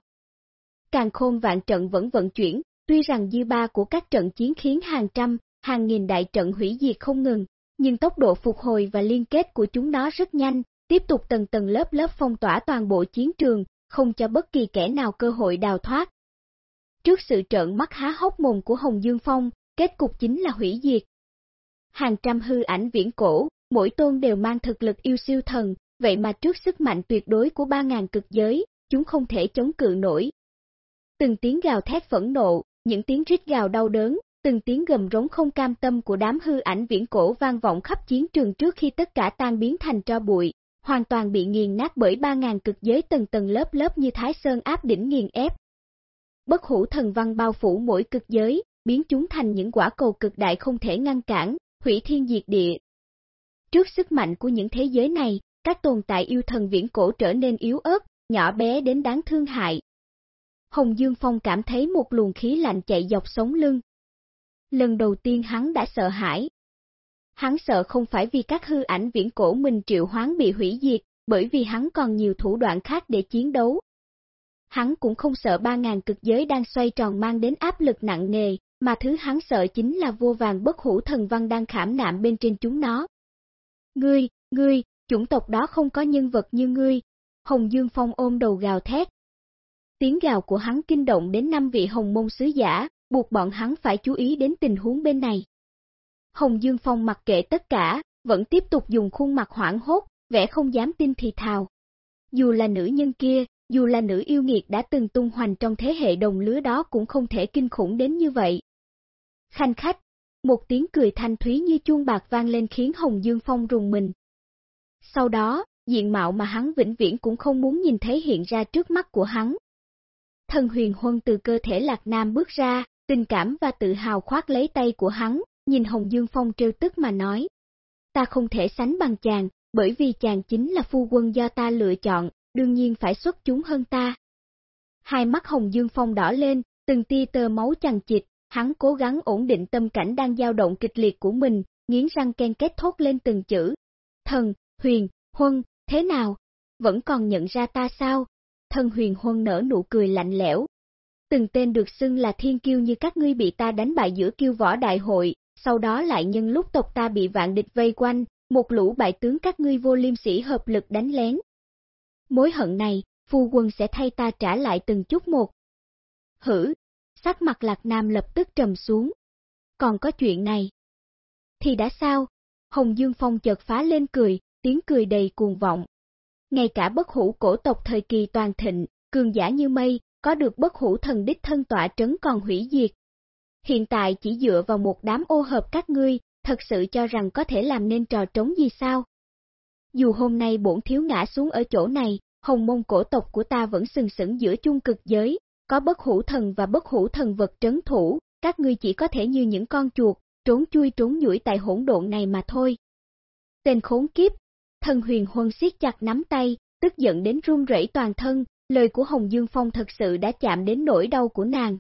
Speaker 1: Càng khôn vạn trận vẫn vận chuyển, tuy rằng dư ba của các trận chiến khiến hàng trăm, hàng nghìn đại trận hủy diệt không ngừng, nhưng tốc độ phục hồi và liên kết của chúng nó rất nhanh, tiếp tục tầng tầng lớp lớp phong tỏa toàn bộ chiến trường, không cho bất kỳ kẻ nào cơ hội đào thoát. Trước sự trợn mắt há hốc mồm của Hồng Dương Phong, kết cục chính là hủy diệt. Hàng trăm hư ảnh viễn cổ, mỗi tôn đều mang thực lực yêu siêu thần, vậy mà trước sức mạnh tuyệt đối của ba ngàn cực giới, chúng không thể chống cự nổi. Từng tiếng gào thét phẫn nộ, những tiếng rít gào đau đớn, từng tiếng gầm rống không cam tâm của đám hư ảnh viễn cổ vang vọng khắp chiến trường trước khi tất cả tan biến thành tro bụi, hoàn toàn bị nghiền nát bởi 3.000 cực giới tầng tầng lớp lớp như thái sơn áp đỉnh nghiền ép. Bất hủ thần văn bao phủ mỗi cực giới, biến chúng thành những quả cầu cực đại không thể ngăn cản, hủy thiên diệt địa. Trước sức mạnh của những thế giới này, các tồn tại yêu thần viễn cổ trở nên yếu ớt, nhỏ bé đến đáng thương hại. Hồng Dương Phong cảm thấy một luồng khí lạnh chạy dọc sống lưng. Lần đầu tiên hắn đã sợ hãi. Hắn sợ không phải vì các hư ảnh viễn cổ mình triệu hoán bị hủy diệt, bởi vì hắn còn nhiều thủ đoạn khác để chiến đấu. Hắn cũng không sợ ba ngàn cực giới đang xoay tròn mang đến áp lực nặng nề, mà thứ hắn sợ chính là vô vàng bất hủ thần văn đang khảm nạm bên trên chúng nó. Ngươi, ngươi, chủng tộc đó không có nhân vật như ngươi. Hồng Dương Phong ôm đầu gào thét. Tiếng gào của hắn kinh động đến năm vị hồng môn sứ giả, buộc bọn hắn phải chú ý đến tình huống bên này. Hồng Dương Phong mặc kệ tất cả, vẫn tiếp tục dùng khuôn mặt hoảng hốt, vẻ không dám tin thì thào. Dù là nữ nhân kia, dù là nữ yêu nghiệt đã từng tung hoành trong thế hệ đồng lứa đó cũng không thể kinh khủng đến như vậy. Khanh khách, một tiếng cười thanh thúy như chuông bạc vang lên khiến Hồng Dương Phong rùng mình. Sau đó, diện mạo mà hắn vĩnh viễn cũng không muốn nhìn thấy hiện ra trước mắt của hắn. Thần huyền huân từ cơ thể Lạc Nam bước ra, tình cảm và tự hào khoát lấy tay của hắn, nhìn Hồng Dương Phong trêu tức mà nói. Ta không thể sánh bằng chàng, bởi vì chàng chính là phu quân do ta lựa chọn, đương nhiên phải xuất chúng hơn ta. Hai mắt Hồng Dương Phong đỏ lên, từng tia tơ máu chằng chịt, hắn cố gắng ổn định tâm cảnh đang dao động kịch liệt của mình, nghiến răng ken kết thốt lên từng chữ. Thần, huyền, huân, thế nào? Vẫn còn nhận ra ta sao? Thần huyền huân nở nụ cười lạnh lẽo. Từng tên được xưng là thiên kiêu như các ngươi bị ta đánh bại giữa kiêu võ đại hội, sau đó lại nhân lúc tộc ta bị vạn địch vây quanh, một lũ bại tướng các ngươi vô liêm sĩ hợp lực đánh lén. Mối hận này, phu quân sẽ thay ta trả lại từng chút một. Hử, sắc mặt lạc nam lập tức trầm xuống. Còn có chuyện này. Thì đã sao? Hồng Dương Phong chợt phá lên cười, tiếng cười đầy cuồng vọng. Ngay cả bất hủ cổ tộc thời kỳ toàn thịnh, cường giả như mây, có được bất hủ thần đích thân tọa trấn còn hủy diệt. Hiện tại chỉ dựa vào một đám ô hợp các ngươi, thật sự cho rằng có thể làm nên trò trống gì sao? Dù hôm nay bổn thiếu ngã xuống ở chỗ này, hồng mông cổ tộc của ta vẫn sừng sững giữa chung cực giới, có bất hủ thần và bất hủ thần vật trấn thủ, các ngươi chỉ có thể như những con chuột, trốn chui trốn nhủi tại hỗn độn này mà thôi. Tên khốn kiếp, thần huyền huân siết chặt nắm tay, tức giận đến run rẩy toàn thân, lời của Hồng Dương Phong thật sự đã chạm đến nỗi đau của nàng.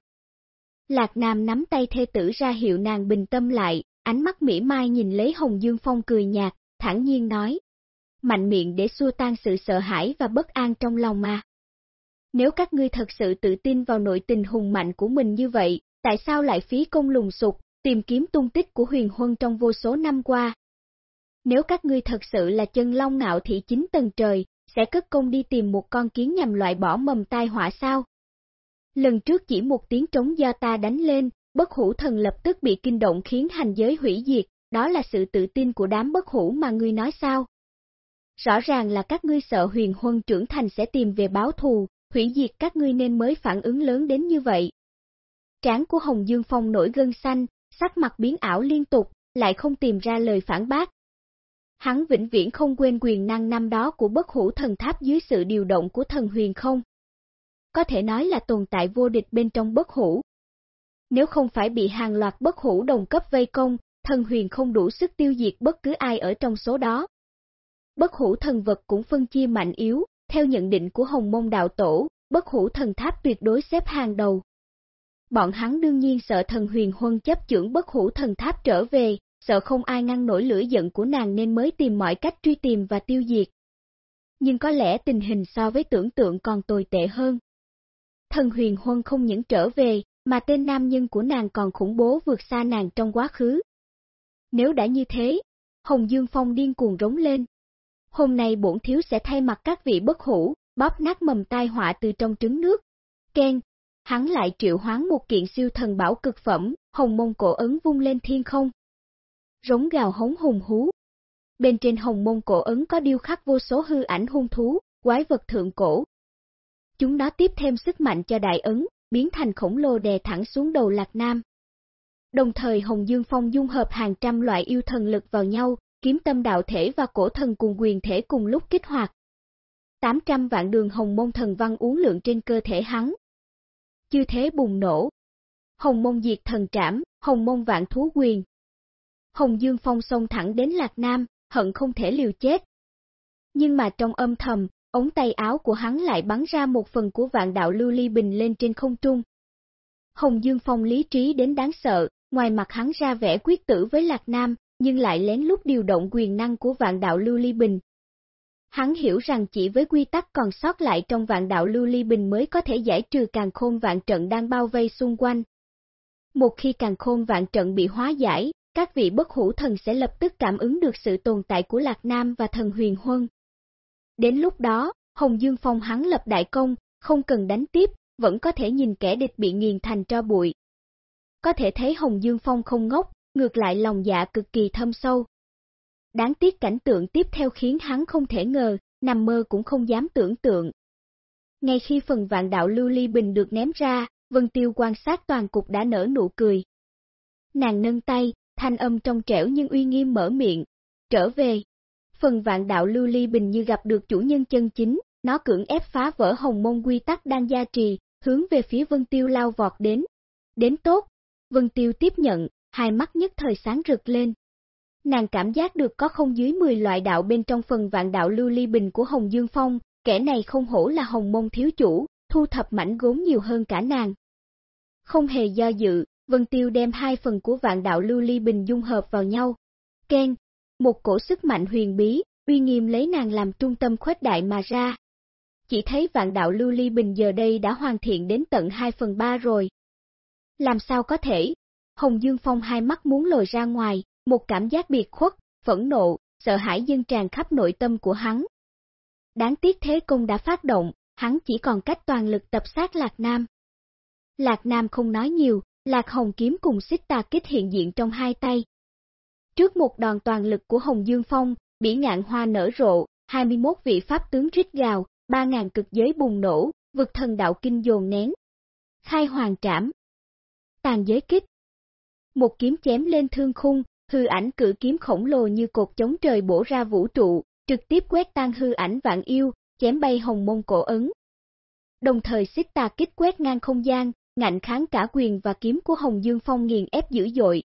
Speaker 1: Lạc Nam nắm tay thê tử ra hiệu nàng bình tâm lại, ánh mắt mỉa mai nhìn lấy Hồng Dương Phong cười nhạt, thẳng nhiên nói. Mạnh miệng để xua tan sự sợ hãi và bất an trong lòng mà. Nếu các ngươi thật sự tự tin vào nội tình hùng mạnh của mình như vậy, tại sao lại phí công lùng sục, tìm kiếm tung tích của huyền huân trong vô số năm qua? Nếu các ngươi thật sự là chân long ngạo thị chính tầng trời, sẽ cất công đi tìm một con kiến nhằm loại bỏ mầm tai họa sao? Lần trước chỉ một tiếng trống do ta đánh lên, bất hủ thần lập tức bị kinh động khiến hành giới hủy diệt, đó là sự tự tin của đám bất hủ mà ngươi nói sao? Rõ ràng là các ngươi sợ huyền huân trưởng thành sẽ tìm về báo thù, hủy diệt các ngươi nên mới phản ứng lớn đến như vậy. Trán của Hồng Dương Phong nổi gân xanh, sắc mặt biến ảo liên tục, lại không tìm ra lời phản bác. Hắn vĩnh viễn không quên quyền năng năm đó của bất hủ thần tháp dưới sự điều động của thần huyền không. Có thể nói là tồn tại vô địch bên trong bất hủ. Nếu không phải bị hàng loạt bất hủ đồng cấp vây công, thần huyền không đủ sức tiêu diệt bất cứ ai ở trong số đó. Bất hủ thần vật cũng phân chia mạnh yếu, theo nhận định của Hồng Mông Đạo Tổ, bất hủ thần tháp tuyệt đối xếp hàng đầu. Bọn hắn đương nhiên sợ thần huyền huân chấp trưởng bất hủ thần tháp trở về, sợ không ai ngăn nổi lửa giận của nàng nên mới tìm mọi cách truy tìm và tiêu diệt. Nhưng có lẽ tình hình so với tưởng tượng còn tồi tệ hơn. Thần huyền huân không những trở về, mà tên nam nhân của nàng còn khủng bố vượt xa nàng trong quá khứ. Nếu đã như thế, Hồng Dương Phong điên cuồng rống lên. Hôm nay bổn thiếu sẽ thay mặt các vị bất hủ, bóp nát mầm tai họa từ trong trứng nước. Ken, hắn lại triệu hoán một kiện siêu thần bảo cực phẩm, hồng mông cổ ấn vung lên thiên không. Rống gào hống hùng hú. Bên trên hồng mông cổ ấn có điêu khắc vô số hư ảnh hung thú, quái vật thượng cổ. Chúng nó tiếp thêm sức mạnh cho đại ấn, biến thành khổng lồ đè thẳng xuống đầu Lạc Nam. Đồng thời Hồng Dương Phong dung hợp hàng trăm loại yêu thần lực vào nhau, kiếm tâm đạo thể và cổ thần cùng quyền thể cùng lúc kích hoạt. 800 vạn đường hồng môn thần văn uốn lượn trên cơ thể hắn. Chư thế bùng nổ. Hồng môn diệt thần trảm, hồng môn vạn thú quyền. Hồng Dương Phong xông thẳng đến Lạc Nam, hận không thể liều chết. Nhưng mà trong âm thầm, ống tay áo của hắn lại bắn ra một phần của vạn đạo lưu ly bình lên trên không trung. Hồng Dương Phong lý trí đến đáng sợ, ngoài mặt hắn ra vẻ quyết tử với Lạc Nam, nhưng lại lén lút điều động quyền năng của vạn đạo lưu ly bình. Hắn hiểu rằng chỉ với quy tắc còn sót lại trong vạn đạo lưu ly bình mới có thể giải trừ càng khôn vạn trận đang bao vây xung quanh. Một khi càng khôn vạn trận bị hóa giải, các vị bất hủ thần sẽ lập tức cảm ứng được sự tồn tại của Lạc Nam và thần huyền huân. Đến lúc đó, Hồng Dương Phong hắn lập đại công, không cần đánh tiếp, vẫn có thể nhìn kẻ địch bị nghiền thành tro bụi. Có thể thấy Hồng Dương Phong không ngốc, ngược lại lòng dạ cực kỳ thâm sâu. Đáng tiếc cảnh tượng tiếp theo khiến hắn không thể ngờ, nằm mơ cũng không dám tưởng tượng. Ngay khi phần vạn đạo lưu ly bình được ném ra, Vân Tiêu quan sát toàn cục đã nở nụ cười. Nàng nâng tay, thanh âm trong trẻo nhưng uy nghiêm mở miệng, trở về. Phần vạn đạo lưu ly bình như gặp được chủ nhân chân chính, nó cưỡng ép phá vỡ hồng môn quy tắc đang gia trì, hướng về phía Vân Tiêu lao vọt đến. Đến tốt, Vân Tiêu tiếp nhận, hai mắt nhất thời sáng rực lên. Nàng cảm giác được có không dưới 10 loại đạo bên trong phần vạn đạo lưu ly bình của Hồng Dương Phong, kẻ này không hổ là hồng môn thiếu chủ, thu thập mảnh gốm nhiều hơn cả nàng. Không hề do dự, Vân Tiêu đem hai phần của vạn đạo lưu ly bình dung hợp vào nhau. Ken, một cổ sức mạnh huyền bí, uy nghiêm lấy nàng làm trung tâm khuếch đại mà ra. Chỉ thấy vạn đạo lưu ly bình giờ đây đã hoàn thiện đến tận 2 phần 3 rồi. Làm sao có thể? Hồng Dương Phong hai mắt muốn lồi ra ngoài, một cảm giác biệt khuất, phẫn nộ, sợ hãi dân tràn khắp nội tâm của hắn. Đáng tiếc thế công đã phát động, hắn chỉ còn cách toàn lực tập sát Lạc Nam. Lạc Nam không nói nhiều, Lạc Hồng kiếm cùng xích tà kích hiện diện trong hai tay. Trước một đòn toàn lực của Hồng Dương Phong, bỉ ngạn hoa nở rộ, 21 vị pháp tướng rít gào, 3.000 cực giới bùng nổ, vực thần đạo kinh dồn nén. Khai hoàng trảm. Tàn giới kích. Một kiếm chém lên thương khung, hư ảnh cử kiếm khổng lồ như cột chống trời bổ ra vũ trụ, trực tiếp quét tan hư ảnh vạn yêu, chém bay hồng môn cổ ấn. Đồng thời xích tà kích quét ngang không gian, ngạnh kháng cả quyền và kiếm của Hồng Dương Phong nghiền ép dữ dội.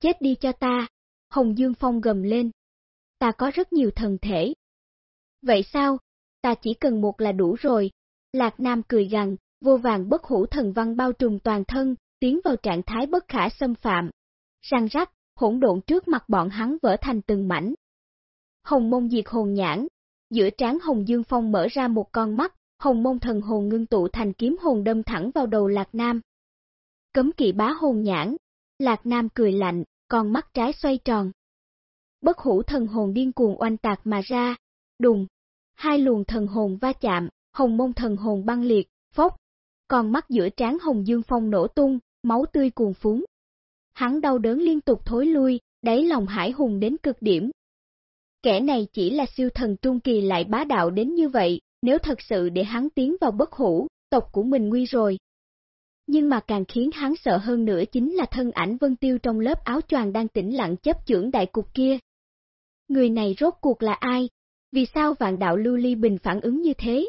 Speaker 1: Chết đi cho ta, Hồng Dương Phong gầm lên. Ta có rất nhiều thần thể. Vậy sao, ta chỉ cần một là đủ rồi. Lạc Nam cười gằn, vô vàng bất hủ thần văn bao trùm toàn thân, tiến vào trạng thái bất khả xâm phạm. Răng rắc, hỗn độn trước mặt bọn hắn vỡ thành từng mảnh. Hồng mông diệt hồn nhãn, giữa trán Hồng Dương Phong mở ra một con mắt, hồng mông thần hồn ngưng tụ thành kiếm hồn đâm thẳng vào đầu Lạc Nam. Cấm kỵ bá hồn nhãn, Lạc Nam cười lạnh, con mắt trái xoay tròn. Bất hủ thần hồn điên cuồng oanh tạc mà ra, đùng, hai luồng thần hồn va chạm, hồng mông thần hồn băng liệt, phốc, con mắt giữa trán hồng dương phong nổ tung, máu tươi cuồn phúng. Hắn đau đớn liên tục thối lui, đáy lòng hải hùng đến cực điểm. Kẻ này chỉ là siêu thần trung kỳ lại bá đạo đến như vậy, nếu thật sự để hắn tiến vào bất hủ, tộc của mình nguy rồi. Nhưng mà càng khiến hắn sợ hơn nữa chính là thân ảnh Vân Tiêu trong lớp áo choàng đang tĩnh lặng chấp trưởng đại cục kia. Người này rốt cuộc là ai? Vì sao vạn đạo lưu ly bình phản ứng như thế?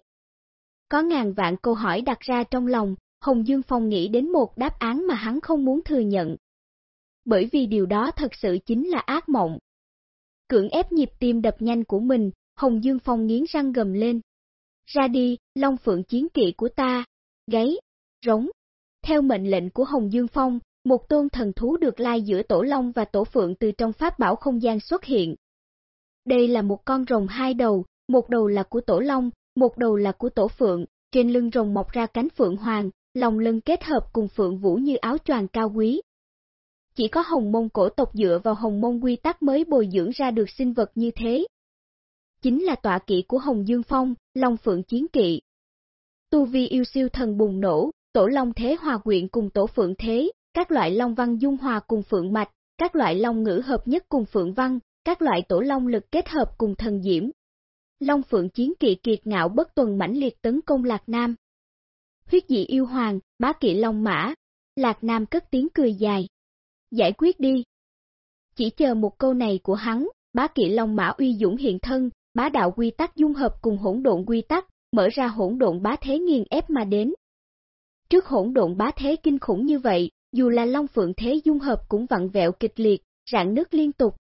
Speaker 1: Có ngàn vạn câu hỏi đặt ra trong lòng, Hồng Dương Phong nghĩ đến một đáp án mà hắn không muốn thừa nhận. Bởi vì điều đó thật sự chính là ác mộng. Cưỡng ép nhịp tim đập nhanh của mình, Hồng Dương Phong nghiến răng gầm lên. Ra đi, Long Phượng chiến kỵ của ta, gáy, rống. Theo mệnh lệnh của Hồng Dương Phong, một tôn thần thú được lai giữa Tổ Long và Tổ Phượng từ trong pháp bảo không gian xuất hiện. Đây là một con rồng hai đầu, một đầu là của Tổ Long, một đầu là của Tổ Phượng, trên lưng rồng mọc ra cánh Phượng Hoàng, lòng lưng kết hợp cùng Phượng Vũ như áo choàng cao quý. Chỉ có hồng mông cổ tộc dựa vào hồng mông quy tắc mới bồi dưỡng ra được sinh vật như thế, chính là tọa kỵ của Hồng Dương Phong, Long Phượng Chiến Kỵ. Tu vi yêu siêu thần bùng nổ, tổ long thế hòa quyện cùng tổ phượng thế, các loại long văn dung hòa cùng phượng mạch, các loại long ngữ hợp nhất cùng phượng văn, các loại tổ long lực kết hợp cùng thần diễm. Long Phượng Chiến Kỵ kiệt ngạo bất tuần mãnh liệt tấn công Lạc Nam huyết dị yêu hoàng, bá kỵ long mã. Lạc Nam cất tiếng cười dài. Giải quyết đi. Chỉ chờ một câu này của hắn, bá kỵ long mã uy dũng hiện thân, bá đạo quy tắc dung hợp cùng hỗn độn quy tắc, mở ra hỗn độn bá thế nghiền ép mà đến. Trước hỗn độn bá thế kinh khủng như vậy, dù là long phượng thế dung hợp cũng vặn vẹo kịch liệt, rạn nước liên tục.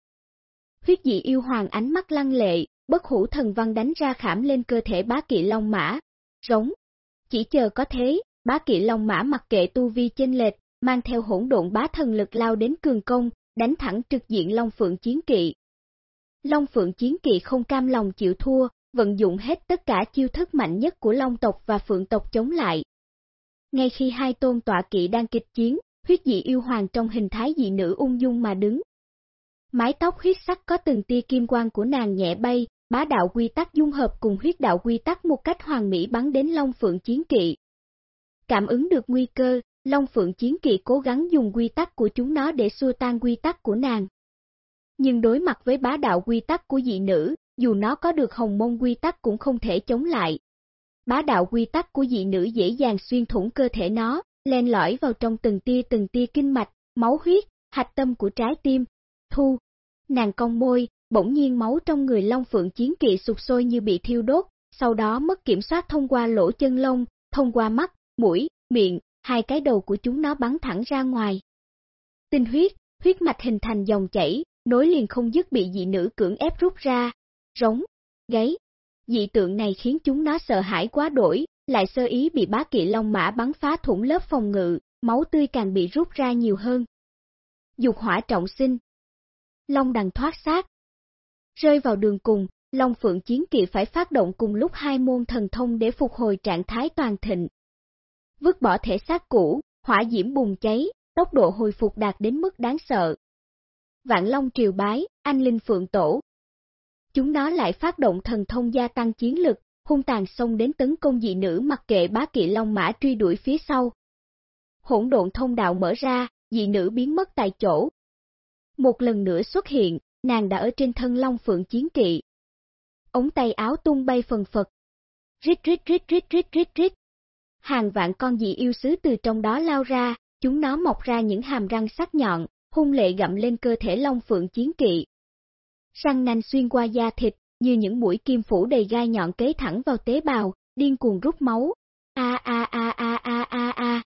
Speaker 1: Huyết dị yêu hoàng ánh mắt lăng lệ, bất hủ thần văn đánh ra khảm lên cơ thể bá kỵ long mã, rống. Chỉ chờ có thế, bá kỵ long mã mặc kệ tu vi chênh lệch, mang theo hỗn độn bá thần lực lao đến cường công, đánh thẳng trực diện Long Phượng chiến kỵ. Long Phượng chiến kỵ không cam lòng chịu thua, vận dụng hết tất cả chiêu thức mạnh nhất của Long tộc và Phượng tộc chống lại. Ngay khi hai tôn tọa kỵ đang kịch chiến, huyết dị yêu hoàng trong hình thái dị nữ ung dung mà đứng. Mái tóc huyết sắc có từng tia kim quang của nàng nhẹ bay, bá đạo quy tắc dung hợp cùng huyết đạo quy tắc một cách hoàn mỹ bắn đến Long Phượng chiến kỵ. Cảm ứng được nguy cơ, Long Phượng chiến kỵ cố gắng dùng quy tắc của chúng nó để xua tan quy tắc của nàng. Nhưng đối mặt với bá đạo quy tắc của dị nữ, dù nó có được hồng môn quy tắc cũng không thể chống lại. Bá đạo quy tắc của dị nữ dễ dàng xuyên thủng cơ thể nó, len lỏi vào trong từng tia từng tia kinh mạch, máu huyết, hạch tâm của trái tim. Thu, nàng cong môi, bỗng nhiên máu trong người Long Phượng chiến kỵ sụp sôi như bị thiêu đốt, sau đó mất kiểm soát thông qua lỗ chân lông, thông qua mắt, mũi, miệng, hai cái đầu của chúng nó bắn thẳng ra ngoài. Tinh huyết, huyết mạch hình thành dòng chảy, nối liền không dứt bị dị nữ cưỡng ép rút ra, rống, gáy. Dị tượng này khiến chúng nó sợ hãi quá đổi, lại sơ ý bị bá kỵ long mã bắn phá thủng lớp phòng ngự, máu tươi càng bị rút ra nhiều hơn. Dục hỏa trọng sinh. Long đằng thoát xác. Rơi vào đường cùng, Long Phượng Chiến Kỵ phải phát động cùng lúc hai môn thần thông để phục hồi trạng thái toàn thịnh. Vứt bỏ thể xác cũ, hỏa diễm bùng cháy, tốc độ hồi phục đạt đến mức đáng sợ. Vạn Long triều bái, anh linh phượng tổ. Chúng nó lại phát động thần thông gia tăng chiến lực, hung tàn xông đến tấn công dị nữ mặc kệ bá kỵ long mã truy đuổi phía sau. Hỗn độn thông đạo mở ra, dị nữ biến mất tại chỗ. Một lần nữa xuất hiện, nàng đã ở trên thân long phượng chiến kỵ. Ống tay áo tung bay phần phật. Rít rít rít rít rít rít rít. Hàng vạn con dị yêu sứ từ trong đó lao ra, chúng nó mọc ra những hàm răng sắc nhọn, hung lệ gặm lên cơ thể long phượng chiến kỵ. Răng nanh xuyên qua da thịt, như những mũi kim phủ đầy gai nhọn kế thẳng vào tế bào, điên cuồng rút máu. A a a a a a a.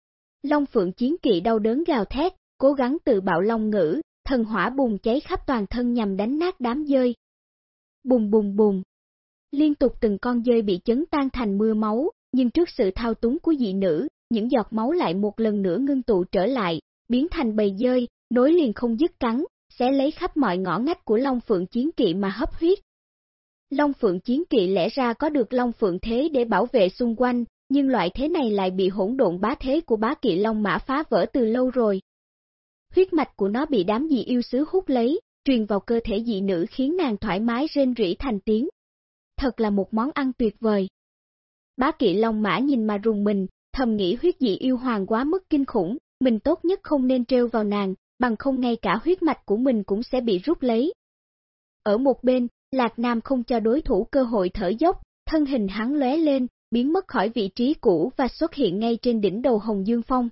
Speaker 1: Long Phượng chiến kỵ đau đớn gào thét, cố gắng tự bạo long ngữ, thần hỏa bùng cháy khắp toàn thân nhằm đánh nát đám dơi. Bùng bùng bùng. Liên tục từng con dơi bị chấn tan thành mưa máu, nhưng trước sự thao túng của dị nữ, những giọt máu lại một lần nữa ngưng tụ trở lại, biến thành bầy dơi, nối liền không dứt cắn, sẽ lấy khắp mọi ngõ ngách của Long Phượng chiến kỵ mà hấp huyết. Long Phượng chiến kỵ lẽ ra có được Long Phượng thế để bảo vệ xung quanh, nhưng loại thế này lại bị hỗn độn bá thế của bá kỵ Long Mã phá vỡ từ lâu rồi. Huyết mạch của nó bị đám dị yêu sứ hút lấy, truyền vào cơ thể dị nữ khiến nàng thoải mái rên rỉ thành tiếng. Thật là một món ăn tuyệt vời. Bá kỵ Long Mã nhìn mà rùng mình, thầm nghĩ huyết dị yêu hoàng quá mức kinh khủng, mình tốt nhất không nên treo vào nàng, bằng không ngay cả huyết mạch của mình cũng sẽ bị rút lấy. Ở một bên, Lạc Nam không cho đối thủ cơ hội thở dốc, thân hình hắn lóe lên, biến mất khỏi vị trí cũ và xuất hiện ngay trên đỉnh đầu Hồng Dương Phong.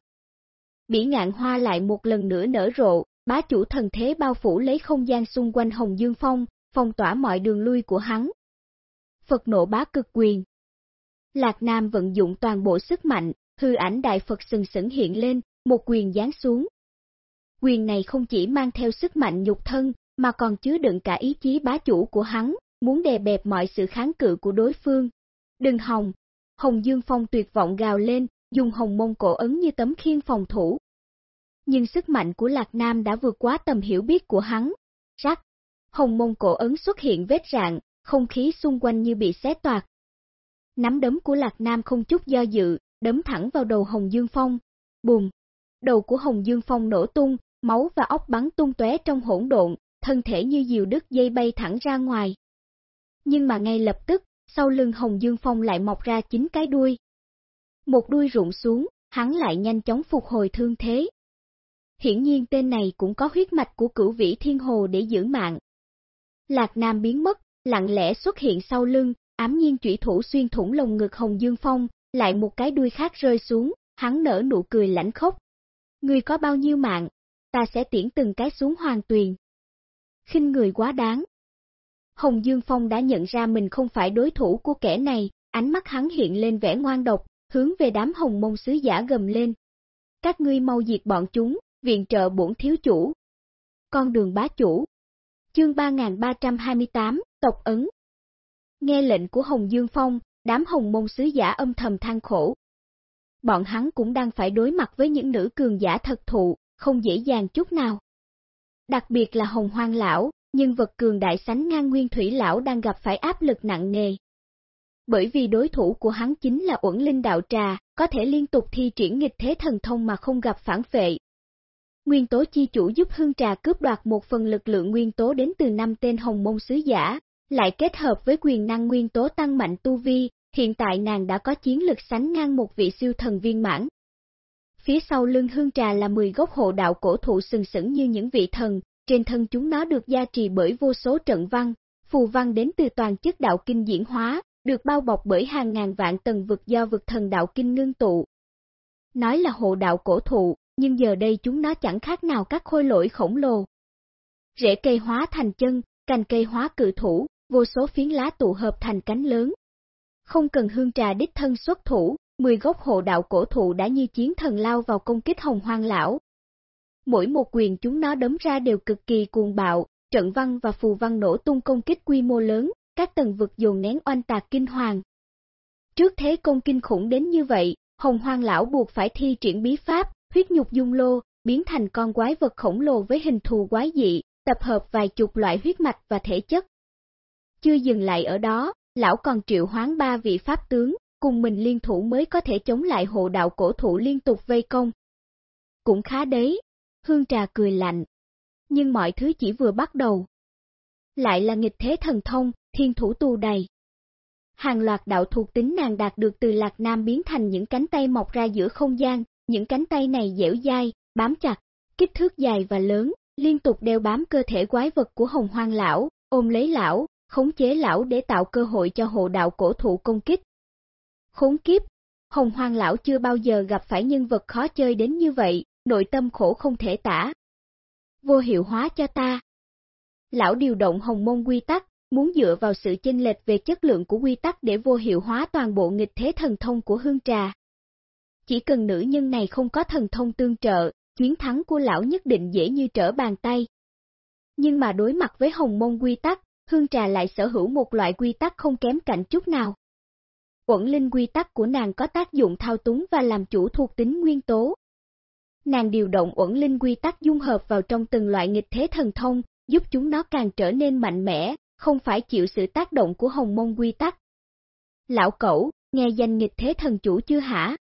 Speaker 1: Bỉ ngạn hoa lại một lần nữa nở rộ, bá chủ thần thế bao phủ lấy không gian xung quanh Hồng Dương Phong, phong tỏa mọi đường lui của hắn. Phật nộ bá cực quyền Lạc Nam vận dụng toàn bộ sức mạnh, hư ảnh đại Phật sừng sững hiện lên, một quyền giáng xuống. Quyền này không chỉ mang theo sức mạnh nhục thân, mà còn chứa đựng cả ý chí bá chủ của hắn, muốn đè bẹp mọi sự kháng cự của đối phương. Đừng hòng! Hồng Dương Phong tuyệt vọng gào lên, dùng hồng môn cổ ấn như tấm khiên phòng thủ. Nhưng sức mạnh của Lạc Nam đã vượt quá tầm hiểu biết của hắn. Rắc! Hồng môn cổ ấn xuất hiện vết rạn, không khí xung quanh như bị xé toạc. Nắm đấm của Lạc Nam không chút do dự, đấm thẳng vào đầu Hồng Dương Phong. Bùm! Đầu của Hồng Dương Phong nổ tung, máu và óc bắn tung tóe trong hỗn độn, thân thể như diều đứt dây bay thẳng ra ngoài. Nhưng mà ngay lập tức, sau lưng Hồng Dương Phong lại mọc ra chín cái đuôi. Một đuôi rụng xuống, hắn lại nhanh chóng phục hồi thương thế. Hiển nhiên tên này cũng có huyết mạch của cửu vĩ thiên hồ để giữ mạng. Lạc Nam biến mất, lặng lẽ xuất hiện sau lưng, ám nhiên chủy thủ xuyên thủng lồng ngực Hồng Dương Phong, lại một cái đuôi khác rơi xuống, hắn nở nụ cười lãnh khốc. Người có bao nhiêu mạng, ta sẽ tiễn từng cái xuống hoàng tuyền. khinh người quá đáng. Hồng Dương Phong đã nhận ra mình không phải đối thủ của kẻ này, ánh mắt hắn hiện lên vẻ ngoan độc, hướng về đám hồng mông sứ giả gầm lên. Các ngươi mau diệt bọn chúng, viện trợ bổn thiếu chủ. Con đường bá chủ. Chương 3328, Tộc Ấn. Nghe lệnh của Hồng Dương Phong, đám hồng mông sứ giả âm thầm than khổ. Bọn hắn cũng đang phải đối mặt với những nữ cường giả thật thụ, không dễ dàng chút nào. Đặc biệt là Hồng Hoang Lão, nhân vật cường đại sánh ngang Nguyên Thủy Lão đang gặp phải áp lực nặng nề. Bởi vì đối thủ của hắn chính là uẩn linh đạo trà, có thể liên tục thi triển nghịch thế thần thông mà không gặp phản vệ Nguyên tố chi chủ giúp hương trà cướp đoạt một phần lực lượng nguyên tố đến từ năm tên hồng môn sứ giả, lại kết hợp với quyền năng nguyên tố tăng mạnh tu vi, hiện tại nàng đã có chiến lực sánh ngang một vị siêu thần viên mãn. Phía sau lưng hương trà là 10 gốc hộ đạo cổ thụ sừng sững như những vị thần, trên thân chúng nó được gia trì bởi vô số trận văn, phù văn đến từ toàn chất đạo kinh diễn hóa, được bao bọc bởi hàng ngàn vạn tầng vực do vực thần đạo kinh ngưng tụ. Nói là hộ đạo cổ thụ, nhưng giờ đây chúng nó chẳng khác nào các khôi lỗi khổng lồ. Rễ cây hóa thành chân, cành cây hóa cự thủ, vô số phiến lá tụ hợp thành cánh lớn. Không cần hương trà đích thân xuất thủ, 10 gốc hộ đạo cổ thụ đã như chiến thần lao vào công kích hồng hoang lão. Mỗi một quyền chúng nó đấm ra đều cực kỳ cuồng bạo, trận văn và phù văn nổ tung công kích quy mô lớn, các tầng vực dồn nén oanh tạc kinh hoàng. Trước thế công kinh khủng đến như vậy, hồng hoang lão buộc phải thi triển bí pháp, huyết nhục dung lô, biến thành con quái vật khổng lồ với hình thù quái dị, tập hợp vài chục loại huyết mạch và thể chất. Chưa dừng lại ở đó, lão còn triệu hoán ba vị pháp tướng, cùng mình liên thủ mới có thể chống lại hộ đạo cổ thụ liên tục vây công. Cũng khá đấy, hương trà cười lạnh. Nhưng mọi thứ chỉ vừa bắt đầu. Lại là nghịch thế thần thông, thiên thủ tu đầy. Hàng loạt đạo thuộc tính nàng đạt được từ lạc nam biến thành những cánh tay mọc ra giữa không gian, những cánh tay này dẻo dai, bám chặt, kích thước dài và lớn, liên tục đeo bám cơ thể quái vật của hồng hoang lão, ôm lấy lão, khống chế lão để tạo cơ hội cho hộ đạo cổ thụ công kích. Khốn kiếp, hồng hoang lão chưa bao giờ gặp phải nhân vật khó chơi đến như vậy, nội tâm khổ không thể tả. Vô hiệu hóa cho ta. Lão điều động hồng môn quy tắc, muốn dựa vào sự chênh lệch về chất lượng của quy tắc để vô hiệu hóa toàn bộ nghịch thế thần thông của hương trà. Chỉ cần nữ nhân này không có thần thông tương trợ, chiến thắng của lão nhất định dễ như trở bàn tay. Nhưng mà đối mặt với hồng môn quy tắc, hương trà lại sở hữu một loại quy tắc không kém cạnh chút nào. Quẩn linh quy tắc của nàng có tác dụng thao túng và làm chủ thuộc tính nguyên tố. Nàng điều động uẩn linh quy tắc dung hợp vào trong từng loại nghịch thế thần thông, giúp chúng nó càng trở nên mạnh mẽ, không phải chịu sự tác động của hồng môn quy tắc. Lão cẩu, nghe danh nghịch thế thần chủ chưa hả?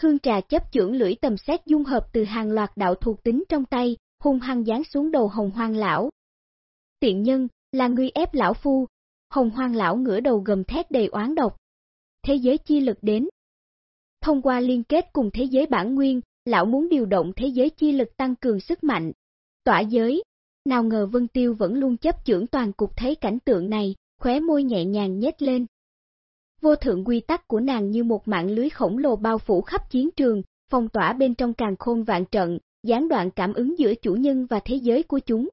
Speaker 1: Hương trà chấp trưởng lưỡi tầm xét dung hợp từ hàng loạt đạo thuộc tính trong tay, hung hăng dán xuống đầu hồng hoang lão. Tiện nhân, là ngươi ép lão phu, hồng hoang lão ngửa đầu gầm thét đầy oán độc. Thế giới chi lực đến. Thông qua liên kết cùng thế giới bản nguyên, lão muốn điều động thế giới chi lực tăng cường sức mạnh. Tỏa giới, nào ngờ Vân Tiêu vẫn luôn chấp trưởng toàn cục thấy cảnh tượng này, khóe môi nhẹ nhàng nhếch lên. Vô thượng quy tắc của nàng như một mạng lưới khổng lồ bao phủ khắp chiến trường, phong tỏa bên trong càng khôn vạn trận, gián đoạn cảm ứng giữa chủ nhân và thế giới của chúng.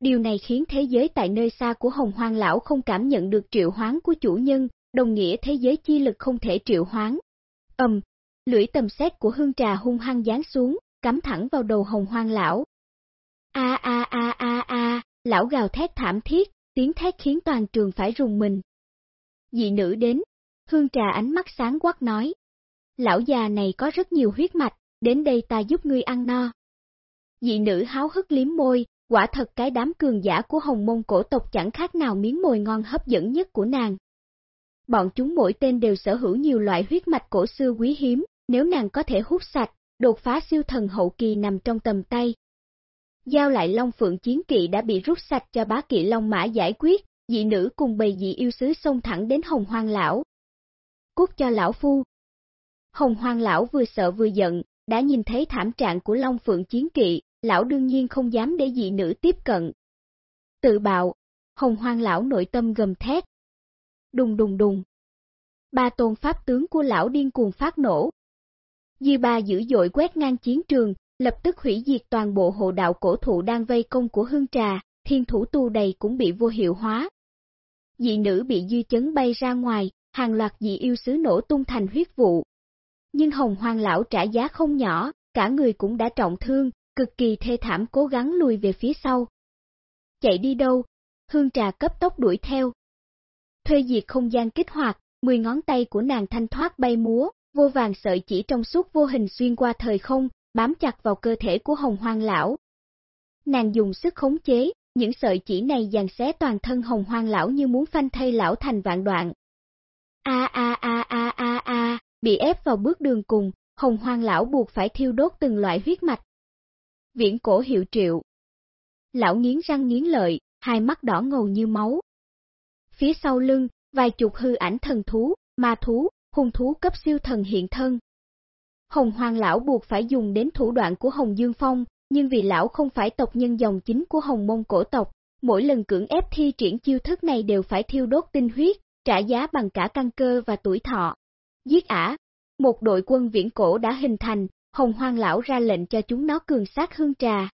Speaker 1: Điều này khiến thế giới tại nơi xa của Hồng Hoang Lão không cảm nhận được triệu hoán của chủ nhân, đồng nghĩa thế giới chi lực không thể triệu hoán. Ầm, lưỡi tầm xét của hương trà hung hăng giáng xuống, cắm thẳng vào đầu Hồng Hoang Lão. A a a a, lão gào thét thảm thiết, tiếng thét khiến toàn trường phải rùng mình. Dị nữ đến, hương trà ánh mắt sáng quắc nói. Lão già này có rất nhiều huyết mạch, đến đây ta giúp ngươi ăn no. Dị nữ háo hức liếm môi, quả thật cái đám cường giả của hồng môn cổ tộc chẳng khác nào miếng mồi ngon hấp dẫn nhất của nàng. Bọn chúng mỗi tên đều sở hữu nhiều loại huyết mạch cổ xưa quý hiếm, nếu nàng có thể hút sạch, đột phá siêu thần hậu kỳ nằm trong tầm tay. Giao lại Long Phượng chiến kỵ đã bị rút sạch cho bá kỵ Long Mã giải quyết, dị nữ cùng bầy dị yêu sứ xông thẳng đến hồng hoang lão. Cút cho lão phu. Hồng hoang lão vừa sợ vừa giận, đã nhìn thấy thảm trạng của Long Phượng chiến kỵ, lão đương nhiên không dám để dị nữ tiếp cận. Tự bạo, hồng hoang lão nội tâm gầm thét. Đùng đùng đùng. ba tôn pháp tướng của lão điên cuồng phát nổ. Dư ba dữ dội quét ngang chiến trường, lập tức hủy diệt toàn bộ hộ đạo cổ thụ đang vây công của hương trà, thiên thủ tu đầy cũng bị vô hiệu hóa. Dị nữ bị dư chấn bay ra ngoài, hàng loạt dị yêu sứ nổ tung thành huyết vụ. Nhưng hồng hoang lão trả giá không nhỏ, cả người cũng đã trọng thương, cực kỳ thê thảm cố gắng lùi về phía sau. Chạy đi đâu? Hương trà cấp tốc đuổi theo. Thuê diệt không gian kích hoạt, 10 ngón tay của nàng thanh thoát bay múa, vô vàng sợi chỉ trong suốt vô hình xuyên qua thời không, bám chặt vào cơ thể của hồng hoang lão. Nàng dùng sức khống chế, những sợi chỉ này dàn xé toàn thân hồng hoang lão như muốn phanh thay lão thành vạn đoạn. A a a a a a, bị ép vào bước đường cùng, hồng hoang lão buộc phải thiêu đốt từng loại huyết mạch. Viễn cổ hiệu triệu. Lão nghiến răng nghiến lợi, hai mắt đỏ ngầu như máu. Phía sau lưng, vài chục hư ảnh thần thú, ma thú, hung thú cấp siêu thần hiện thân. Hồng Hoàng lão buộc phải dùng đến thủ đoạn của Hồng Dương Phong, nhưng vì lão không phải tộc nhân dòng chính của Hồng Mông cổ tộc, mỗi lần cưỡng ép thi triển chiêu thức này đều phải thiêu đốt tinh huyết, trả giá bằng cả căn cơ và tuổi thọ. Giết ả, một đội quân viễn cổ đã hình thành, Hồng Hoang lão ra lệnh cho chúng nó cường sát hương trà.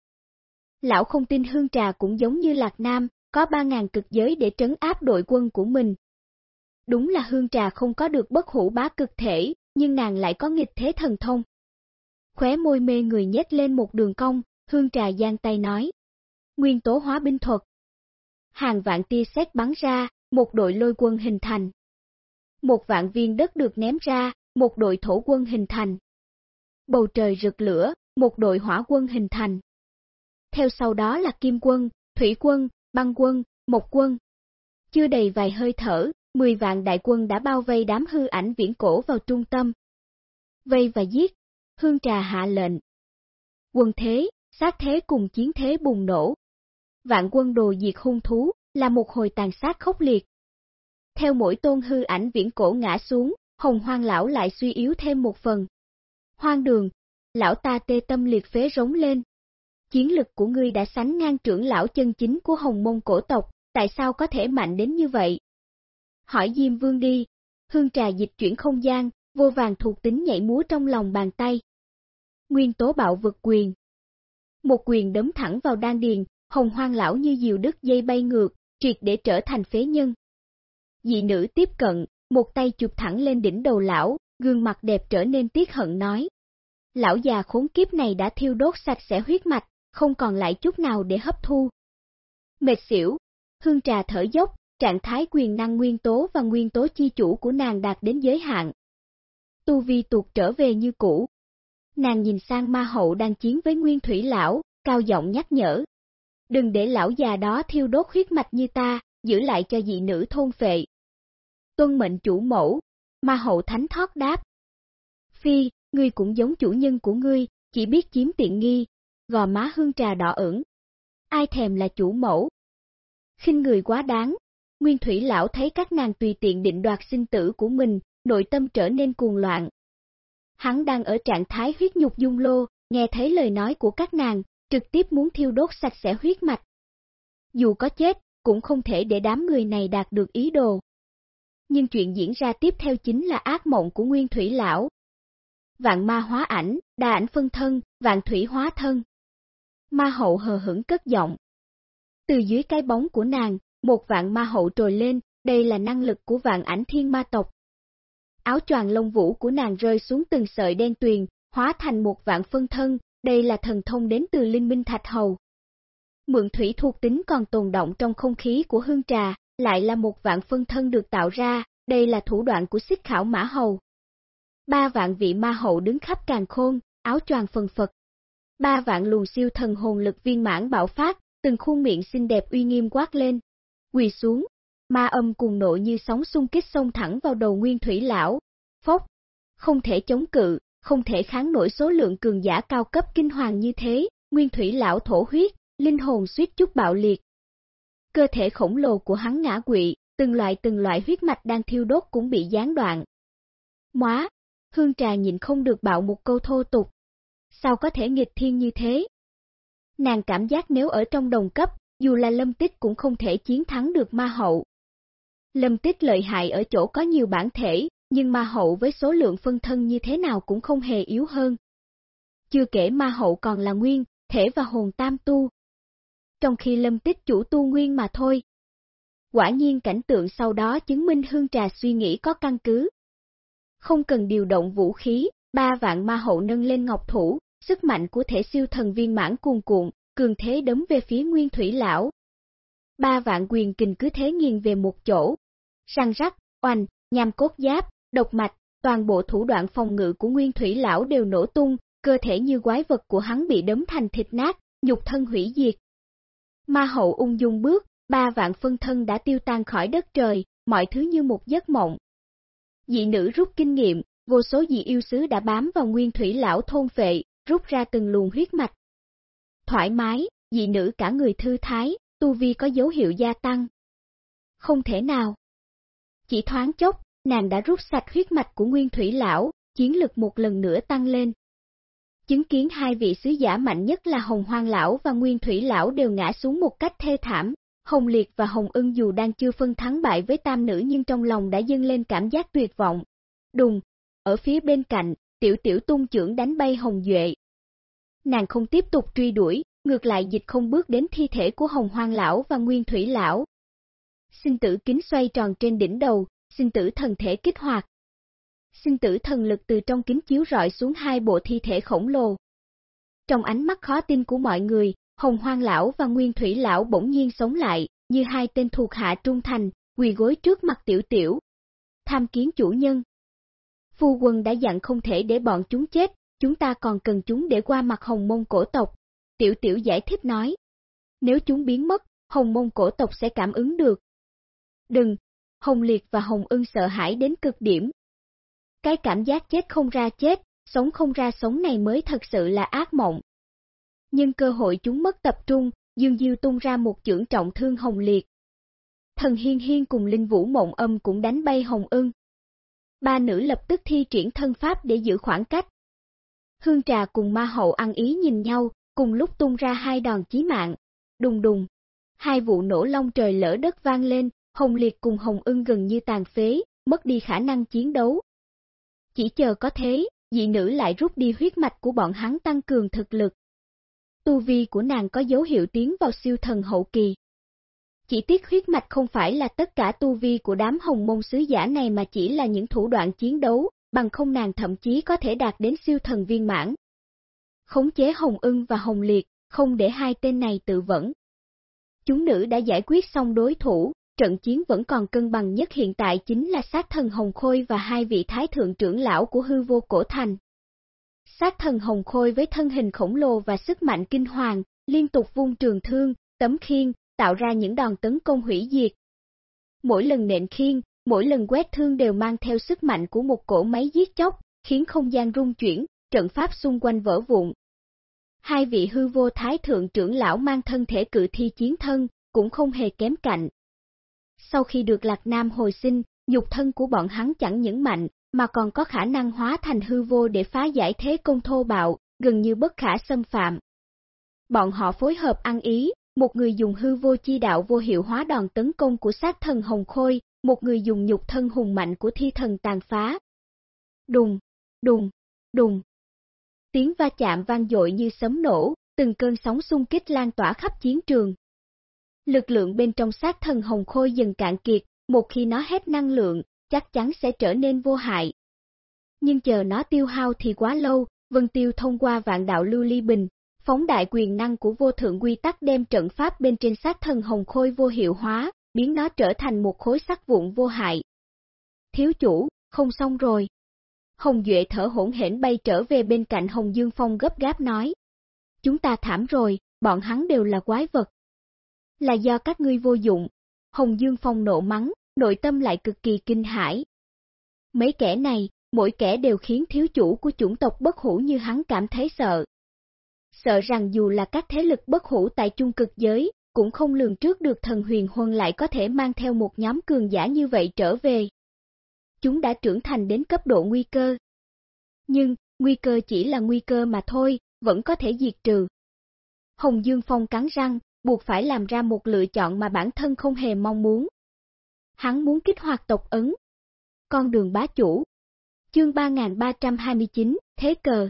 Speaker 1: Lão không tin hương trà cũng giống như Lạc Nam, có 3.000 cực giới để trấn áp đội quân của mình. Đúng là hương trà không có được bất hủ bá cực thể, nhưng nàng lại có nghịch thế thần thông. Khóe môi mê người nhét lên một đường cong, hương trà giang tay nói. Nguyên tố hóa binh thuật. Hàng vạn tia xét bắn ra, một đội lôi quân hình thành. Một vạn viên đất được ném ra, một đội thổ quân hình thành. Bầu trời rực lửa, một đội hỏa quân hình thành. Theo sau đó là kim quân, thủy quân, băng quân, một quân. Chưa đầy vài hơi thở, 10 vạn đại quân đã bao vây đám hư ảnh viễn cổ vào trung tâm. Vây và giết, hương trà hạ lệnh. Quân thế, sát thế cùng chiến thế bùng nổ. Vạn quân đồ diệt hung thú, là một hồi tàn sát khốc liệt. Theo mỗi tôn hư ảnh viễn cổ ngã xuống, hồng hoang lão lại suy yếu thêm một phần. Hoang đường, lão ta tê tâm liệt phế rống lên. Chiến lực của ngươi đã sánh ngang trưởng lão chân chính của hồng mông cổ tộc, tại sao có thể mạnh đến như vậy? Hỏi Diêm Vương đi. Hương trà dịch chuyển không gian, vô vàng thuộc tính nhảy múa trong lòng bàn tay. Nguyên tố bạo vực quyền. Một quyền đấm thẳng vào đan điền, hồng hoang lão như diều đứt dây bay ngược, triệt để trở thành phế nhân. Dị nữ tiếp cận, một tay chụp thẳng lên đỉnh đầu lão, gương mặt đẹp trở nên tiếc hận nói. Lão già khốn kiếp này đã thiêu đốt sạch sẽ huyết mạch, không còn lại chút nào để hấp thu. Mệt xỉu, hương trà thở dốc, trạng thái quyền năng nguyên tố và nguyên tố chi chủ của nàng đạt đến giới hạn. Tu vi tuột trở về như cũ. Nàng nhìn sang ma hậu đang chiến với nguyên thủy lão, cao giọng nhắc nhở. Đừng để lão già đó thiêu đốt huyết mạch như ta, giữ lại cho dị nữ thôn phệ. Tuân mệnh chủ mẫu, ma hậu thánh thoát đáp. Phi, ngươi cũng giống chủ nhân của ngươi, chỉ biết chiếm tiện nghi, gò má hương trà đỏ ửng. Ai thèm là chủ mẫu? khinh người quá đáng, Nguyên Thủy Lão thấy các nàng tùy tiện định đoạt sinh tử của mình, nội tâm trở nên cuồng loạn. Hắn đang ở trạng thái huyết nhục dung lô, nghe thấy lời nói của các nàng, trực tiếp muốn thiêu đốt sạch sẽ huyết mạch. Dù có chết, cũng không thể để đám người này đạt được ý đồ. Nhưng chuyện diễn ra tiếp theo chính là ác mộng của Nguyên Thủy Lão. Vạn ma hóa ảnh, đa ảnh phân thân, vạn thủy hóa thân. Ma hậu hờ hững cất giọng. Từ dưới cái bóng của nàng, một vạn ma hậu trồi lên, đây là năng lực của vạn ảnh thiên ma tộc. Áo choàng lông vũ của nàng rơi xuống từng sợi đen tuyền, hóa thành một vạn phân thân, đây là thần thông đến từ linh minh thạch hầu. Mượn thủy thuộc tính còn tồn động trong không khí của hương trà, lại là một vạn phân thân được tạo ra, đây là thủ đoạn của xích khảo mã hầu. Ba vạn vị ma hậu đứng khắp càng khôn, áo choàng phần phật. Ba vạn luồng siêu thần hồn lực viên mãn bạo phát, từng khuôn miệng xinh đẹp uy nghiêm quát lên, quỳ xuống, ma âm cùng nộ như sóng xung kích xông thẳng vào đầu nguyên thủy lão, phốc, không thể chống cự, không thể kháng nổi số lượng cường giả cao cấp kinh hoàng như thế, nguyên thủy lão thổ huyết, linh hồn suýt chút bạo liệt. Cơ thể khổng lồ của hắn ngã quỵ, từng loại từng loại huyết mạch đang thiêu đốt cũng bị gián đoạn. Móa, hương trà nhìn không được bạo một câu thô tục. Sao có thể nghịch thiên như thế? Nàng cảm giác nếu ở trong đồng cấp, dù là lâm tích cũng không thể chiến thắng được ma hậu. Lâm tích lợi hại ở chỗ có nhiều bản thể, nhưng ma hậu với số lượng phân thân như thế nào cũng không hề yếu hơn. Chưa kể ma hậu còn là nguyên, thể và hồn tam tu. Trong khi lâm tích chủ tu nguyên mà thôi. Quả nhiên cảnh tượng sau đó chứng minh hương trà suy nghĩ có căn cứ. Không cần điều động vũ khí, ba vạn ma hậu nâng lên ngọc thủ, sức mạnh của thể siêu thần viên mãn cuồn cuộn, cường thế đấm về phía nguyên thủy lão. Ba vạn quyền kình cứ thế nghiêng về một chỗ. Răng rắc, oanh, nhằm cốt giáp, độc mạch, toàn bộ thủ đoạn phòng ngự của nguyên thủy lão đều nổ tung, cơ thể như quái vật của hắn bị đấm thành thịt nát, nhục thân hủy diệt. Ma hậu ung dung bước, ba vạn phân thân đã tiêu tan khỏi đất trời, mọi thứ như một giấc mộng. Dị nữ rút kinh nghiệm, vô số dị yêu sứ đã bám vào nguyên thủy lão thôn vệ, rút ra từng luồng huyết mạch. Thoải mái, dị nữ cả người thư thái, tu vi có dấu hiệu gia tăng. Không thể nào. Chỉ thoáng chốc, nàng đã rút sạch huyết mạch của nguyên thủy lão, chiến lực một lần nữa tăng lên. Chứng kiến hai vị sứ giả mạnh nhất là Hồng Hoang Lão và Nguyên Thủy Lão đều ngã xuống một cách thê thảm. Hồng Liệt và Hồng Ưng dù đang chưa phân thắng bại với tam nữ nhưng trong lòng đã dâng lên cảm giác tuyệt vọng. Đùng, ở phía bên cạnh, tiểu tiểu tung trưởng đánh bay Hồng Duệ. Nàng không tiếp tục truy đuổi, ngược lại dịch không bước đến thi thể của Hồng Hoang Lão và Nguyên Thủy Lão. Sinh tử kính xoay tròn trên đỉnh đầu, sinh tử thần thể kích hoạt. Sinh tử thần lực từ trong kính chiếu rọi xuống hai bộ thi thể khổng lồ. Trong ánh mắt khó tin của mọi người, Hồng Hoang Lão và Nguyên Thủy Lão bỗng nhiên sống lại, như hai tên thuộc hạ trung thành, quỳ gối trước mặt tiểu tiểu. Tham kiến chủ nhân. Phu quân đã dặn không thể để bọn chúng chết, chúng ta còn cần chúng để qua mặt hồng mông cổ tộc. Tiểu tiểu giải thích nói. Nếu chúng biến mất, hồng mông cổ tộc sẽ cảm ứng được. Đừng, Hồng Liệt và Hồng Ưng sợ hãi đến cực điểm. Cái cảm giác chết không ra chết, sống không ra sống này mới thật sự là ác mộng. Nhưng cơ hội chúng mất tập trung, Dương Diêu tung ra một chưởng trọng thương Hồng Liệt. Thần Hiên Hiên cùng Linh Vũ Mộng Âm cũng đánh bay Hồng Ưng. Ba nữ lập tức thi triển thân pháp để giữ khoảng cách. Hương Trà cùng Ma Hậu ăn ý nhìn nhau, cùng lúc tung ra hai đòn chí mạng. Đùng đùng. Hai vụ nổ long trời lỡ đất vang lên, Hồng Liệt cùng Hồng Ưng gần như tàn phế, mất đi khả năng chiến đấu. Chỉ chờ có thế, dị nữ lại rút đi huyết mạch của bọn hắn tăng cường thực lực. Tu vi của nàng có dấu hiệu tiến vào siêu thần hậu kỳ. Chỉ tiếc huyết mạch không phải là tất cả tu vi của đám hồng môn sứ giả này mà chỉ là những thủ đoạn chiến đấu, bằng không nàng thậm chí có thể đạt đến siêu thần viên mãn. Khống chế Hồng Ưng và Hồng Liệt, không để hai tên này tự vẫn. Chúng nữ đã giải quyết xong đối thủ, trận chiến vẫn còn cân bằng nhất hiện tại chính là sát thần Hồng Khôi và hai vị thái thượng trưởng lão của hư vô cổ thành. Sát thần Hồng Khôi với thân hình khổng lồ và sức mạnh kinh hoàng, liên tục vung trường thương, tấm khiên, tạo ra những đòn tấn công hủy diệt. Mỗi lần nện khiên, mỗi lần quét thương đều mang theo sức mạnh của một cổ máy giết chóc, khiến không gian rung chuyển, trận pháp xung quanh vỡ vụn. Hai vị hư vô thái thượng trưởng lão mang thân thể cự thi chiến thân, cũng không hề kém cạnh, sau khi được Lạc Nam hồi sinh, nhục thân của bọn hắn chẳng những mạnh, mà còn có khả năng hóa thành hư vô để phá giải thế công thô bạo, gần như bất khả xâm phạm. Bọn họ phối hợp ăn ý, một người dùng hư vô chi đạo vô hiệu hóa đòn tấn công của sát thần Hồng Khôi, một người dùng nhục thân hùng mạnh của thi thần tàn phá. Đùng, đùng, đùng. Tiếng va chạm vang dội như sấm nổ, từng cơn sóng xung kích lan tỏa khắp chiến trường, lực lượng bên trong sát thần hồng khôi dần cạn kiệt, một khi nó hết năng lượng, chắc chắn sẽ trở nên vô hại. Nhưng chờ nó tiêu hao thì quá lâu, Vân Tiêu thông qua vạn đạo lưu ly bình, phóng đại quyền năng của vô thượng quy tắc đem trận pháp bên trên sát thần hồng khôi vô hiệu hóa, biến nó trở thành một khối sắt vụn vô hại. Thiếu chủ, không xong rồi. Hồng Duệ thở hỗn hển bay trở về bên cạnh Hồng Dương Phong gấp gáp nói. Chúng ta thảm rồi, bọn hắn đều là quái vật, là do các ngươi vô dụng. Hồng Dương Phong nộ mắng, nội tâm lại cực kỳ kinh hãi. Mấy kẻ này, mỗi kẻ đều khiến thiếu chủ của chủng tộc bất hủ như hắn cảm thấy sợ. Sợ rằng dù là các thế lực bất hủ tại chung cực giới, cũng không lường trước được thần huyền huân lại có thể mang theo một nhóm cường giả như vậy trở về. Chúng đã trưởng thành đến cấp độ nguy cơ. Nhưng, nguy cơ chỉ là nguy cơ mà thôi, vẫn có thể diệt trừ. Hồng Dương Phong cắn răng, buộc phải làm ra một lựa chọn mà bản thân không hề mong muốn. Hắn muốn kích hoạt tộc ấn. con đường bá chủ. Chương 3329, Thế cờ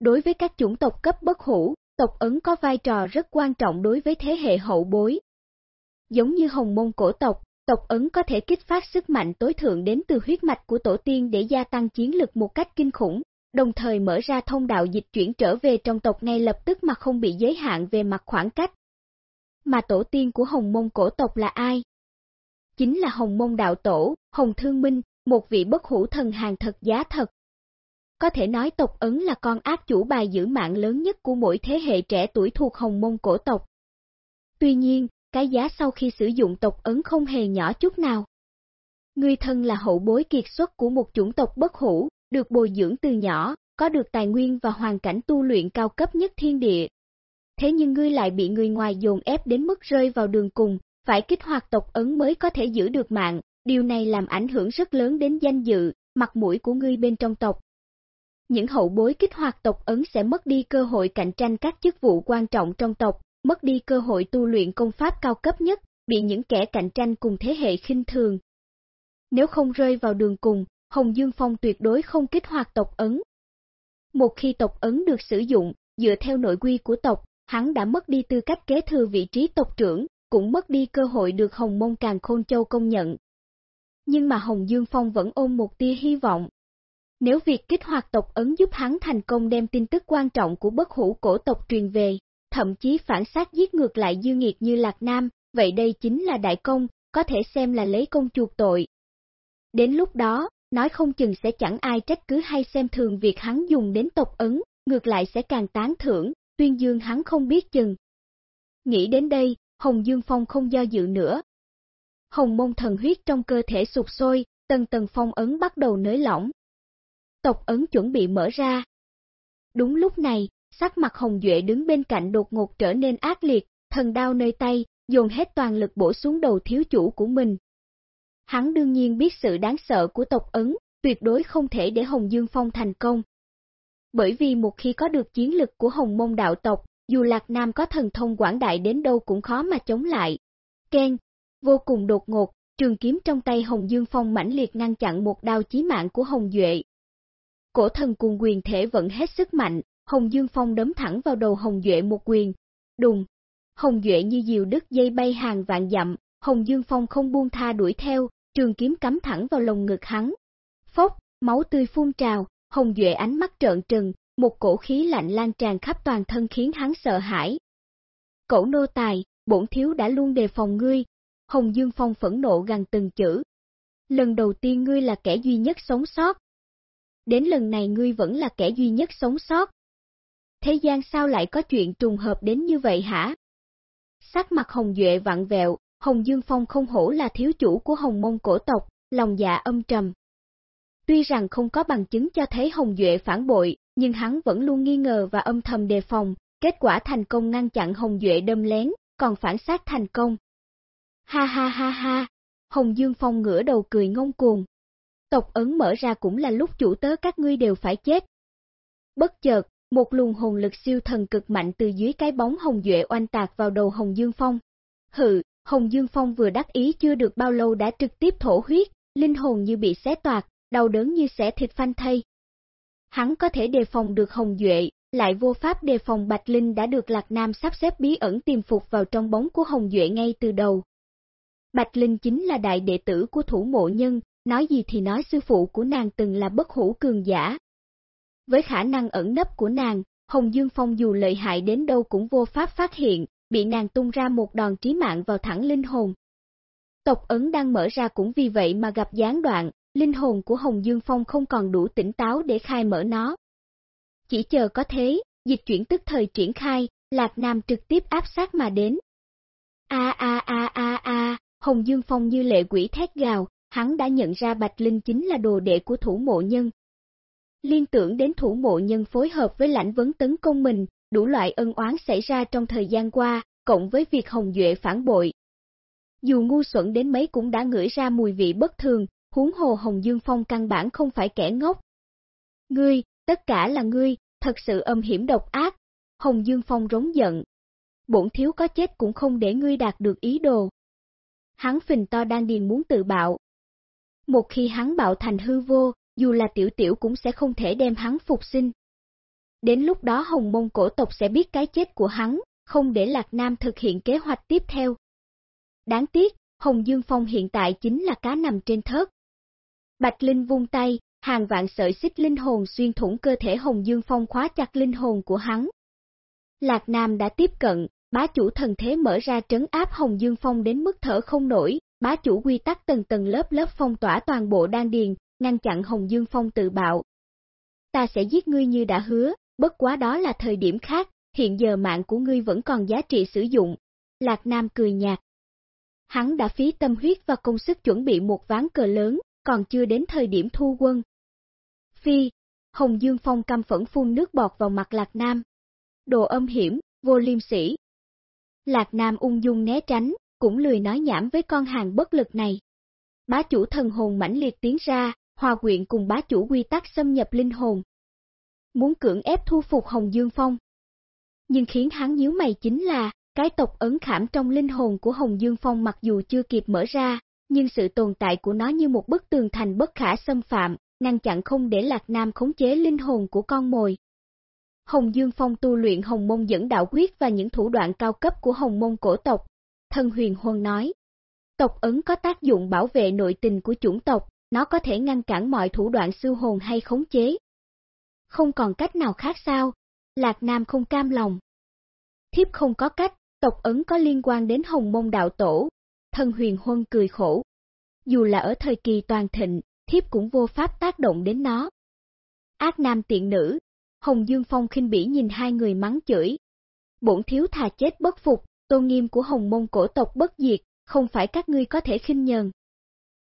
Speaker 1: Đối với các chủng tộc cấp bất hủ, tộc ấn có vai trò rất quan trọng đối với thế hệ hậu bối. Giống như hồng môn cổ tộc, tộc ấn có thể kích phát sức mạnh tối thượng đến từ huyết mạch của tổ tiên để gia tăng chiến lực một cách kinh khủng, đồng thời mở ra thông đạo dịch chuyển trở về trong tộc ngay lập tức mà không bị giới hạn về mặt khoảng cách. Mà tổ tiên của hồng môn cổ tộc là ai? Chính là hồng môn đạo tổ, hồng thương minh, một vị bất hủ thần hàng thật giá thật. Có thể nói tộc Ấn là con ác chủ bài giữ mạng lớn nhất của mỗi thế hệ trẻ tuổi thuộc hồng môn cổ tộc. Tuy nhiên, cái giá sau khi sử dụng tộc Ấn không hề nhỏ chút nào. Người thân là hậu bối kiệt xuất của một chủng tộc bất hủ, được bồi dưỡng từ nhỏ, có được tài nguyên và hoàn cảnh tu luyện cao cấp nhất thiên địa. Thế nhưng ngươi lại bị người ngoài dồn ép đến mức rơi vào đường cùng, phải kích hoạt tộc ấn mới có thể giữ được mạng, điều này làm ảnh hưởng rất lớn đến danh dự, mặt mũi của ngươi bên trong tộc. Những hậu bối kích hoạt tộc ấn sẽ mất đi cơ hội cạnh tranh các chức vụ quan trọng trong tộc, mất đi cơ hội tu luyện công pháp cao cấp nhất, bị những kẻ cạnh tranh cùng thế hệ khinh thường. Nếu không rơi vào đường cùng, Hồng Dương Phong tuyệt đối không kích hoạt tộc ấn. Một khi tộc ấn được sử dụng, dựa theo nội quy của tộc, hắn đã mất đi tư cách kế thừa vị trí tộc trưởng, cũng mất đi cơ hội được Hồng Mông Càng Khôn Châu công nhận. Nhưng mà Hồng Dương Phong vẫn ôm một tia hy vọng. Nếu việc kích hoạt tộc ấn giúp hắn thành công đem tin tức quan trọng của bất hủ cổ tộc truyền về, thậm chí phản sát giết ngược lại dư nghiệt như Lạc Nam, vậy đây chính là đại công, có thể xem là lấy công chuộc tội. Đến lúc đó, nói không chừng sẽ chẳng ai trách cứ hay xem thường việc hắn dùng đến tộc ấn, ngược lại sẽ càng tán thưởng, tuyên dương hắn không biết chừng. Nghĩ đến đây, Hồng Dương Phong không do dự nữa. Hồng môn thần huyết trong cơ thể sụp sôi, tầng tầng phong ấn bắt đầu nới lỏng. Tộc ấn chuẩn bị mở ra. Đúng lúc này, sắc mặt Hồng Duệ đứng bên cạnh đột ngột trở nên ác liệt, thần đao nơi tay, dồn hết toàn lực bổ xuống đầu thiếu chủ của mình. Hắn đương nhiên biết sự đáng sợ của tộc ấn, tuyệt đối không thể để Hồng Dương Phong thành công. Bởi vì một khi có được chiến lực của Hồng Môn đạo tộc, dù Lạc Nam có thần thông quảng đại đến đâu cũng khó mà chống lại. Ken, vô cùng đột ngột, trường kiếm trong tay Hồng Dương Phong mãnh liệt ngăn chặn một đao chí mạng của Hồng Duệ. Cổ thần cuồng quyền thể vẫn hết sức mạnh, Hồng Dương Phong đấm thẳng vào đầu Hồng Duệ một quyền. Đùng! Hồng Duệ như diều đứt dây bay hàng vạn dặm, Hồng Dương Phong không buông tha đuổi theo, trường kiếm cắm thẳng vào lồng ngực hắn. Phốc, máu tươi phun trào, Hồng Duệ ánh mắt trợn trừng, một cổ khí lạnh lan tràn khắp toàn thân khiến hắn sợ hãi. Cậu nô tài, bổn thiếu đã luôn đề phòng ngươi, Hồng Dương Phong phẫn nộ gần từng chữ. Lần đầu tiên ngươi là kẻ duy nhất sống sót. Đến lần này ngươi vẫn là kẻ duy nhất sống sót. Thế gian sao lại có chuyện trùng hợp đến như vậy hả? Sắc mặt Hồng Duệ vặn vẹo, Hồng Dương Phong không hổ là thiếu chủ của Hồng Mông cổ tộc, lòng dạ âm trầm. Tuy rằng không có bằng chứng cho thấy Hồng Duệ phản bội, nhưng hắn vẫn luôn nghi ngờ và âm thầm đề phòng, kết quả thành công ngăn chặn Hồng Duệ đâm lén, còn phản sát thành công. Ha ha ha ha, Hồng Dương Phong ngửa đầu cười ngông cuồng. Tộc ấn mở ra cũng là lúc chủ tớ các ngươi đều phải chết. Bất chợt, một luồng hồn lực siêu thần cực mạnh từ dưới cái bóng Hồng Duệ oanh tạc vào đầu Hồng Dương Phong. Hự, Hồng Dương Phong vừa đắc ý chưa được bao lâu đã trực tiếp thổ huyết, linh hồn như bị xé toạc, đau đớn như xẻ thịt phanh thây. Hắn có thể đề phòng được Hồng Duệ, lại vô pháp đề phòng Bạch Linh đã được Lạc Nam sắp xếp bí ẩn tiềm phục vào trong bóng của Hồng Duệ ngay từ đầu. Bạch Linh chính là đại đệ tử của thủ mộ nhân, nói gì thì nói sư phụ của nàng từng là bất hủ cường giả. Với khả năng ẩn nấp của nàng, Hồng Dương Phong dù lợi hại đến đâu cũng vô pháp phát hiện, bị nàng tung ra một đòn trí mạng vào thẳng linh hồn. Tộc ấn đang mở ra cũng vì vậy mà gặp gián đoạn, linh hồn của Hồng Dương Phong không còn đủ tỉnh táo để khai mở nó. Chỉ chờ có thế, dịch chuyển tức thời triển khai, Lạc Nam trực tiếp áp sát mà đến. A a a a a, Hồng Dương Phong như lệ quỷ thét gào, hắn đã nhận ra Bạch Linh chính là đồ đệ của thủ mộ nhân. Liên tưởng đến thủ mộ nhân phối hợp với lãnh vấn tấn công mình, đủ loại ân oán xảy ra trong thời gian qua, cộng với việc Hồng Duệ phản bội. Dù ngu xuẩn đến mấy cũng đã ngửi ra mùi vị bất thường, huống hồ Hồng Dương Phong căn bản không phải kẻ ngốc. Ngươi, tất cả là ngươi, thật sự âm hiểm độc ác. Hồng Dương Phong rống giận. Bổn thiếu có chết cũng không để ngươi đạt được ý đồ. Hắn phình to đang điền muốn tự bạo. Một khi hắn bạo thành hư vô, dù là tiểu tiểu cũng sẽ không thể đem hắn phục sinh. Đến lúc đó Hồng Mông cổ tộc sẽ biết cái chết của hắn, không để Lạc Nam thực hiện kế hoạch tiếp theo. Đáng tiếc, Hồng Dương Phong hiện tại chính là cá nằm trên thớt. Bạch Linh vung tay, hàng vạn sợi xích linh hồn xuyên thủng cơ thể Hồng Dương Phong khóa chặt linh hồn của hắn. Lạc Nam đã tiếp cận, bá chủ thần thế mở ra trấn áp Hồng Dương Phong đến mức thở không nổi, bá chủ quy tắc tầng tầng lớp lớp phong tỏa toàn bộ đan điền, ngăn chặn Hồng Dương Phong tự bạo. Ta sẽ giết ngươi như đã hứa, bất quá đó là thời điểm khác, hiện giờ mạng của ngươi vẫn còn giá trị sử dụng. Lạc Nam cười nhạt. Hắn đã phí tâm huyết và công sức chuẩn bị một ván cờ lớn, còn chưa đến thời điểm thu quân. Phi, Hồng Dương Phong căm phẫn phun nước bọt vào mặt Lạc Nam. Đồ âm hiểm, vô liêm sĩ. Lạc Nam ung dung né tránh, cũng lười nói nhảm với con hàng bất lực này. Bá chủ thần hồn mãnh liệt tiến ra, hòa quyện cùng bá chủ quy tắc xâm nhập linh hồn. Muốn cưỡng ép thu phục Hồng Dương Phong. Nhưng khiến hắn nhíu mày chính là, cái tộc ấn khảm trong linh hồn của Hồng Dương Phong mặc dù chưa kịp mở ra, nhưng sự tồn tại của nó như một bức tường thành bất khả xâm phạm, ngăn chặn không để Lạc Nam khống chế linh hồn của con mồi. Hồng Dương Phong tu luyện Hồng Mông dẫn đạo quyết và những thủ đoạn cao cấp của Hồng Mông cổ tộc. Thân huyền huân nói, tộc ấn có tác dụng bảo vệ nội tình của chủng tộc, nó có thể ngăn cản mọi thủ đoạn siêu hồn hay khống chế. Không còn cách nào khác sao? Lạc Nam không cam lòng. Thiếp không có cách, tộc ấn có liên quan đến Hồng Mông đạo tổ. Thân huyền huân cười khổ. Dù là ở thời kỳ toàn thịnh, thiếp cũng vô pháp tác động đến nó. Ác nam tiện nữ, Hồng Dương Phong khinh bỉ nhìn hai người mắng chửi. Bổn thiếu thà chết bất phục, tôn nghiêm của Hồng Mông cổ tộc bất diệt, không phải các ngươi có thể khinh nhờn.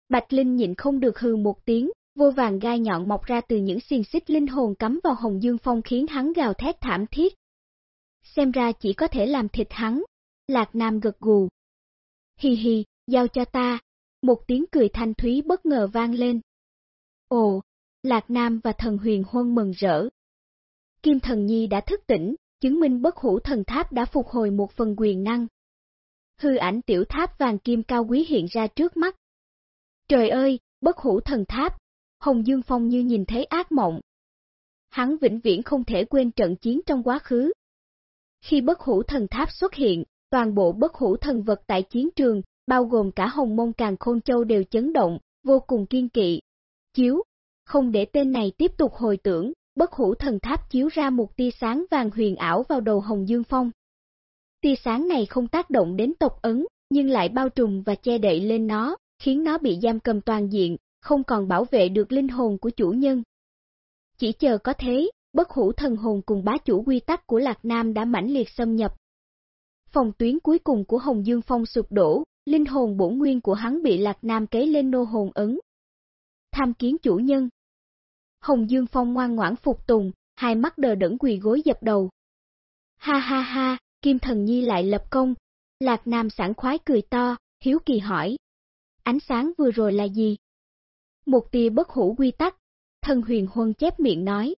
Speaker 1: Bạch Linh nhịn không được hừ một tiếng, vô vàng gai nhọn mọc ra từ những xiên xích linh hồn cắm vào Hồng Dương Phong khiến hắn gào thét thảm thiết. Xem ra chỉ có thể làm thịt hắn. Lạc Nam gật gù. Hi hi, giao cho ta. Một tiếng cười thanh thúy bất ngờ vang lên. Ồ, Lạc Nam và thần huyền huân mừng rỡ. Kim thần nhi đã thức tỉnh, chứng minh bất hủ thần tháp đã phục hồi một phần quyền năng. Hư ảnh tiểu tháp vàng kim cao quý hiện ra trước mắt. Trời ơi, bất hủ thần tháp, Hồng Dương Phong như nhìn thấy ác mộng. Hắn vĩnh viễn không thể quên trận chiến trong quá khứ. Khi bất hủ thần tháp xuất hiện, toàn bộ bất hủ thần vật tại chiến trường, bao gồm cả hồng mông càng khôn châu đều chấn động, vô cùng kiên kỵ. Chiếu, không để tên này tiếp tục hồi tưởng, bất hủ thần tháp chiếu ra một tia sáng vàng huyền ảo vào đầu Hồng Dương Phong. Tia sáng này không tác động đến tộc ấn, nhưng lại bao trùm và che đậy lên nó, khiến nó bị giam cầm toàn diện, không còn bảo vệ được linh hồn của chủ nhân. Chỉ chờ có thế, bất hủ thần hồn cùng bá chủ quy tắc của Lạc Nam đã mãnh liệt xâm nhập. Phòng tuyến cuối cùng của Hồng Dương Phong sụp đổ, linh hồn bổ nguyên của hắn bị Lạc Nam kế lên nô hồn ấn. Tham kiến chủ nhân. Hồng Dương Phong ngoan ngoãn phục tùng, hai mắt đờ đẫn quỳ gối dập đầu. Ha ha ha, Kim Thần Nhi lại lập công. Lạc Nam sảng khoái cười to, hiếu kỳ hỏi. Ánh sáng vừa rồi là gì? Một tia bất hủ quy tắc, thần huyền huân chép miệng nói.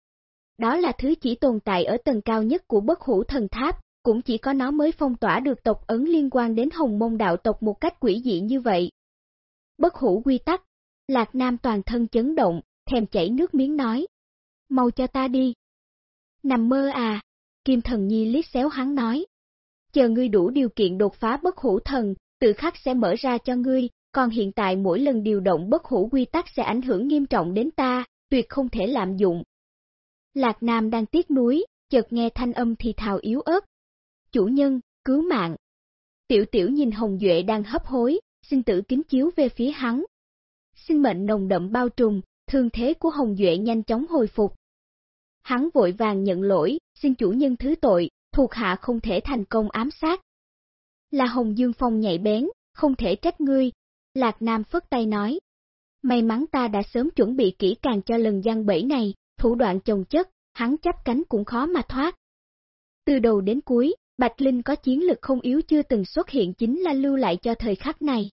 Speaker 1: Đó là thứ chỉ tồn tại ở tầng cao nhất của bất hủ thần tháp, cũng chỉ có nó mới phong tỏa được tộc ấn liên quan đến hồng mông đạo tộc một cách quỷ dị như vậy. Bất hủ quy tắc, Lạc Nam toàn thân chấn động, thèm chảy nước miếng nói. Mau cho ta đi. Nằm mơ à, Kim Thần Nhi liếc xéo hắn nói. Chờ ngươi đủ điều kiện đột phá bất hủ thần, tự khắc sẽ mở ra cho ngươi, còn hiện tại mỗi lần điều động bất hủ quy tắc sẽ ảnh hưởng nghiêm trọng đến ta, tuyệt không thể lạm dụng. Lạc Nam đang tiếc núi, chợt nghe thanh âm thì thào yếu ớt. Chủ nhân, cứu mạng. Tiểu tiểu nhìn Hồng Duệ đang hấp hối, xin tử kính chiếu về phía hắn. Sinh mệnh nồng đậm bao trùm, thương thế của Hồng Duệ nhanh chóng hồi phục. Hắn vội vàng nhận lỗi, xin chủ nhân thứ tội, thuộc hạ không thể thành công ám sát. Là Hồng Dương Phong nhạy bén, không thể trách ngươi, Lạc Nam phất tay nói. May mắn ta đã sớm chuẩn bị kỹ càng cho lần gian bẫy này, thủ đoạn chồng chất, hắn chấp cánh cũng khó mà thoát. Từ đầu đến cuối, Bạch Linh có chiến lực không yếu chưa từng xuất hiện chính là lưu lại cho thời khắc này.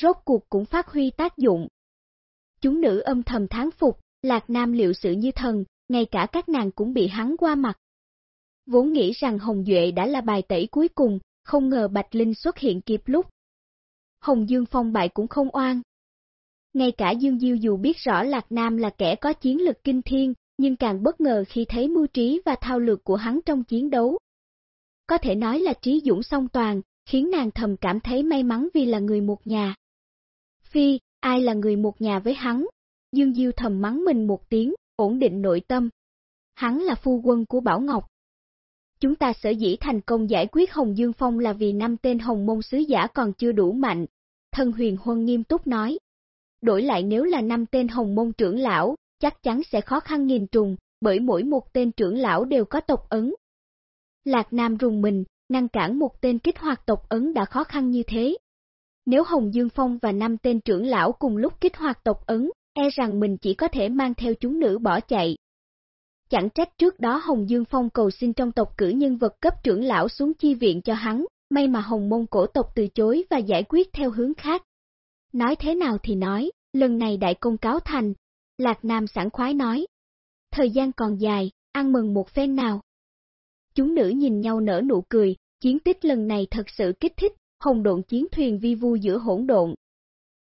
Speaker 1: Rốt cuộc cũng phát huy tác dụng. Chúng nữ âm thầm tháng phục, Lạc Nam liệu sự như thần, ngay cả các nàng cũng bị hắn qua mặt. Vốn nghĩ rằng Hồng Duệ đã là bài tẩy cuối cùng, không ngờ Bạch Linh xuất hiện kịp lúc. Hồng Dương phong bại cũng không oan. Ngay cả Dương Diêu dù biết rõ Lạc Nam là kẻ có chiến lực kinh thiên, nhưng càng bất ngờ khi thấy mưu trí và thao lược của hắn trong chiến đấu. Có thể nói là trí dũng song toàn, khiến nàng thầm cảm thấy may mắn vì là người một nhà. Phi, ai là người một nhà với hắn? Dương Diêu thầm mắng mình một tiếng, ổn định nội tâm. Hắn là phu quân của Bảo Ngọc. Chúng ta sở dĩ thành công giải quyết Hồng Dương Phong là vì năm tên Hồng Môn Sứ Giả còn chưa đủ mạnh. Thân huyền huân nghiêm túc nói. Đổi lại nếu là năm tên Hồng Môn trưởng lão, chắc chắn sẽ khó khăn nghìn trùng, bởi mỗi một tên trưởng lão đều có tộc ấn. Lạc Nam rùng mình, ngăn cản một tên kích hoạt tộc ấn đã khó khăn như thế. Nếu Hồng Dương Phong và năm tên trưởng lão cùng lúc kích hoạt tộc ấn, e rằng mình chỉ có thể mang theo chúng nữ bỏ chạy. Chẳng trách trước đó Hồng Dương Phong cầu xin trong tộc cử nhân vật cấp trưởng lão xuống chi viện cho hắn, may mà Hồng Môn cổ tộc từ chối và giải quyết theo hướng khác. Nói thế nào thì nói, lần này đại công cáo thành, Lạc Nam sẵn khoái nói. Thời gian còn dài, ăn mừng một phen nào. Chúng nữ nhìn nhau nở nụ cười, chiến tích lần này thật sự kích thích, hồng độn chiến thuyền vi vu giữa hỗn độn.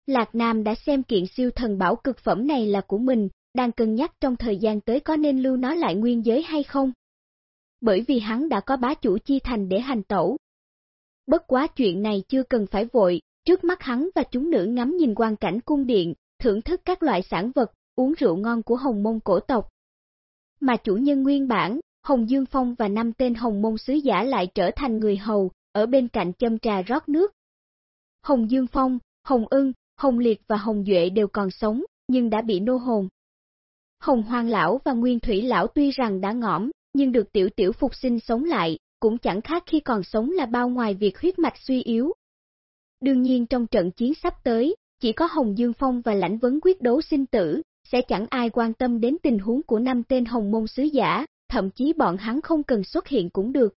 Speaker 1: Lạc Nam đã xem kiện siêu thần bảo cực phẩm này là của mình, đang cân nhắc trong thời gian tới có nên lưu nó lại nguyên giới hay không. Bởi vì hắn đã có bá chủ chi thành để hành tẩu. Bất quá chuyện này chưa cần phải vội, trước mắt hắn và chúng nữ ngắm nhìn quan cảnh cung điện, thưởng thức các loại sản vật, uống rượu ngon của hồng môn cổ tộc. Mà chủ nhân nguyên bản, Hồng Dương Phong và năm tên hồng môn sứ giả lại trở thành người hầu, ở bên cạnh châm trà rót nước. Hồng Dương Phong, Hồng Ưng, Hồng Liệt và Hồng Duệ đều còn sống, nhưng đã bị nô hồn. Hồng Hoàng Lão và Nguyên Thủy Lão tuy rằng đã ngõm, nhưng được tiểu tiểu phục sinh sống lại, cũng chẳng khác khi còn sống là bao ngoài việc huyết mạch suy yếu. Đương nhiên trong trận chiến sắp tới, chỉ có Hồng Dương Phong và Lãnh Vấn quyết đấu sinh tử, sẽ chẳng ai quan tâm đến tình huống của năm tên Hồng Môn Sứ Giả, thậm chí bọn hắn không cần xuất hiện cũng được.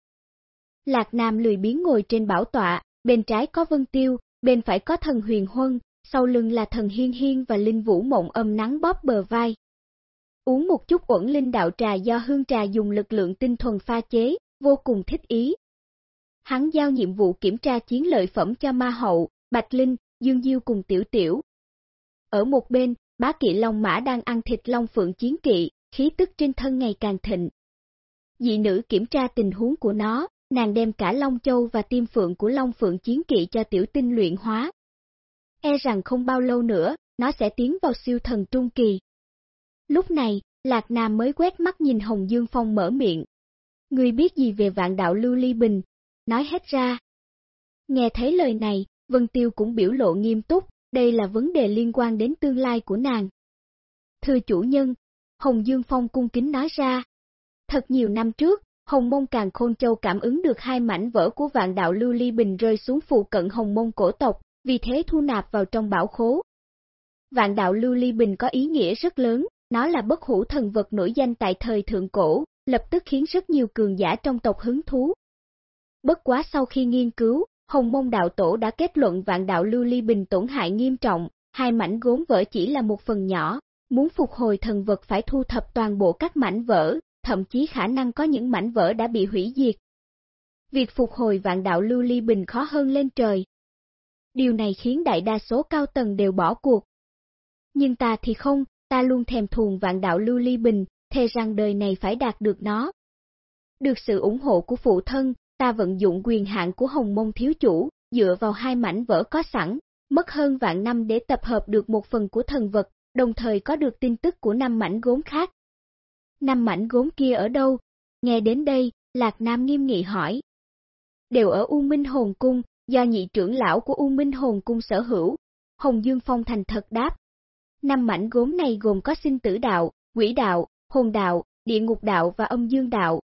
Speaker 1: Lạc Nam lười biến ngồi trên bảo tọa, bên trái có Vân Tiêu, bên phải có thần Huyền Huân, sau lưng là thần Hiên Hiên và Linh Vũ Mộng âm nắng bóp bờ vai. Uống một chút uẩn linh đạo trà do hương trà dùng lực lượng tinh thuần pha chế, vô cùng thích ý. Hắn giao nhiệm vụ kiểm tra chiến lợi phẩm cho Ma Hậu, Bạch Linh, Dương Diêu cùng Tiểu Tiểu. Ở một bên, bá kỵ Long Mã đang ăn thịt Long Phượng chiến kỵ, khí tức trên thân ngày càng thịnh. Dị nữ kiểm tra tình huống của nó, nàng đem cả Long Châu và tim phượng của Long Phượng chiến kỵ cho tiểu tinh luyện hóa. E rằng không bao lâu nữa, nó sẽ tiến vào siêu thần trung kỳ. Lúc này, Lạc Nam mới quét mắt nhìn Hồng Dương Phong mở miệng. Người biết gì về vạn đạo Lưu Ly Bình? Nói hết ra. Nghe thấy lời này, Vân Tiêu cũng biểu lộ nghiêm túc, đây là vấn đề liên quan đến tương lai của nàng. Thưa chủ nhân, Hồng Dương Phong cung kính nói ra. Thật nhiều năm trước, Hồng Mông Càng Khôn Châu cảm ứng được hai mảnh vỡ của vạn đạo lưu ly bình rơi xuống phụ cận Hồng Mông cổ tộc, vì thế thu nạp vào trong bảo khố. Vạn đạo lưu ly bình có ý nghĩa rất lớn, nó là bất hủ thần vật nổi danh tại thời thượng cổ, lập tức khiến rất nhiều cường giả trong tộc hứng thú. Bất quá sau khi nghiên cứu, Hồng Mông Đạo Tổ đã kết luận vạn đạo lưu ly bình tổn hại nghiêm trọng, hai mảnh gốm vỡ chỉ là một phần nhỏ, muốn phục hồi thần vật phải thu thập toàn bộ các mảnh vỡ, thậm chí khả năng có những mảnh vỡ đã bị hủy diệt. Việc phục hồi vạn đạo lưu ly bình khó hơn lên trời. Điều này khiến đại đa số cao tầng đều bỏ cuộc. Nhưng ta thì không, ta luôn thèm thuồng vạn đạo lưu ly bình, thề rằng đời này phải đạt được nó. Được sự ủng hộ của phụ thân, ta vận dụng quyền hạn của hồng mông thiếu chủ, dựa vào hai mảnh vỡ có sẵn, mất hơn vạn năm để tập hợp được một phần của thần vật, đồng thời có được tin tức của năm mảnh gốm khác. Năm mảnh gốm kia ở đâu? Nghe đến đây, Lạc Nam nghiêm nghị hỏi. Đều ở U Minh Hồn Cung, do nhị trưởng lão của U Minh Hồn Cung sở hữu. Hồng Dương Phong thành thật đáp. Năm mảnh gốm này gồm có sinh tử đạo, quỷ đạo, hồn đạo, địa ngục đạo và âm dương đạo.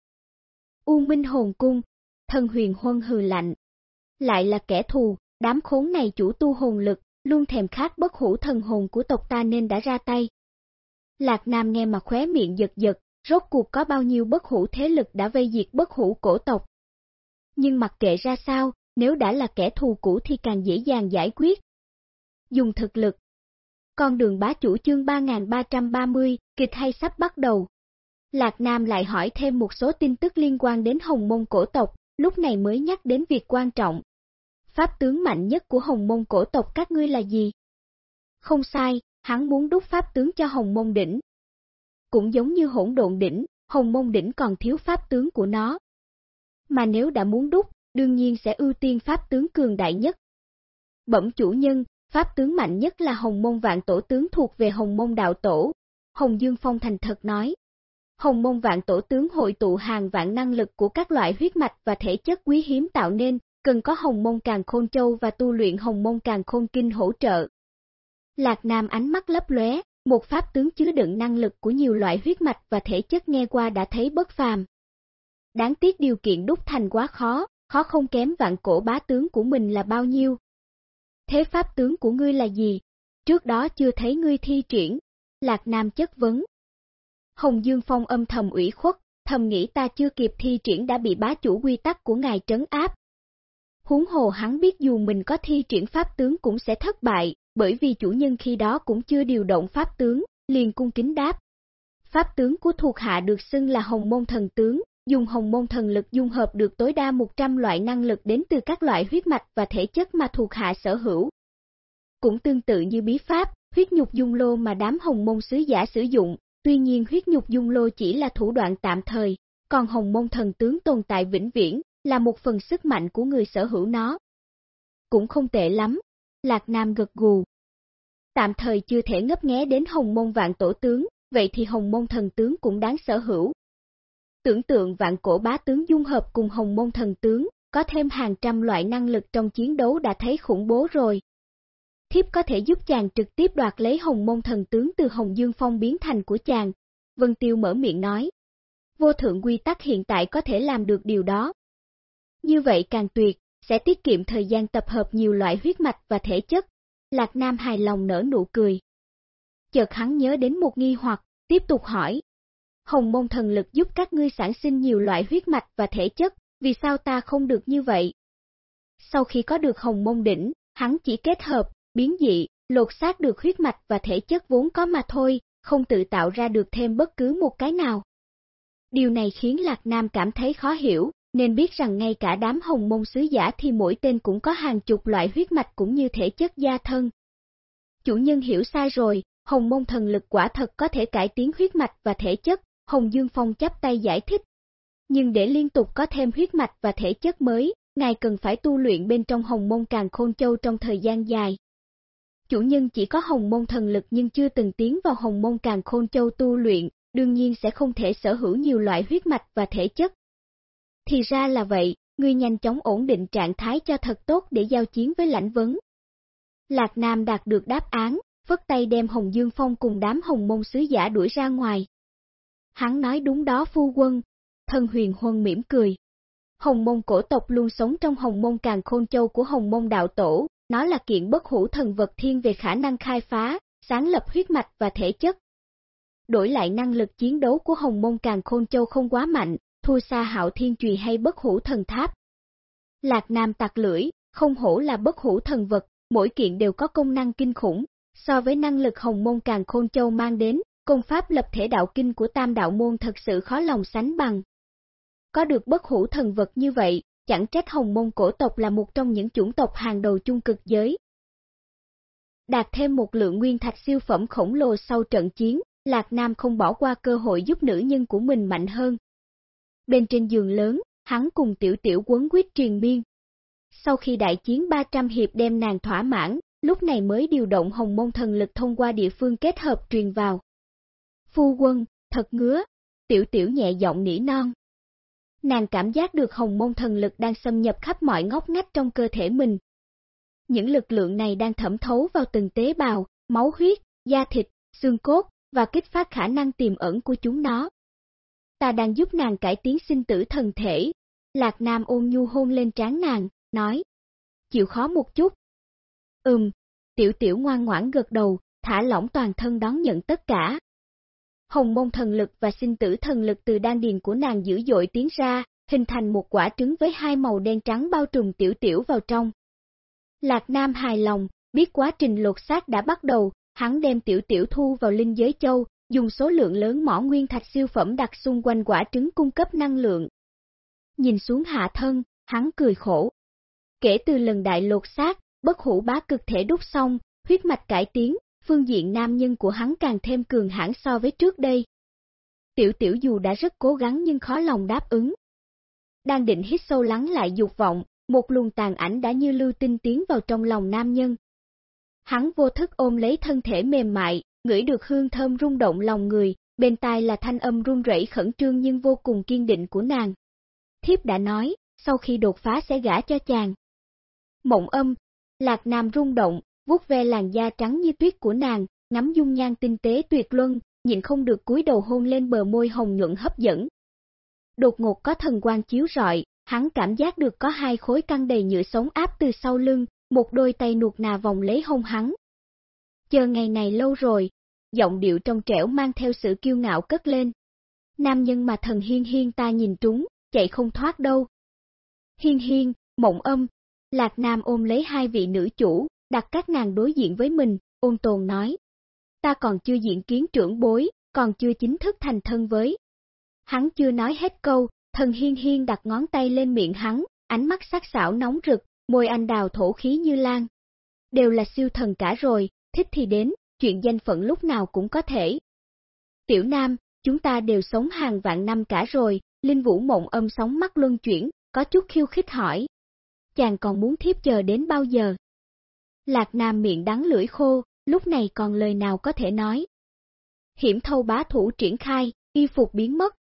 Speaker 1: U Minh Hồn Cung, thân huyền huân hừ lạnh. Lại là kẻ thù, đám khốn này chủ tu hồn lực, luôn thèm khát bất hủ thần hồn của tộc ta nên đã ra tay. Lạc Nam nghe mà khóe miệng giật giật, rốt cuộc có bao nhiêu bất hủ thế lực đã vây diệt bất hủ cổ tộc. Nhưng mặc kệ ra sao, nếu đã là kẻ thù cũ thì càng dễ dàng giải quyết. Dùng thực lực Con đường bá chủ chương 3330, kịch hay sắp bắt đầu. Lạc Nam lại hỏi thêm một số tin tức liên quan đến hồng môn cổ tộc, lúc này mới nhắc đến việc quan trọng. Pháp tướng mạnh nhất của hồng môn cổ tộc các ngươi là gì? Không sai, hắn muốn đúc pháp tướng cho Hồng Môn Đỉnh. Cũng giống như hỗn độn đỉnh, Hồng Môn Đỉnh còn thiếu pháp tướng của nó. Mà nếu đã muốn đúc, đương nhiên sẽ ưu tiên pháp tướng cường đại nhất. Bẩm chủ nhân, pháp tướng mạnh nhất là Hồng Môn Vạn Tổ tướng thuộc về Hồng Môn Đạo Tổ. Hồng Dương Phong thành thật nói. Hồng Môn Vạn Tổ tướng hội tụ hàng vạn năng lực của các loại huyết mạch và thể chất quý hiếm tạo nên, cần có Hồng Môn Càng Khôn Châu và tu luyện Hồng Môn Càng Khôn Kinh hỗ trợ. Lạc Nam ánh mắt lấp lóe, một pháp tướng chứa đựng năng lực của nhiều loại huyết mạch và thể chất nghe qua đã thấy bất phàm. Đáng tiếc điều kiện đúc thành quá khó, khó không kém vạn cổ bá tướng của mình là bao nhiêu. Thế pháp tướng của ngươi là gì? Trước đó chưa thấy ngươi thi triển. Lạc Nam chất vấn. Hồng Dương Phong âm thầm ủy khuất, thầm nghĩ ta chưa kịp thi triển đã bị bá chủ quy tắc của ngài trấn áp. Huống hồ hắn biết dù mình có thi triển pháp tướng cũng sẽ thất bại, bởi vì chủ nhân khi đó cũng chưa điều động pháp tướng, liền cung kính đáp. Pháp tướng của thuộc hạ được xưng là hồng môn thần tướng, dùng hồng môn thần lực dung hợp được tối đa 100 loại năng lực đến từ các loại huyết mạch và thể chất mà thuộc hạ sở hữu. Cũng tương tự như bí pháp, huyết nhục dung lô mà đám hồng môn sứ giả sử dụng, tuy nhiên huyết nhục dung lô chỉ là thủ đoạn tạm thời, còn hồng môn thần tướng tồn tại vĩnh viễn, là một phần sức mạnh của người sở hữu nó. Cũng không tệ lắm, Lạc Nam gật gù. Tạm thời chưa thể ngấp nghé đến hồng môn vạn tổ tướng, vậy thì hồng môn thần tướng cũng đáng sở hữu. Tưởng tượng vạn cổ bá tướng dung hợp cùng hồng môn thần tướng, có thêm hàng trăm loại năng lực trong chiến đấu đã thấy khủng bố rồi. Thiếp có thể giúp chàng trực tiếp đoạt lấy hồng môn thần tướng từ hồng dương phong biến thành của chàng. Vân Tiêu mở miệng nói. Vô thượng quy tắc hiện tại có thể làm được điều đó. Như vậy càng tuyệt, sẽ tiết kiệm thời gian tập hợp nhiều loại huyết mạch và thể chất. Lạc Nam hài lòng nở nụ cười. Chợt hắn nhớ đến một nghi hoặc, tiếp tục hỏi. Hồng môn thần lực giúp các ngươi sản sinh nhiều loại huyết mạch và thể chất, vì sao ta không được như vậy? Sau khi có được hồng môn đỉnh, hắn chỉ kết hợp, biến dị, lột xác được huyết mạch và thể chất vốn có mà thôi, không tự tạo ra được thêm bất cứ một cái nào. Điều này khiến Lạc Nam cảm thấy khó hiểu, nên biết rằng ngay cả đám hồng môn sứ giả thì mỗi tên cũng có hàng chục loại huyết mạch cũng như thể chất gia thân. Chủ nhân hiểu sai rồi, hồng môn thần lực quả thật có thể cải tiến huyết mạch và thể chất, Hồng Dương Phong chắp tay giải thích. Nhưng để liên tục có thêm huyết mạch và thể chất mới, ngài cần phải tu luyện bên trong hồng môn càng khôn châu trong thời gian dài. Chủ nhân chỉ có hồng môn thần lực nhưng chưa từng tiến vào hồng môn càng khôn châu tu luyện, đương nhiên sẽ không thể sở hữu nhiều loại huyết mạch và thể chất, thì ra là vậy, ngươi nhanh chóng ổn định trạng thái cho thật tốt để giao chiến với lãnh vấn. Lạc Nam đạt được đáp án, phất tay đem Hồng Dương Phong cùng đám hồng môn sứ giả đuổi ra ngoài. Hắn nói đúng đó phu quân, thân huyền huân mỉm cười. Hồng môn cổ tộc luôn sống trong hồng môn càng khôn châu của hồng môn đạo tổ, nó là kiện bất hủ thần vật thiên về khả năng khai phá, sáng lập huyết mạch và thể chất. Đổi lại năng lực chiến đấu của hồng môn càng khôn châu không quá mạnh, thua xa hạo thiên trùy hay bất hủ thần tháp. Lạc Nam Tạc lưỡi, không hổ là bất hủ thần vật, mỗi kiện đều có công năng kinh khủng, so với năng lực hồng môn càng khôn châu mang đến, công pháp lập thể đạo kinh của tam đạo môn thật sự khó lòng sánh bằng. Có được bất hủ thần vật như vậy, chẳng trách hồng môn cổ tộc là một trong những chủng tộc hàng đầu chung cực giới. Đạt thêm một lượng nguyên thạch siêu phẩm khổng lồ sau trận chiến, Lạc Nam không bỏ qua cơ hội giúp nữ nhân của mình mạnh hơn, Bên trên giường lớn, hắn cùng tiểu tiểu quấn quyết truyền biên. Sau khi đại chiến 300 hiệp đem nàng thỏa mãn, lúc này mới điều động hồng môn thần lực thông qua địa phương kết hợp truyền vào. Phu quân, thật ngứa, tiểu tiểu nhẹ giọng nỉ non. Nàng cảm giác được hồng môn thần lực đang xâm nhập khắp mọi ngóc ngách trong cơ thể mình. Những lực lượng này đang thẩm thấu vào từng tế bào, máu huyết, da thịt, xương cốt, và kích phát khả năng tiềm ẩn của chúng nó ta đang giúp nàng cải tiến sinh tử thần thể. Lạc Nam ôn nhu hôn lên trán nàng, nói, chịu khó một chút. Ừm, tiểu tiểu ngoan ngoãn gật đầu, thả lỏng toàn thân đón nhận tất cả. Hồng môn thần lực và sinh tử thần lực từ đan điền của nàng dữ dội tiến ra, hình thành một quả trứng với hai màu đen trắng bao trùm tiểu tiểu vào trong. Lạc Nam hài lòng, biết quá trình lột xác đã bắt đầu, hắn đem tiểu tiểu thu vào linh giới châu, dùng số lượng lớn mỏ nguyên thạch siêu phẩm đặt xung quanh quả trứng cung cấp năng lượng. Nhìn xuống hạ thân, hắn cười khổ. Kể từ lần đại lột xác, bất hủ bá cực thể đúc xong, huyết mạch cải tiến, phương diện nam nhân của hắn càng thêm cường hãn so với trước đây. Tiểu tiểu dù đã rất cố gắng nhưng khó lòng đáp ứng. Đang định hít sâu lắng lại dục vọng, một luồng tàn ảnh đã như lưu tinh tiến vào trong lòng nam nhân. Hắn vô thức ôm lấy thân thể mềm mại, ngửi được hương thơm rung động lòng người, bên tai là thanh âm run rẩy khẩn trương nhưng vô cùng kiên định của nàng. Thiếp đã nói, sau khi đột phá sẽ gả cho chàng. Mộng âm, lạc nam rung động, vuốt ve làn da trắng như tuyết của nàng, ngắm dung nhan tinh tế tuyệt luân, nhìn không được cúi đầu hôn lên bờ môi hồng nhuận hấp dẫn. Đột ngột có thần quang chiếu rọi, hắn cảm giác được có hai khối căng đầy nhựa sống áp từ sau lưng, một đôi tay nuột nà vòng lấy hông hắn. Chờ ngày này lâu rồi, giọng điệu trong trẻo mang theo sự kiêu ngạo cất lên. Nam nhân mà thần hiên hiên ta nhìn trúng, chạy không thoát đâu. Hiên hiên, mộng âm, Lạc Nam ôm lấy hai vị nữ chủ, đặt các nàng đối diện với mình, ôn tồn nói. Ta còn chưa diện kiến trưởng bối, còn chưa chính thức thành thân với. Hắn chưa nói hết câu, thần hiên hiên đặt ngón tay lên miệng hắn, ánh mắt sắc sảo nóng rực, môi anh đào thổ khí như lan. Đều là siêu thần cả rồi, thích thì đến, chuyện danh phận lúc nào cũng có thể. Tiểu Nam, chúng ta đều sống hàng vạn năm cả rồi, Linh Vũ mộng âm sóng mắt luân chuyển, có chút khiêu khích hỏi. Chàng còn muốn thiếp chờ đến bao giờ? Lạc Nam miệng đắng lưỡi khô, lúc này còn lời nào có thể nói. Hiểm thâu bá thủ triển khai, y phục biến mất.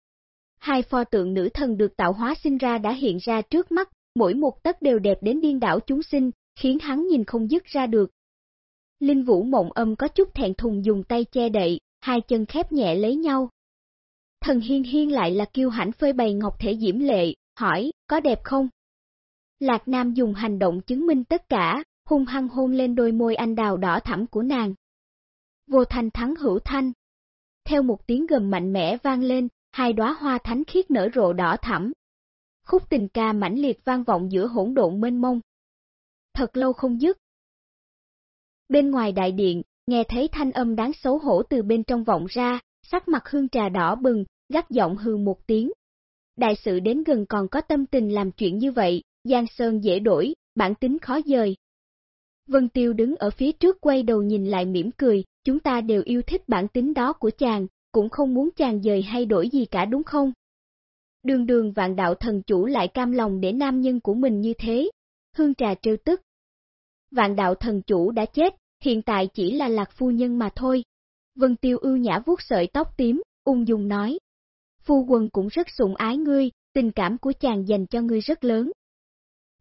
Speaker 1: Hai pho tượng nữ thần được tạo hóa sinh ra đã hiện ra trước mắt, mỗi một tấc đều đẹp đến điên đảo chúng sinh, khiến hắn nhìn không dứt ra được. Linh Vũ mộng âm có chút thẹn thùng dùng tay che đậy, hai chân khép nhẹ lấy nhau. Thần hiên hiên lại là kiêu hãnh phơi bày ngọc thể diễm lệ, hỏi, có đẹp không? Lạc Nam dùng hành động chứng minh tất cả, hung hăng hôn lên đôi môi anh đào đỏ thẳm của nàng. Vô thanh thắng hữu thanh. Theo một tiếng gầm mạnh mẽ vang lên, hai đóa hoa thánh khiết nở rộ đỏ thẳm. Khúc tình ca mãnh liệt vang vọng giữa hỗn độn mênh mông. Thật lâu không dứt. Bên ngoài đại điện, nghe thấy thanh âm đáng xấu hổ từ bên trong vọng ra, sắc mặt hương trà đỏ bừng, gắt giọng hư một tiếng. Đại sự đến gần còn có tâm tình làm chuyện như vậy, Giang Sơn dễ đổi, bản tính khó dời. Vân Tiêu đứng ở phía trước quay đầu nhìn lại mỉm cười, chúng ta đều yêu thích bản tính đó của chàng, cũng không muốn chàng dời hay đổi gì cả đúng không? Đường đường vạn đạo thần chủ lại cam lòng để nam nhân của mình như thế. Hương trà trêu tức. Vạn đạo thần chủ đã chết, hiện tại chỉ là lạc phu nhân mà thôi. Vân Tiêu ưu nhã vuốt sợi tóc tím, ung dung nói. Phu quân cũng rất sủng ái ngươi, tình cảm của chàng dành cho ngươi rất lớn.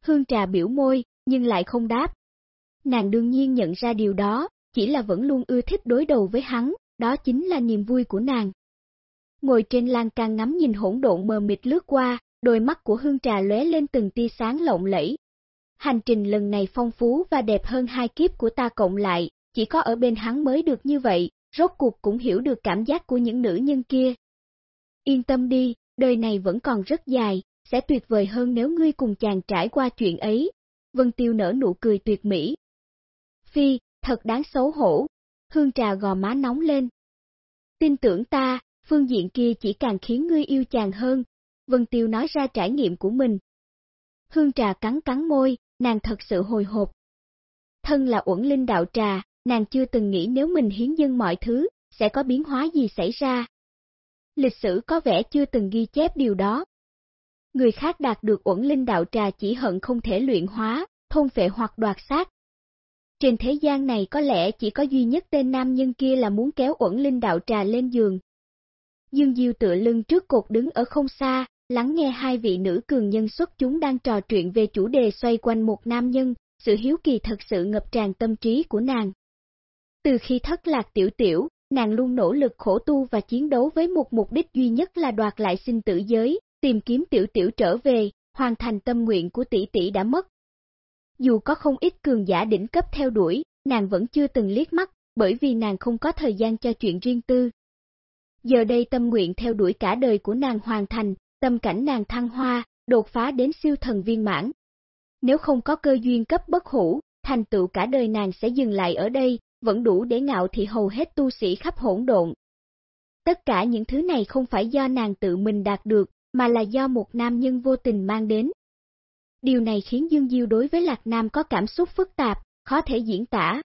Speaker 1: Hương trà biểu môi, nhưng lại không đáp. Nàng đương nhiên nhận ra điều đó, chỉ là vẫn luôn ưa thích đối đầu với hắn, đó chính là niềm vui của nàng. Ngồi trên lan can ngắm nhìn hỗn độn mờ mịt lướt qua, đôi mắt của hương trà lóe lên từng tia sáng lộng lẫy. Hành trình lần này phong phú và đẹp hơn hai kiếp của ta cộng lại, chỉ có ở bên hắn mới được như vậy, rốt cuộc cũng hiểu được cảm giác của những nữ nhân kia. Yên tâm đi, đời này vẫn còn rất dài, sẽ tuyệt vời hơn nếu ngươi cùng chàng trải qua chuyện ấy. Vân Tiêu nở nụ cười tuyệt mỹ. Phi, thật đáng xấu hổ. Hương trà gò má nóng lên. Tin tưởng ta, phương diện kia chỉ càng khiến ngươi yêu chàng hơn. Vân Tiêu nói ra trải nghiệm của mình. Hương trà cắn cắn môi, nàng thật sự hồi hộp. Thân là uẩn linh đạo trà, nàng chưa từng nghĩ nếu mình hiến dân mọi thứ, sẽ có biến hóa gì xảy ra. Lịch sử có vẻ chưa từng ghi chép điều đó. Người khác đạt được uẩn linh đạo trà chỉ hận không thể luyện hóa, thôn phệ hoặc đoạt xác. Trên thế gian này có lẽ chỉ có duy nhất tên nam nhân kia là muốn kéo uẩn linh đạo trà lên giường. Dương Diêu tựa lưng trước cột đứng ở không xa, lắng nghe hai vị nữ cường nhân xuất chúng đang trò chuyện về chủ đề xoay quanh một nam nhân, sự hiếu kỳ thật sự ngập tràn tâm trí của nàng. Từ khi thất lạc tiểu tiểu, nàng luôn nỗ lực khổ tu và chiến đấu với một mục đích duy nhất là đoạt lại sinh tử giới, tìm kiếm tiểu tiểu trở về, hoàn thành tâm nguyện của tỷ tỷ đã mất. Dù có không ít cường giả đỉnh cấp theo đuổi, nàng vẫn chưa từng liếc mắt, bởi vì nàng không có thời gian cho chuyện riêng tư. Giờ đây tâm nguyện theo đuổi cả đời của nàng hoàn thành, tâm cảnh nàng thăng hoa, đột phá đến siêu thần viên mãn. Nếu không có cơ duyên cấp bất hủ, thành tựu cả đời nàng sẽ dừng lại ở đây, vẫn đủ để ngạo thị hầu hết tu sĩ khắp hỗn độn. Tất cả những thứ này không phải do nàng tự mình đạt được, mà là do một nam nhân vô tình mang đến. Điều này khiến Dương Diêu đối với Lạc Nam có cảm xúc phức tạp, khó thể diễn tả.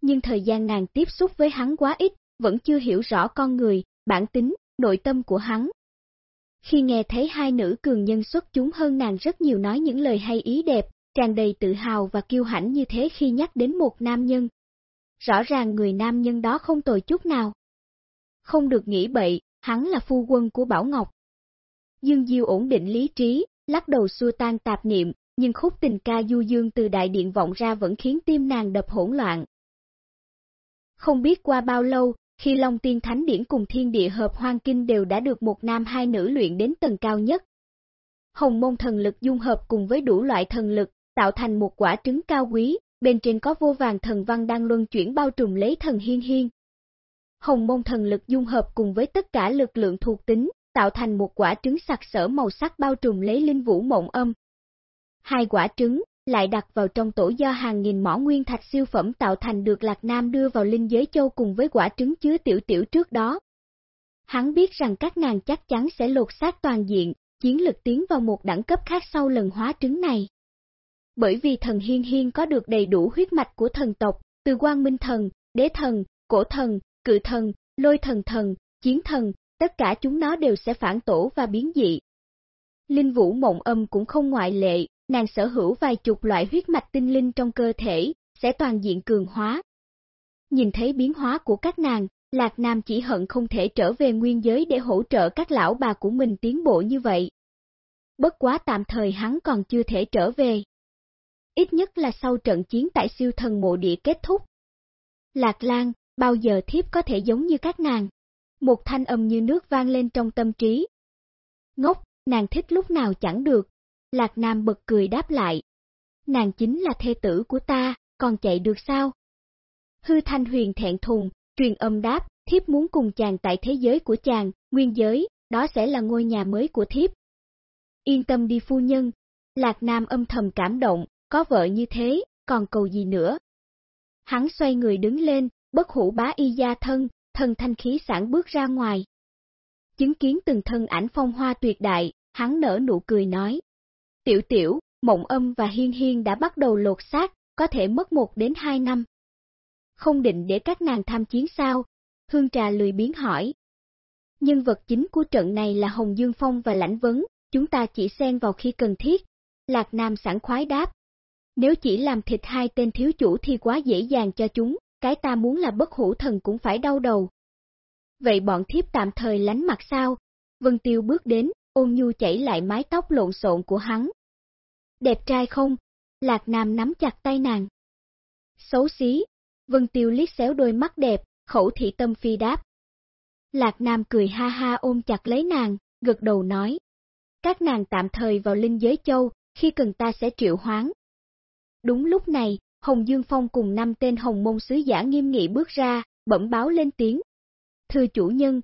Speaker 1: nhưng thời gian nàng tiếp xúc với hắn quá ít, vẫn chưa hiểu rõ con người, bản tính, nội tâm của hắn. Khi nghe thấy hai nữ cường nhân xuất chúng hơn nàng rất nhiều nói những lời hay ý đẹp, tràn đầy tự hào và kiêu hãnh như thế khi nhắc đến một nam nhân. Rõ ràng người nam nhân đó không tồi chút nào. Không được nghĩ bậy, hắn là phu quân của Bảo Ngọc. Dương Diêu ổn định lý trí, lắc đầu xua tan tạp niệm, nhưng khúc tình ca du dương từ đại điện vọng ra vẫn khiến tim nàng đập hỗn loạn. Không biết qua bao lâu, khi Long Tiên Thánh Điển cùng thiên địa hợp hoang kinh đều đã được một nam hai nữ luyện đến tầng cao nhất. Hồng môn thần lực dung hợp cùng với đủ loại thần lực, tạo thành một quả trứng cao quý, bên trên có vô vàng thần văn đang luân chuyển bao trùm lấy thần hiên hiên. Hồng môn thần lực dung hợp cùng với tất cả lực lượng thuộc tính, tạo thành một quả trứng sặc sỡ màu sắc bao trùm lấy linh vũ mộng âm. Hai quả trứng, lại đặt vào trong tổ do hàng nghìn mỏ nguyên thạch siêu phẩm tạo thành được Lạc Nam đưa vào linh giới châu cùng với quả trứng chứa tiểu tiểu trước đó. Hắn biết rằng các nàng chắc chắn sẽ lột xác toàn diện, chiến lực tiến vào một đẳng cấp khác sau lần hóa trứng này. Bởi vì thần hiên hiên có được đầy đủ huyết mạch của thần tộc, từ quang minh thần, đế thần, cổ thần, cự thần, lôi thần thần, chiến thần, tất cả chúng nó đều sẽ phản tổ và biến dị. Linh vũ mộng âm cũng không ngoại lệ, nàng sở hữu vài chục loại huyết mạch tinh linh trong cơ thể, sẽ toàn diện cường hóa. Nhìn thấy biến hóa của các nàng, Lạc Nam chỉ hận không thể trở về nguyên giới để hỗ trợ các lão bà của mình tiến bộ như vậy. Bất quá tạm thời hắn còn chưa thể trở về. Ít nhất là sau trận chiến tại siêu thần mộ địa kết thúc. Lạc Lan, bao giờ thiếp có thể giống như các nàng? Một thanh âm như nước vang lên trong tâm trí. Ngốc, nàng thích lúc nào chẳng được, Lạc Nam bật cười đáp lại. Nàng chính là thê tử của ta, còn chạy được sao? Hư Thanh Huyền thẹn thùng, truyền âm đáp, thiếp muốn cùng chàng tại thế giới của chàng, nguyên giới, đó sẽ là ngôi nhà mới của thiếp. Yên tâm đi phu nhân, Lạc Nam âm thầm cảm động, có vợ như thế, còn cầu gì nữa. Hắn xoay người đứng lên, bất hủ bá y gia thân, thần thanh khí sản bước ra ngoài. Chứng kiến từng thân ảnh phong hoa tuyệt đại, hắn nở nụ cười nói, Tiểu tiểu, mộng âm và hiên hiên đã bắt đầu lột xác, có thể mất một đến hai năm. Không định để các nàng tham chiến sao? Hương trà lười biến hỏi. Nhân vật chính của trận này là Hồng Dương Phong và Lãnh Vấn, chúng ta chỉ xen vào khi cần thiết. Lạc Nam sẵn khoái đáp. Nếu chỉ làm thịt hai tên thiếu chủ thì quá dễ dàng cho chúng, cái ta muốn là bất hủ thần cũng phải đau đầu. Vậy bọn thiếp tạm thời lánh mặt sao? Vân Tiêu bước đến, ôn nhu chảy lại mái tóc lộn xộn của hắn. Đẹp trai không? Lạc Nam nắm chặt tay nàng. Xấu xí, Vân Tiêu liếc xéo đôi mắt đẹp, khẩu thị tâm phi đáp. Lạc Nam cười ha ha ôm chặt lấy nàng, gật đầu nói. Các nàng tạm thời vào linh giới châu, khi cần ta sẽ triệu hoán. Đúng lúc này, Hồng Dương Phong cùng năm tên hồng môn sứ giả nghiêm nghị bước ra, bẩm báo lên tiếng. Thưa chủ nhân,